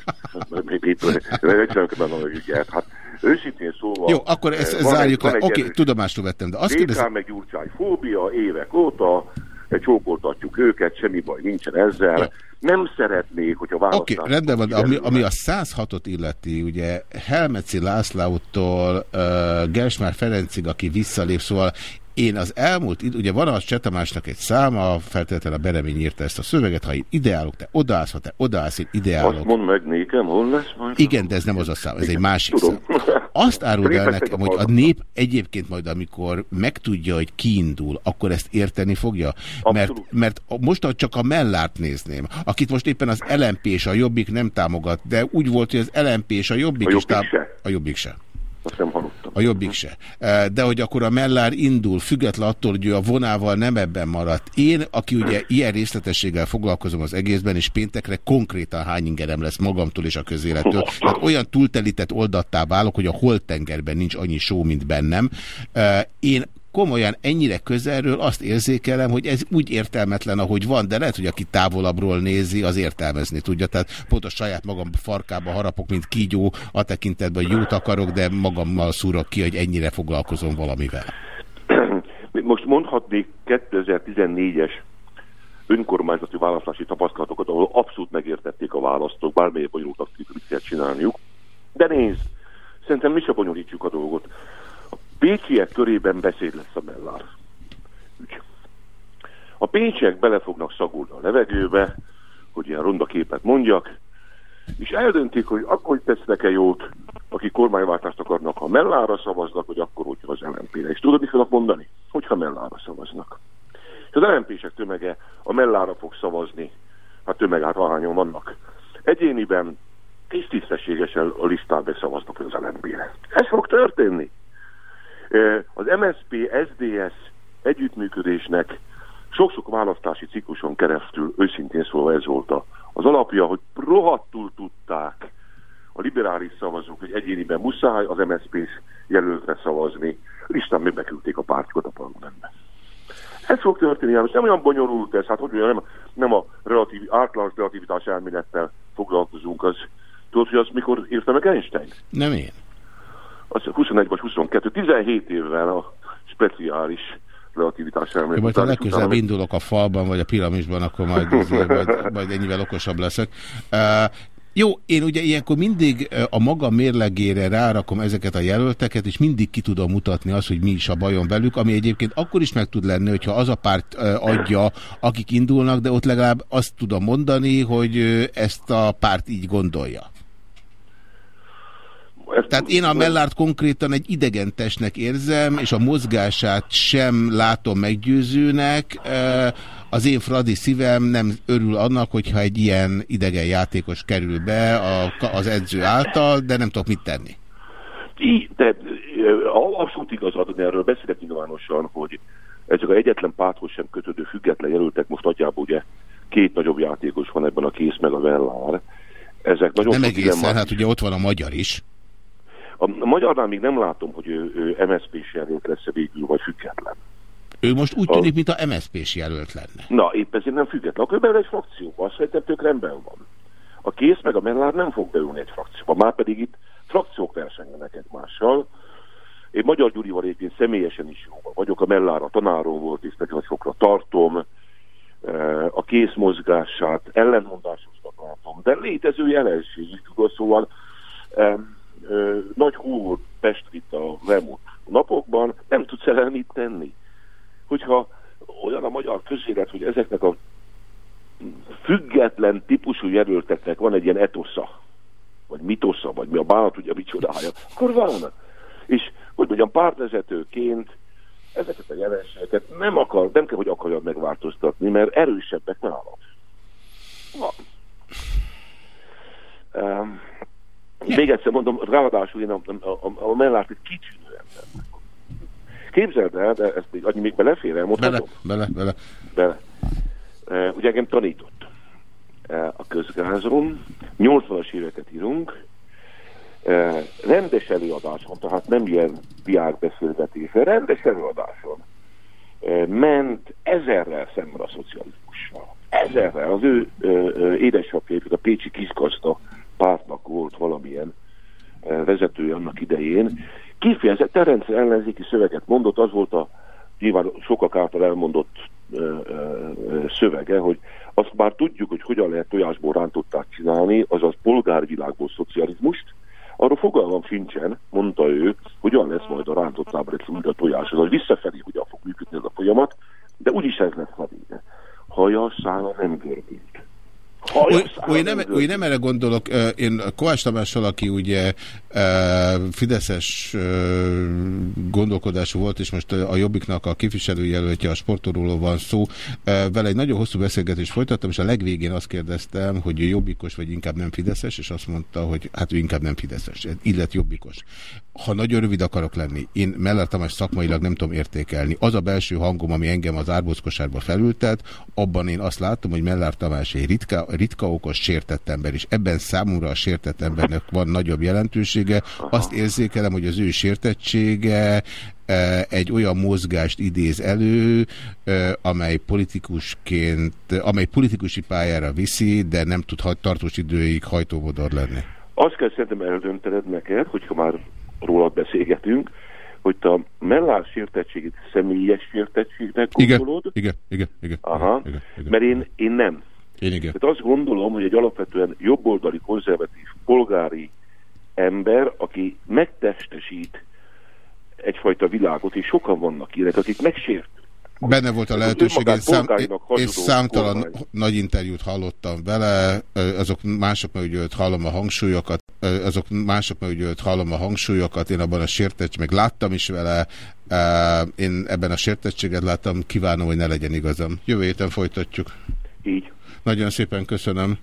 Hát őszintén szóval... Jó, akkor ezt zárjuk le. Oké, okay, tudomásul vettem, de azt kérdezem... meg Gyurcsány fóbia évek óta, csókoltatjuk őket, semmi baj nincsen ezzel. Nem szeretnék, hogy a választás... Oké, okay, rendben van, ami, ami a 106-ot illeti, ugye Helmeci Lászlótól uh, Gersmár Ferencig, aki visszalép, szóval én az elmúlt, ugye van a Csetamásnak egy száma, feltétlenül a Beremény írta ezt a szöveget, ha én ideálok, te odaállsz, ha te odaállsz, én ideálok. Azt mondd meg nékem, hol lesz majd? Igen, de ez nem az a szám, ez Igen, egy másik tudom. szám. Azt áruld el nekem, hogy a nép egyébként majd, amikor megtudja, hogy kiindul, akkor ezt érteni fogja? Mert, mert most csak a mellárt nézném, akit most éppen az LMP és a Jobbik nem támogat, de úgy volt, hogy az LMP és a Jobbik, a is támogat. A Jobbik se. Azt nem hallottam. A jobbik se. De hogy akkor a Mellár indul, független attól, hogy ő a vonával nem ebben maradt. Én, aki ugye ilyen részletességgel foglalkozom az egészben, és péntekre konkrétan hány ingerem lesz magamtól és a közélettől. Tehát (laughs) olyan túltelített oldattá válok, hogy a holtengerben nincs annyi só, mint bennem. Én komolyan ennyire közelről azt érzékelem, hogy ez úgy értelmetlen, ahogy van, de lehet, hogy aki távolabbról nézi, az értelmezni tudja. Tehát pont a saját magam farkába harapok, mint kígyó, a tekintetben, jót akarok, de magammal szúrok ki, hogy ennyire foglalkozom valamivel. (clears throat) Most mondhatnék 2014-es önkormányzati választási tapasztalatokat, ahol abszolút megértették a választók, bármelyek bonyolultak mit kell csinálniuk. De nézd, szerintem mi se bonyolítjuk a dolgot pécsiek körében beszéd lesz a Mellár ügy. A pécsiek bele fognak szagulni a levegőbe, hogy ilyen ronda képet mondjak, és eldöntik, hogy akkor tesznek-e jót, akik kormányváltást akarnak, ha Mellára szavaznak, vagy akkor, hogyha az LNP-re. És tudod, mit fognak mondani? Hogyha Mellára szavaznak. És az LNP-sek tömege a Mellára fog szavazni, hát tömeg hát ahányan vannak. Egyéniben tisztességesen a listába szavaznak az LNP-re. Ez fog történni. Az MSP SDS együttműködésnek sok-sok választási cikluson keresztül őszintén szólva ez volt az alapja, hogy rohadtul tudták a liberális szavazók, hogy egyéniben muszáj az MSZP jelöltre szavazni, Isten még beküldték a pártjukat a parlamentbe. Ez fog történni, János. Nem olyan bonyolult ez, hát hogy mondjam, nem, nem a relatív, általános relativitás elmélettel foglalkozunk. Az, tudod, hogy azt mikor írta meg Einstein? Nem én. Az 21 vagy 22, 17 évvel a speciális relativitás elmélet. Majd ha legközelebb utána- indulok a falban, vagy a piramisban, akkor majd, azért, majd, (laughs) majd ennyivel okosabb leszek. Uh, jó, én ugye ilyenkor mindig a maga mérlegére rárakom ezeket a jelölteket, és mindig ki tudom mutatni azt, hogy mi is a bajom velük, ami egyébként akkor is meg tud lenni, hogyha az a párt adja, akik indulnak, de ott legalább azt tudom mondani, hogy ezt a párt így gondolja. Tehát én a Mellárt konkrétan egy idegen testnek érzem, és a mozgását sem látom meggyőzőnek. Az én fradi szívem nem örül annak, hogyha egy ilyen idegen játékos kerül be a, az edző által, de nem tudok mit tenni. Így, de abszolút igazad, de erről beszélek nyilvánosan, hogy ezek az egyetlen párthoz sem kötődő független jelöltek, most nagyjából ugye két nagyobb játékos van ebben a kész meg a Vellár. Ezek nagyon Nem egészen, hát ugye ott van a magyar is. A, a magyarnál még nem látom, hogy ő, ő MSZP-s jelölt lesz végül, vagy független. Ő most úgy A- tűnik, mint a MSZP-s jelölt lenne. Na, épp ezért nem független. Akkor beül egy frakcióba, azt szerintem tök rendben van. A kész meg a Mellár nem fog beülni egy frakcióba, már pedig itt frakciók versengenek egymással. Én Magyar Gyurival egyébként személyesen is jó vagyok, a Mellár a tanárom volt, és nagyon sokra tartom, Eh, a kész mozgását ellenmondásosnak látom, de létező jelenség tudod, szóval nagy hú volt Pest itt a elmúlt napokban, nem tudsz ellen mit tenni. Hogyha olyan a magyar közélet, hogy ezeknek a független típusú jelölteknek van egy ilyen etosza, vagy mitosza, vagy mi a bánat, ugye micsodája, akkor van. És, hogy mondjam, pártvezetőként ezeket a jelenségeket nem akar, nem kell, hogy akarjad megváltoztatni, mert erősebbek nálad. Van. Um, még egyszer mondom, ráadásul én a, a, a, a Mellárt egy kitűnő ember. Képzeld el, de ezt még, annyi még belefér, elmondhatom? Bele, bele, bele. Uh, ugye engem tanított uh, a közgázon, 80-as éveket írunk, uh, rendes előadáson, tehát nem ilyen diákbeszélgetése, rendes előadáson uh, ment ezerrel szemben a szocializmussal. Ezerrel. Az ő uh, uh, édesapja, a Pécsi Kisgazda pártnak volt valamilyen uh, vezetője annak idején. Kifejezetten rendszer ellenzéki szöveget mondott, az volt a nyilván sokak által elmondott ö, ö, ö, szövege, hogy azt már tudjuk, hogy hogyan lehet tojásból rántották csinálni, azaz polgárvilágból szocializmust, arról fogalmam sincsen, mondta ő, hogyan lesz majd a rántottából egy újra tojás, azaz visszafelé hogyan fog működni ez a folyamat, de úgyis ez lesz a vége. Haja szála nem görbült. Úgy, nem, úgy nem erre gondolok, én Kovács Tamással, aki ugye Fideszes gondolkodású volt, és most a Jobbiknak a képviselőjelöltje, a sportoróló van szó, vele egy nagyon hosszú beszélgetést folytattam, és a legvégén azt kérdeztem, hogy ő jobbikos, vagy inkább nem Fideszes, és azt mondta, hogy hát ő inkább nem Fideszes, illet jobbikos. Ha nagyon rövid akarok lenni, én Meller Tamás szakmailag nem tudom értékelni. Az a belső hangom, ami engem az árbózkosárba felültet, abban én azt látom, hogy Mellár Tamás egy ritka, ritka okos, sértett ember, és ebben számomra a sértett embernek van nagyobb jelentősége. Azt érzékelem, hogy az ő sértettsége e, egy olyan mozgást idéz elő, e, amely politikusként, amely politikusi pályára viszi, de nem tud tartós időig hajtóvodor lenni. Azt kell szerintem eldöntened neked, hogyha már rólad beszélgetünk, hogy te a mellár sértettségét személyes sértettségnek gondolod. Igen, igen, igen. Aha, igen, igen. mert én, én nem. Én igen. Tehát azt gondolom, hogy egy alapvetően jobboldali, konzervatív, polgári ember, aki megtestesít egyfajta világot, és sokan vannak ilyenek, akik megsért. Benne volt a lehetőség, én, szám, hazudó számtalan kormány. nagy interjút hallottam vele, azok mások meg ugye hallom a hangsúlyokat, azok mások meg ugye hallom a hangsúlyokat, én abban a sértettség, meg láttam is vele, én ebben a sértettséget láttam, kívánom, hogy ne legyen igazam. Jövő héten folytatjuk. Így. Nagyon szépen köszönöm.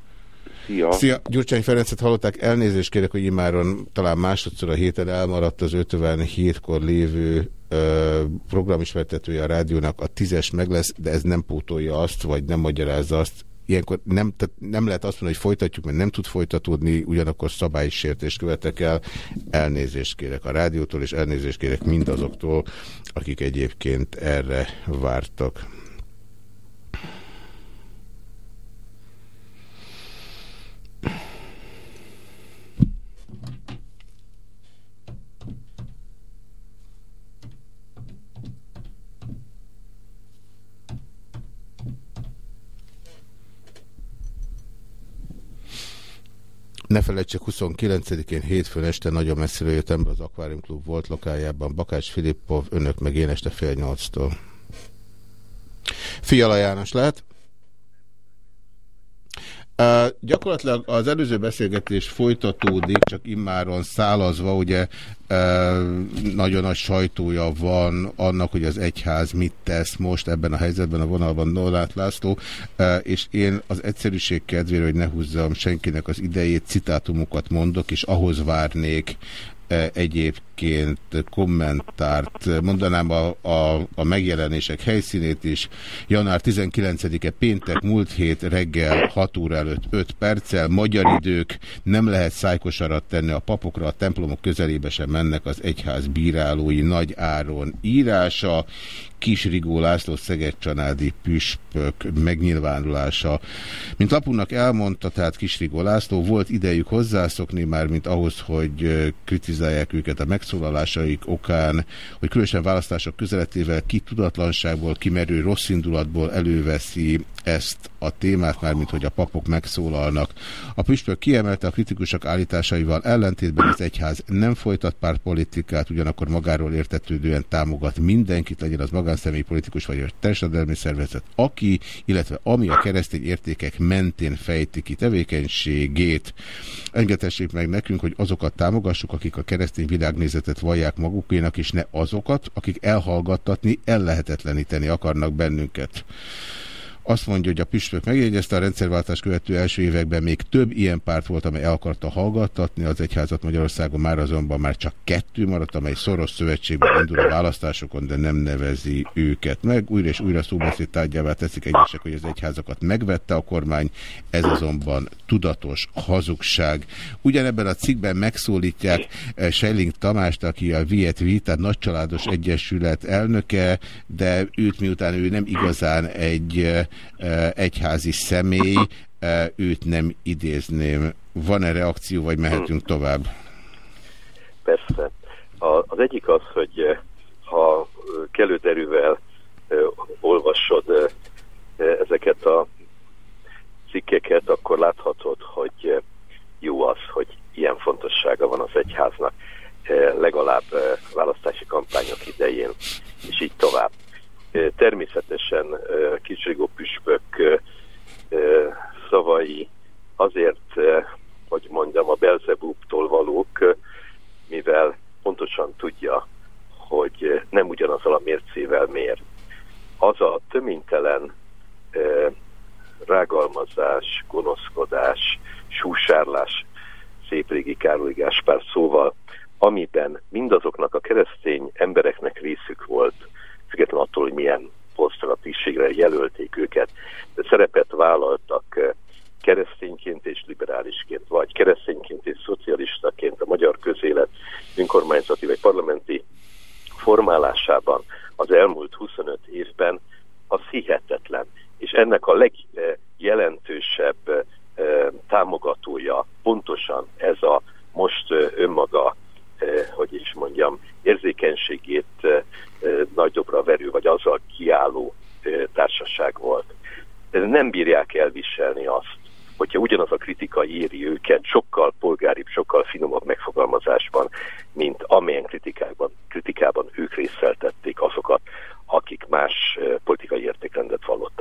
Szia. Szia, Gyurcsány Ferencet hallották, elnézést kérek, hogy imáron talán másodszor a héten elmaradt az 57-kor lévő ö, programismertetője a rádiónak, a tízes meg lesz, de ez nem pótolja azt, vagy nem magyarázza azt, ilyenkor nem, tehát nem lehet azt mondani, hogy folytatjuk, mert nem tud folytatódni, ugyanakkor szabálysértést követek el. Elnézést kérek a rádiótól, és elnézést kérek mindazoktól, akik egyébként erre vártak. Ne felejtsék, 29-én hétfőn este nagyon messzire jöttem be az Aquarium Club volt lokájában. Bakács Filippov, önök meg én este fél nyolctól. Fiala János lehet? Uh, gyakorlatilag az előző beszélgetés folytatódik, csak immáron szálazva, ugye uh, nagyon nagy sajtója van annak, hogy az egyház mit tesz most ebben a helyzetben a vonalban Norrát László, uh, és én az egyszerűség kedvére, hogy ne húzzam senkinek az idejét, citátumokat mondok, és ahhoz várnék egyébként kommentárt, mondanám a, a, a megjelenések helyszínét is. Január 19-e péntek, múlt hét reggel 6 óra előtt 5 perccel, magyar idők, nem lehet szájkosarat tenni a papokra, a templomok közelébe sem mennek az egyház bírálói. Nagy Áron írása, Kis Rigó László Szeged-Csanádi püspök megnyilvánulása. Mint lapunknak elmondta, tehát Kis László, volt idejük hozzászokni már, mint ahhoz, hogy kritizálják őket a megszólalásaik okán, hogy különösen választások közeletével ki tudatlanságból, kimerő rossz indulatból előveszi ezt a témát, már mint hogy a papok megszólalnak. A püspök kiemelte a kritikusok állításaival ellentétben az egyház nem folytat pártpolitikát, ugyanakkor magáról értetődően támogat mindenkit, legyen az magánszemély politikus vagy a társadalmi szervezet, aki, illetve ami a keresztény értékek mentén fejti ki tevékenységét. Engedhessék meg nekünk, hogy azokat támogassuk, akik a keresztény világnézetet vallják magukénak, és ne azokat, akik elhallgattatni, ellehetetleníteni akarnak bennünket. Azt mondja, hogy a püspök megjegyezte, a rendszerváltás követő első években még több ilyen párt volt, amely el akarta hallgattatni az egyházat Magyarországon, már azonban már csak kettő maradt, amely szoros szövetségben indul a választásokon, de nem nevezi őket meg. Újra és újra szóbeszéd tárgyává teszik egyesek, hogy az egyházakat megvette a kormány, ez azonban tudatos hazugság. Ugyanebben a cikkben megszólítják eh, Schelling Tamást, aki a Viet Vita nagycsaládos egyesület elnöke, de őt miután ő nem igazán egy eh, egyházi személy, őt nem idézném. Van-e reakció, vagy mehetünk tovább? Persze. Az egyik az, hogy ha kellő derűvel olvasod ezeket a cikkeket, akkor láthatod, hogy jó az, hogy ilyen fontossága van az egyháznak, legalább választási kampányok idején, és így tovább. Természetesen Kisrigó püspök szavai azért, hogy mondjam, a Belzebúbtól valók, mivel pontosan tudja, hogy nem ugyanazzal a mércével mér. Az a töménytelen rágalmazás, gonoszkodás, súsárlás, szép régi Károly Gáspár szóval, amiben mindazoknak a keresztény embereknek részük volt, független attól, hogy milyen posztra, tisztségre jelölték őket, de szerepet vállaltak eh, keresztényként és liberálisként, vagy keresztényként és szocialistaként a magyar közélet önkormányzati vagy parlamenti formálásában az elmúlt 25 évben, az hihetetlen. És ennek a legjelentősebb eh, támogatója pontosan ez a most eh, önmaga Eh, hogy is mondjam, érzékenységét eh, eh, nagyobbra verő, vagy azzal kiálló társaság volt. Nem bírják elviselni azt, hogyha ugyanaz a kritika éri őket sokkal polgáribb, sokkal finomabb megfogalmazásban, mint amilyen kritikában, kritikában ők részeltették azokat, akik más politikai értékrendet vallottak.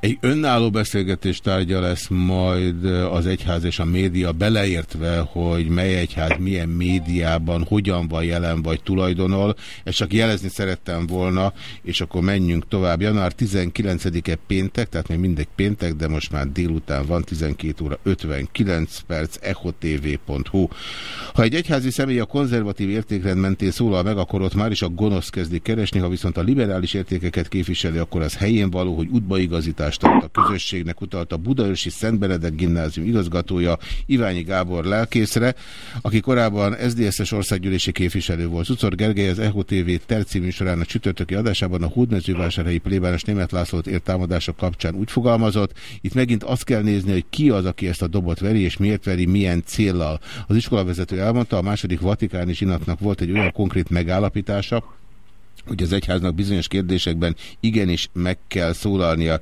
Egy önálló beszélgetés tárgya lesz majd az egyház és a média beleértve, hogy mely egyház milyen médiában, hogyan van jelen vagy tulajdonol. Ezt csak jelezni szerettem volna, és akkor menjünk tovább. Január 19-e péntek, tehát még mindegy péntek, de most már délután van 12 óra 59 perc, echotv.hu. Ha egy egyházi személy a konzervatív értékrend mentén szólal meg, akkor ott már is a gonosz kezdi keresni, ha viszont a liberális értékeket képviseli, akkor az helyén való, hogy útbaigazítást tart a közösségnek, utalt a Budaörsi Szent Benedek gimnázium igazgatója Iványi Gábor lelkészre, aki korábban SZDSZ-es országgyűlési képviselő volt. Ucor Gergely az EHO TV terci műsorán a csütörtöki adásában a hódmezővásárhelyi plébános német Lászlót ért támadások kapcsán úgy fogalmazott, itt megint azt kell nézni, hogy ki az, aki ezt a dobot veri, és miért veri, milyen céllal. Az iskolavezető elmondta, a második vatikáni zsinatnak volt egy olyan konkrét megállapítása, hogy az egyháznak bizonyos kérdésekben igenis meg kell szólalnia,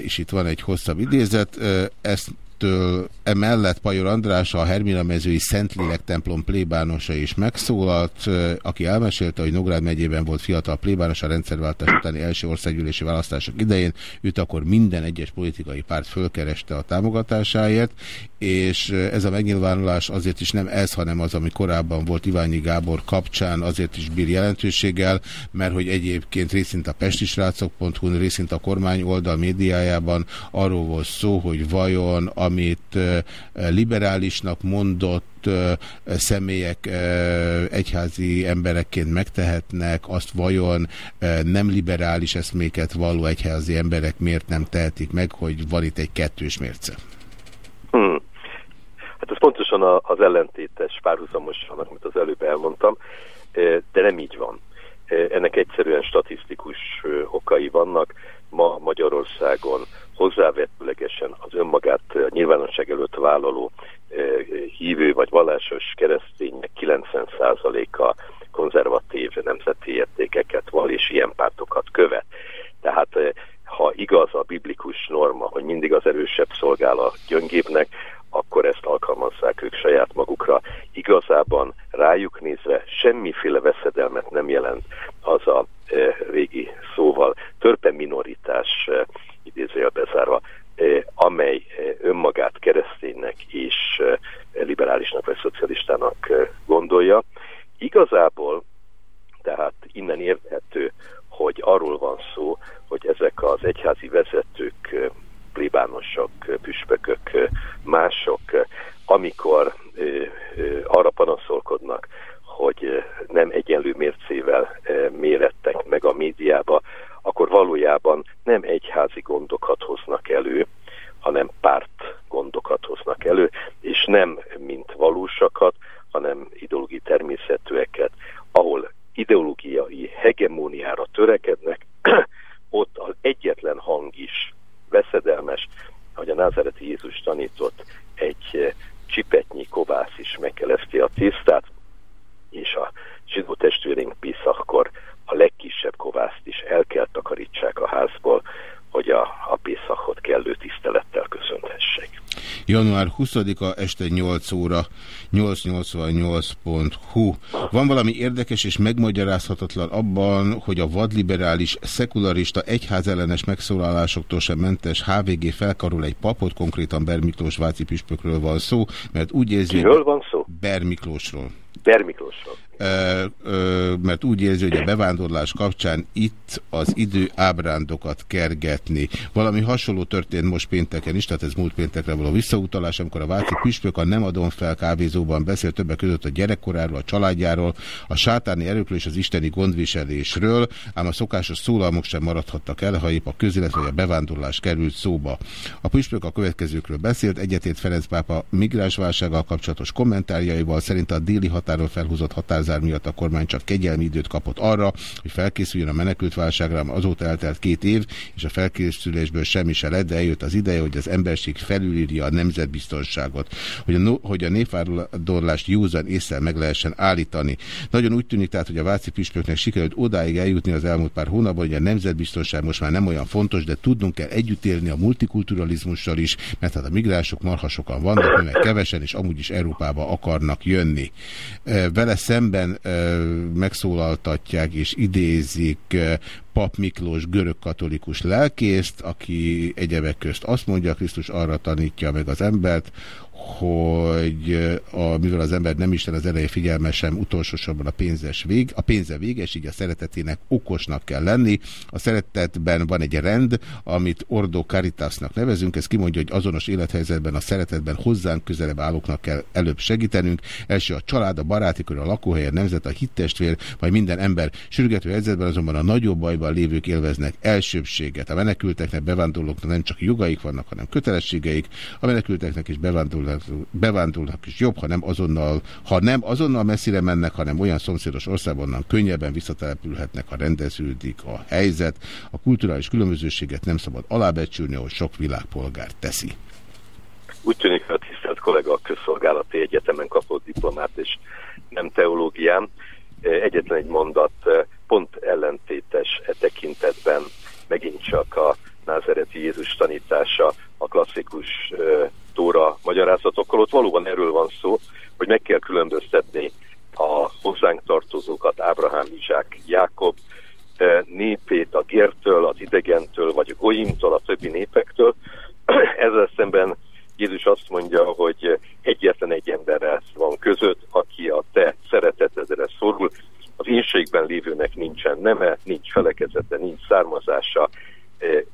és itt van egy hosszabb idézet, ezt Től emellett Pajor András, a Hermina mezői Szentlélek templom plébánosa is megszólalt, aki elmesélte, hogy Nográd megyében volt fiatal plébános a rendszerváltás utáni első országgyűlési választások idején. Őt akkor minden egyes politikai párt fölkereste a támogatásáért, és ez a megnyilvánulás azért is nem ez, hanem az, ami korábban volt Iványi Gábor kapcsán, azért is bír jelentőséggel, mert hogy egyébként részint a pestisrácok.hu, részint a kormány oldal médiájában arról volt szó, hogy vajon amit liberálisnak mondott személyek egyházi emberekként megtehetnek, azt vajon nem liberális eszméket való egyházi emberek miért nem tehetik meg, hogy van itt egy kettős mérce? Hmm. Hát ez pontosan az ellentétes párhuzamos annak, amit az előbb elmondtam, de nem így van. Ennek egyszerűen statisztikus okai vannak. Ma Magyarországon hozzávetőlegesen az önmagát a nyilvánosság előtt vállaló hívő vagy vallásos keresztények 90%-a konzervatív nemzeti értékeket val, és ilyen pártokat követ. Tehát ha igaz a biblikus norma, hogy mindig az erősebb szolgál a gyöngébbnek, akkor ezt alkalmazzák ők saját magukra. Igazában rájuk nézve semmiféle veszedelmet nem jelent az a e, régi szóval törpe minoritás e, idézőjel bezárva, eh, amely eh, önmagát kereszténynek és eh, liberálisnak vagy szocialistának gondolja. Igazából tehát innen érthető, hogy arról van szó, hogy ezek az egyházi vezetők, plébánosok, püspökök, mások, amikor arra panaszolkodnak, hogy nem egyenlő mércével mérettek meg a médiába, akkor valójában nem egyházi gondokat hoznak elő, hanem párt gondokat hoznak elő, és nem mint valósakat, hanem ideológiai természetűeket, ahol ideológiai hegemóniára törekednek, (clears throat) ott az egyetlen hang is veszedelmes, hogy a názereti Jézus tanított, egy csipetnyi kovász is megkeleszti a tisztát, és a zsidó testvérénk Piszakkor a legkisebb kovászt is el kell takarítsák a házból, hogy a, a Pészakot kellő tisztelettel köszönhessék. Január 20-a este 8 óra 888.hu. Van valami érdekes és megmagyarázhatatlan abban, hogy a vadliberális, szekularista, egyházellenes megszólalásoktól sem mentes HVG felkarol egy papot, konkrétan Bermiklós Váci püspökről van szó, mert úgy érzi... Kiről van szó? Bermiklósról. Bermiklósról mert úgy érzi, hogy a bevándorlás kapcsán itt az idő ábrándokat kergetni. Valami hasonló történt most pénteken is, tehát ez múlt péntekre való visszautalás, amikor a Váci püspök a Nem adom fel kávézóban beszélt többek között a gyerekkoráról, a családjáról, a sátáni erőkről és az isteni gondviselésről, ám a szokásos szólalmok sem maradhattak el, ha épp a közélet vagy a bevándorlás került szóba. A püspök a következőkről beszélt, egyetét Ferenc pápa migránsválsággal kapcsolatos kommentárjaival, szerint a déli határól felhúzott határ Lázár miatt a kormány csak kegyelmi időt kapott arra, hogy felkészüljön a menekült válságra, azóta eltelt két év, és a felkészülésből semmi se lett, de eljött az ideje, hogy az emberség felülírja a nemzetbiztonságot, hogy a, no, hogy a népvándorlást józan észre meg lehessen állítani. Nagyon úgy tűnik tehát, hogy a Váci püspöknek sikerült odáig eljutni az elmúlt pár hónapban, hogy a nemzetbiztonság most már nem olyan fontos, de tudnunk kell együtt élni a multikulturalizmussal is, mert hát a migránsok marha sokan vannak, meg kevesen, és amúgy is Európába akarnak jönni. Vele szemben ebben megszólaltatják és idézik Pap Miklós görög-katolikus lelkészt, aki egyebek közt azt mondja, Krisztus arra tanítja meg az embert, hogy a, mivel az ember nem Isten az eleje figyelmesem, utolsósorban a pénzes vég, a pénze véges, így a szeretetének okosnak kell lenni. A szeretetben van egy rend, amit Ordo Caritasnak nevezünk, ez kimondja, hogy azonos élethelyzetben a szeretetben hozzánk közelebb állóknak kell előbb segítenünk. Első a család, a baráti kör, a lakóhely, a nemzet, a hittestvér, majd minden ember. Sürgető helyzetben azonban a nagyobb bajban lévők élveznek elsőbséget. A menekülteknek, bevándorlóknak nem csak jogaik vannak, hanem kötelességeik. A menekülteknek és bevándorlóknak is jobb, ha nem azonnal, ha nem azonnal messzire mennek, hanem olyan szomszédos országban könnyebben visszatelepülhetnek, ha rendeződik a helyzet. A kulturális különbözőséget nem szabad alábecsülni, ahogy sok világpolgár teszi. Úgy tűnik, hogy a tisztelt kollega a közszolgálati egyetemen kapott diplomát, és nem teológián. Egyetlen egy mondat, pont ellentétes e tekintetben megint csak a názereti Jézus tanítása a klasszikus tóra magyarázatokkal. Ott valóban erről van szó, hogy meg kell különböztetni a hozzánk tartozókat, Ábrahám, Izsák, Jákob népét a gértől, az idegentől, vagy a goimtól, a többi népektől. (clears throat) Ezzel szemben Jézus azt mondja, hogy egyetlen egy emberrel van között, aki a te szeretetedre szorul. Az énségben lévőnek nincsen neme, nincs felekezete, nincs származása.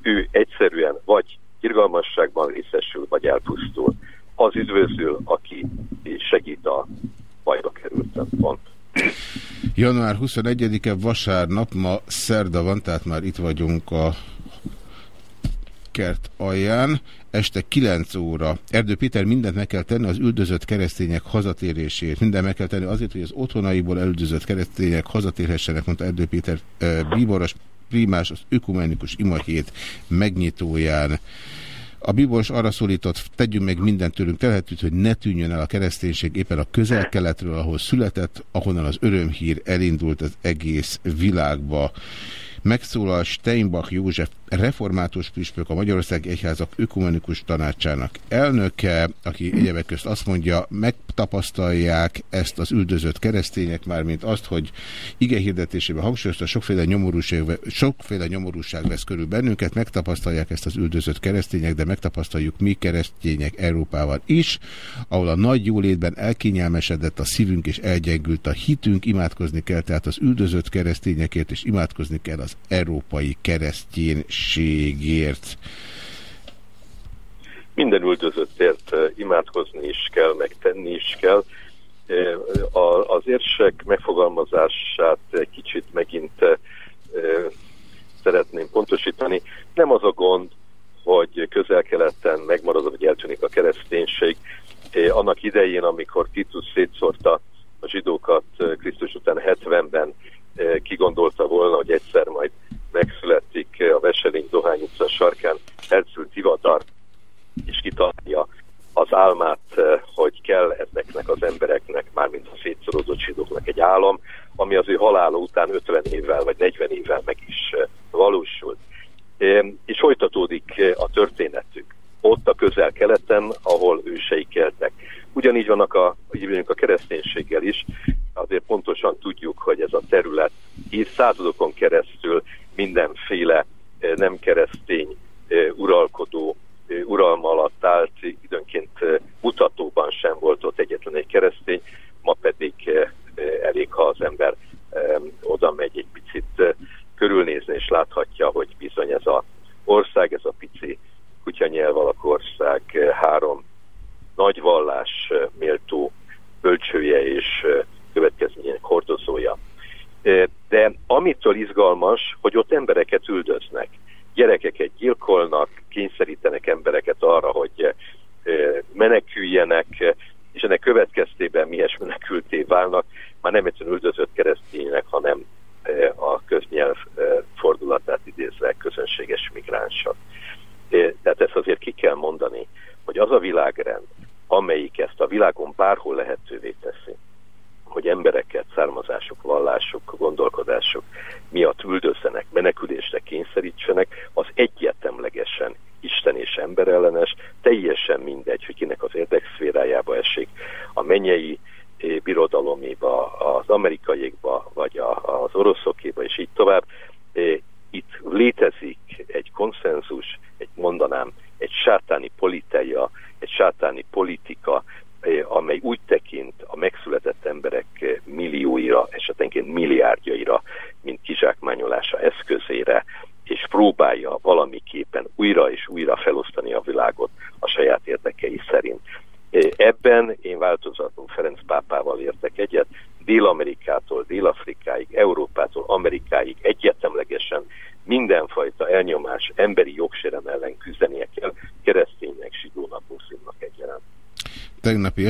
Ő egyszerűen vagy irgalmasságban részesül, vagy elpusztul. Az üdvözül, aki segít a bajba kerültem. Pont. Január 21-e vasárnap, ma szerda van, tehát már itt vagyunk a kert alján, este 9 óra. Erdő Péter mindent meg kell tenni az üldözött keresztények hazatérését. Minden meg kell tenni azért, hogy az otthonaiból elüldözött keresztények hazatérhessenek, mondta Erdő Péter e, bíboros primás az ökumenikus imahét megnyitóján. A bíboros arra szólított, tegyünk meg mindent tőlünk telhetőt, hogy ne tűnjön el a kereszténység éppen a közel-keletről, ahol született, ahonnan az örömhír elindult az egész világba. Megszólal Steinbach József református püspök, a Magyarország Egyházak Ökumenikus Tanácsának elnöke, aki egyebek közt azt mondja, megtapasztalják ezt az üldözött keresztények, mármint azt, hogy ige hirdetésében hangsúlyozta, sokféle nyomorúság, sokféle nyomorúság vesz körül bennünket, megtapasztalják ezt az üldözött keresztények, de megtapasztaljuk mi keresztények Európával is, ahol a nagy jólétben elkényelmesedett a szívünk és elgyengült a hitünk, imádkozni kell tehát az üldözött keresztényekért, és imádkozni kell az európai keresztény segítségért? Minden üldözöttért eh, imádkozni is kell, megtenni is kell. Eh, az érsek megfogalmazását kicsit megint eh, szeretném pontosítani. Nem az a gond, hogy közel-keleten megmarad, vagy eltűnik a kereszténység. Annak idején, amikor Titus szétszórta a zsidókat Krisztus után 70-ben, kigondolta volna, hogy egyszer majd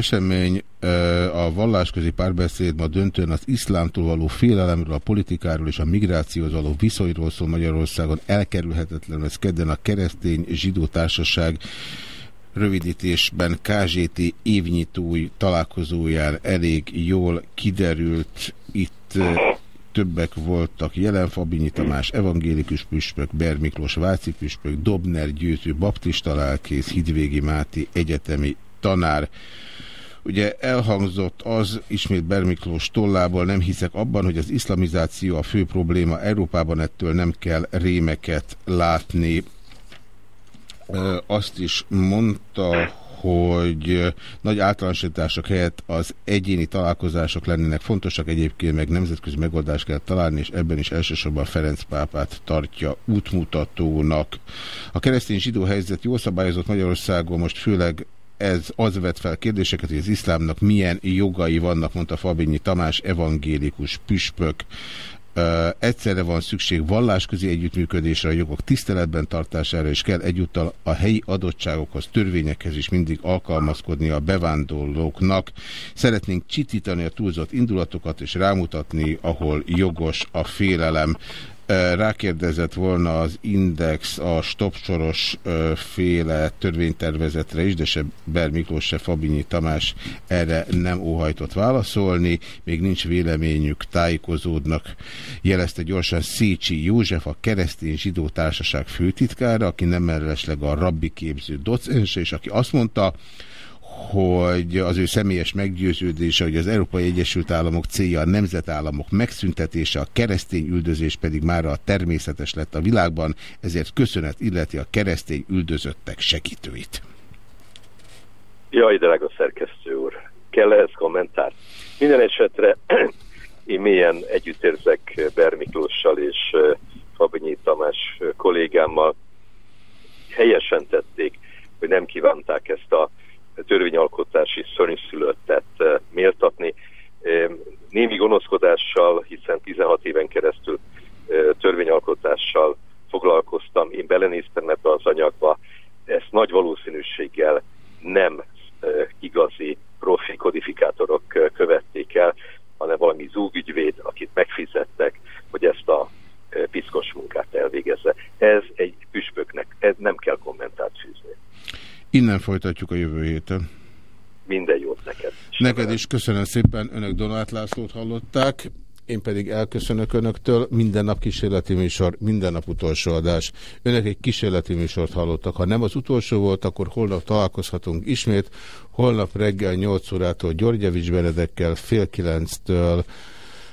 esemény a vallásközi párbeszéd ma döntően az iszlámtól való félelemről, a politikáról és a migrációhoz való viszonyról szól Magyarországon. Elkerülhetetlen ez kedden a keresztény zsidó társaság rövidítésben KZT évnyitói találkozóján elég jól kiderült. Itt többek voltak jelen, Fabinyi Tamás, evangélikus püspök, Ber Miklós Váci püspök, Dobner Győző, baptista lelkész, Hidvégi Máté, egyetemi tanár. Ugye elhangzott az, ismét Bermiklós tollából, nem hiszek abban, hogy az iszlamizáció a fő probléma. Európában ettől nem kell rémeket látni. Azt is mondta, hogy nagy általánosítások helyett az egyéni találkozások lennének fontosak, egyébként meg nemzetközi megoldást kell találni, és ebben is elsősorban Ferenc pápát tartja útmutatónak. A keresztény zsidó helyzet jól szabályozott Magyarországon, most főleg ez az vet fel kérdéseket, hogy az iszlámnak milyen jogai vannak, mondta Fabinyi Tamás, evangélikus püspök. Uh, egyszerre van szükség vallásközi együttműködésre, a jogok tiszteletben tartására, és kell egyúttal a helyi adottságokhoz, törvényekhez is mindig alkalmazkodni a bevándorlóknak. Szeretnénk csitítani a túlzott indulatokat, és rámutatni, ahol jogos a félelem rákérdezett volna az Index a stopsoros féle törvénytervezetre is, de se Ber Miklós, se Fabinyi Tamás erre nem óhajtott válaszolni, még nincs véleményük, tájékozódnak, jelezte gyorsan Szécsi József, a keresztény zsidó társaság főtitkára, aki nem mellesleg a rabbi képző docens, és aki azt mondta, hogy az ő személyes meggyőződése, hogy az Európai Egyesült Államok célja a nemzetállamok megszüntetése, a keresztény üldözés pedig már a természetes lett a világban, ezért köszönet illeti a keresztény üldözöttek segítőit. Jaj, drága szerkesztő úr, kell ehhez kommentár? Minden esetre én mélyen együttérzek Ber Miklóssal és Fabinyi Tamás kollégámmal. Helyesen tették, hogy nem kívánták ezt a törvényalkotási szörnyszülöttet eh, méltatni. Némi gonoszkodással, hiszen 16 éven keresztül eh, törvényalkotással foglalkoztam, én belenéztem ebbe az anyagba, ezt nagy valószínűséggel nem eh, igazi profi kodifikátorok követték el, hanem valami zúgügyvéd, akit megfizettek, hogy ezt a piszkos munkát elvégezze. Ez egy püspöknek, ez nem kell kommentárt fűzni. Innen folytatjuk a jövő héten. Minden jót neked. Neked is köszönöm szépen, önök Donát Lászlót hallották, én pedig elköszönök önöktől. Minden nap kísérleti műsor, minden nap utolsó adás. Önök egy kísérleti műsort hallottak. Ha nem az utolsó volt, akkor holnap találkozhatunk ismét. Holnap reggel 8 órától Györgyevics Benedekkel, fél kilenctől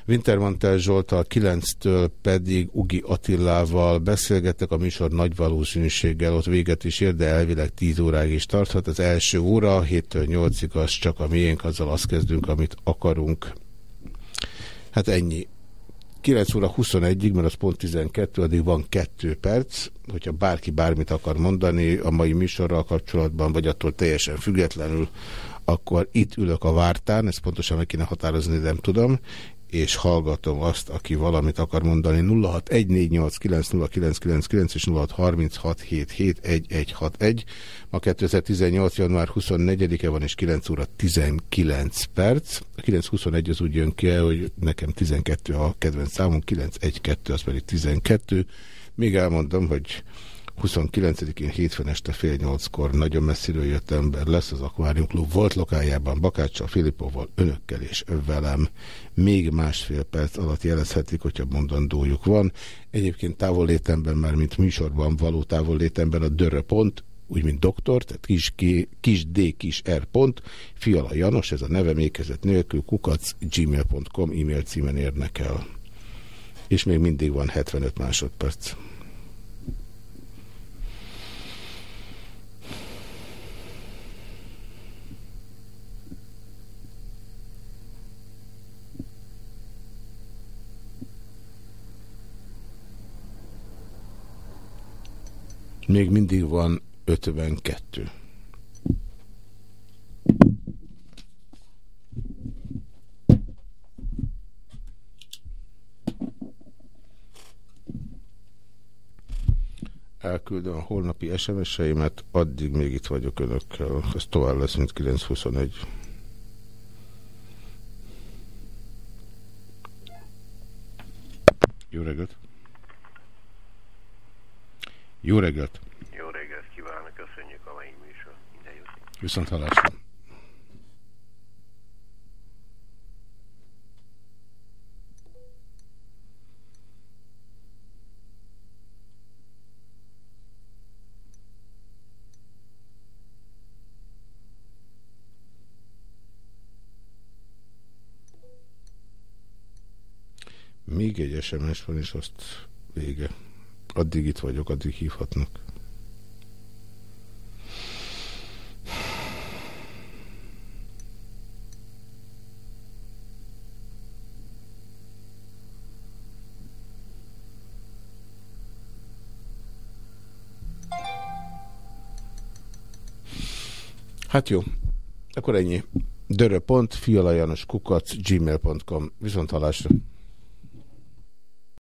Wintermantel Zsoltal 9-től pedig Ugi Attilával beszélgettek, a műsor nagy valószínűséggel ott véget is ér, de elvileg 10 óráig is tarthat. Az első óra 7-től 8-ig az csak a miénk, azzal azt kezdünk, amit akarunk. Hát ennyi. 9 óra 21-ig, mert az pont 12, addig van 2 perc, hogyha bárki bármit akar mondani a mai műsorral kapcsolatban, vagy attól teljesen függetlenül, akkor itt ülök a vártán, ezt pontosan meg kéne határozni, nem tudom, és hallgatom azt, aki valamit akar mondani 0614890999 és 0636771161. Ma 2018. január 24-e van és 9 óra 19 perc. A 921 az úgy jön ki, hogy nekem 12 a kedvenc számom, 912 az pedig 12. Még elmondom, hogy 29-én hétfőn este fél nyolckor nagyon messziről jött ember lesz az Aquarium Klub volt lokájában Bakáccsal, Filipóval, önökkel és velem. Még másfél perc alatt jelezhetik, hogyha mondandójuk van. Egyébként távollétemben, már mint műsorban való távollétemben a dörö pont, úgy, mint doktor, tehát kis, kis D, kis R pont, Fiala Janos, ez a nevem ékezet nélkül, kukac, gmail.com e-mail címen érnek el. És még mindig van 75 másodperc. Még mindig van 52. elküldöm a holnapi SMS-eimet, addig még itt vagyok önökkel. Ez tovább lesz, mint 921. Jó reggelt! Jó reggelt! Jó reggelt kívánok, köszönjük a mai műsor. Minden jót. Viszont hallásra! Még egy SMS van, és azt vége. Addig itt vagyok, addig hívhatnak. Hát jó, akkor ennyi. Dörö.fialajanoskukac gmail.com Viszont halásra.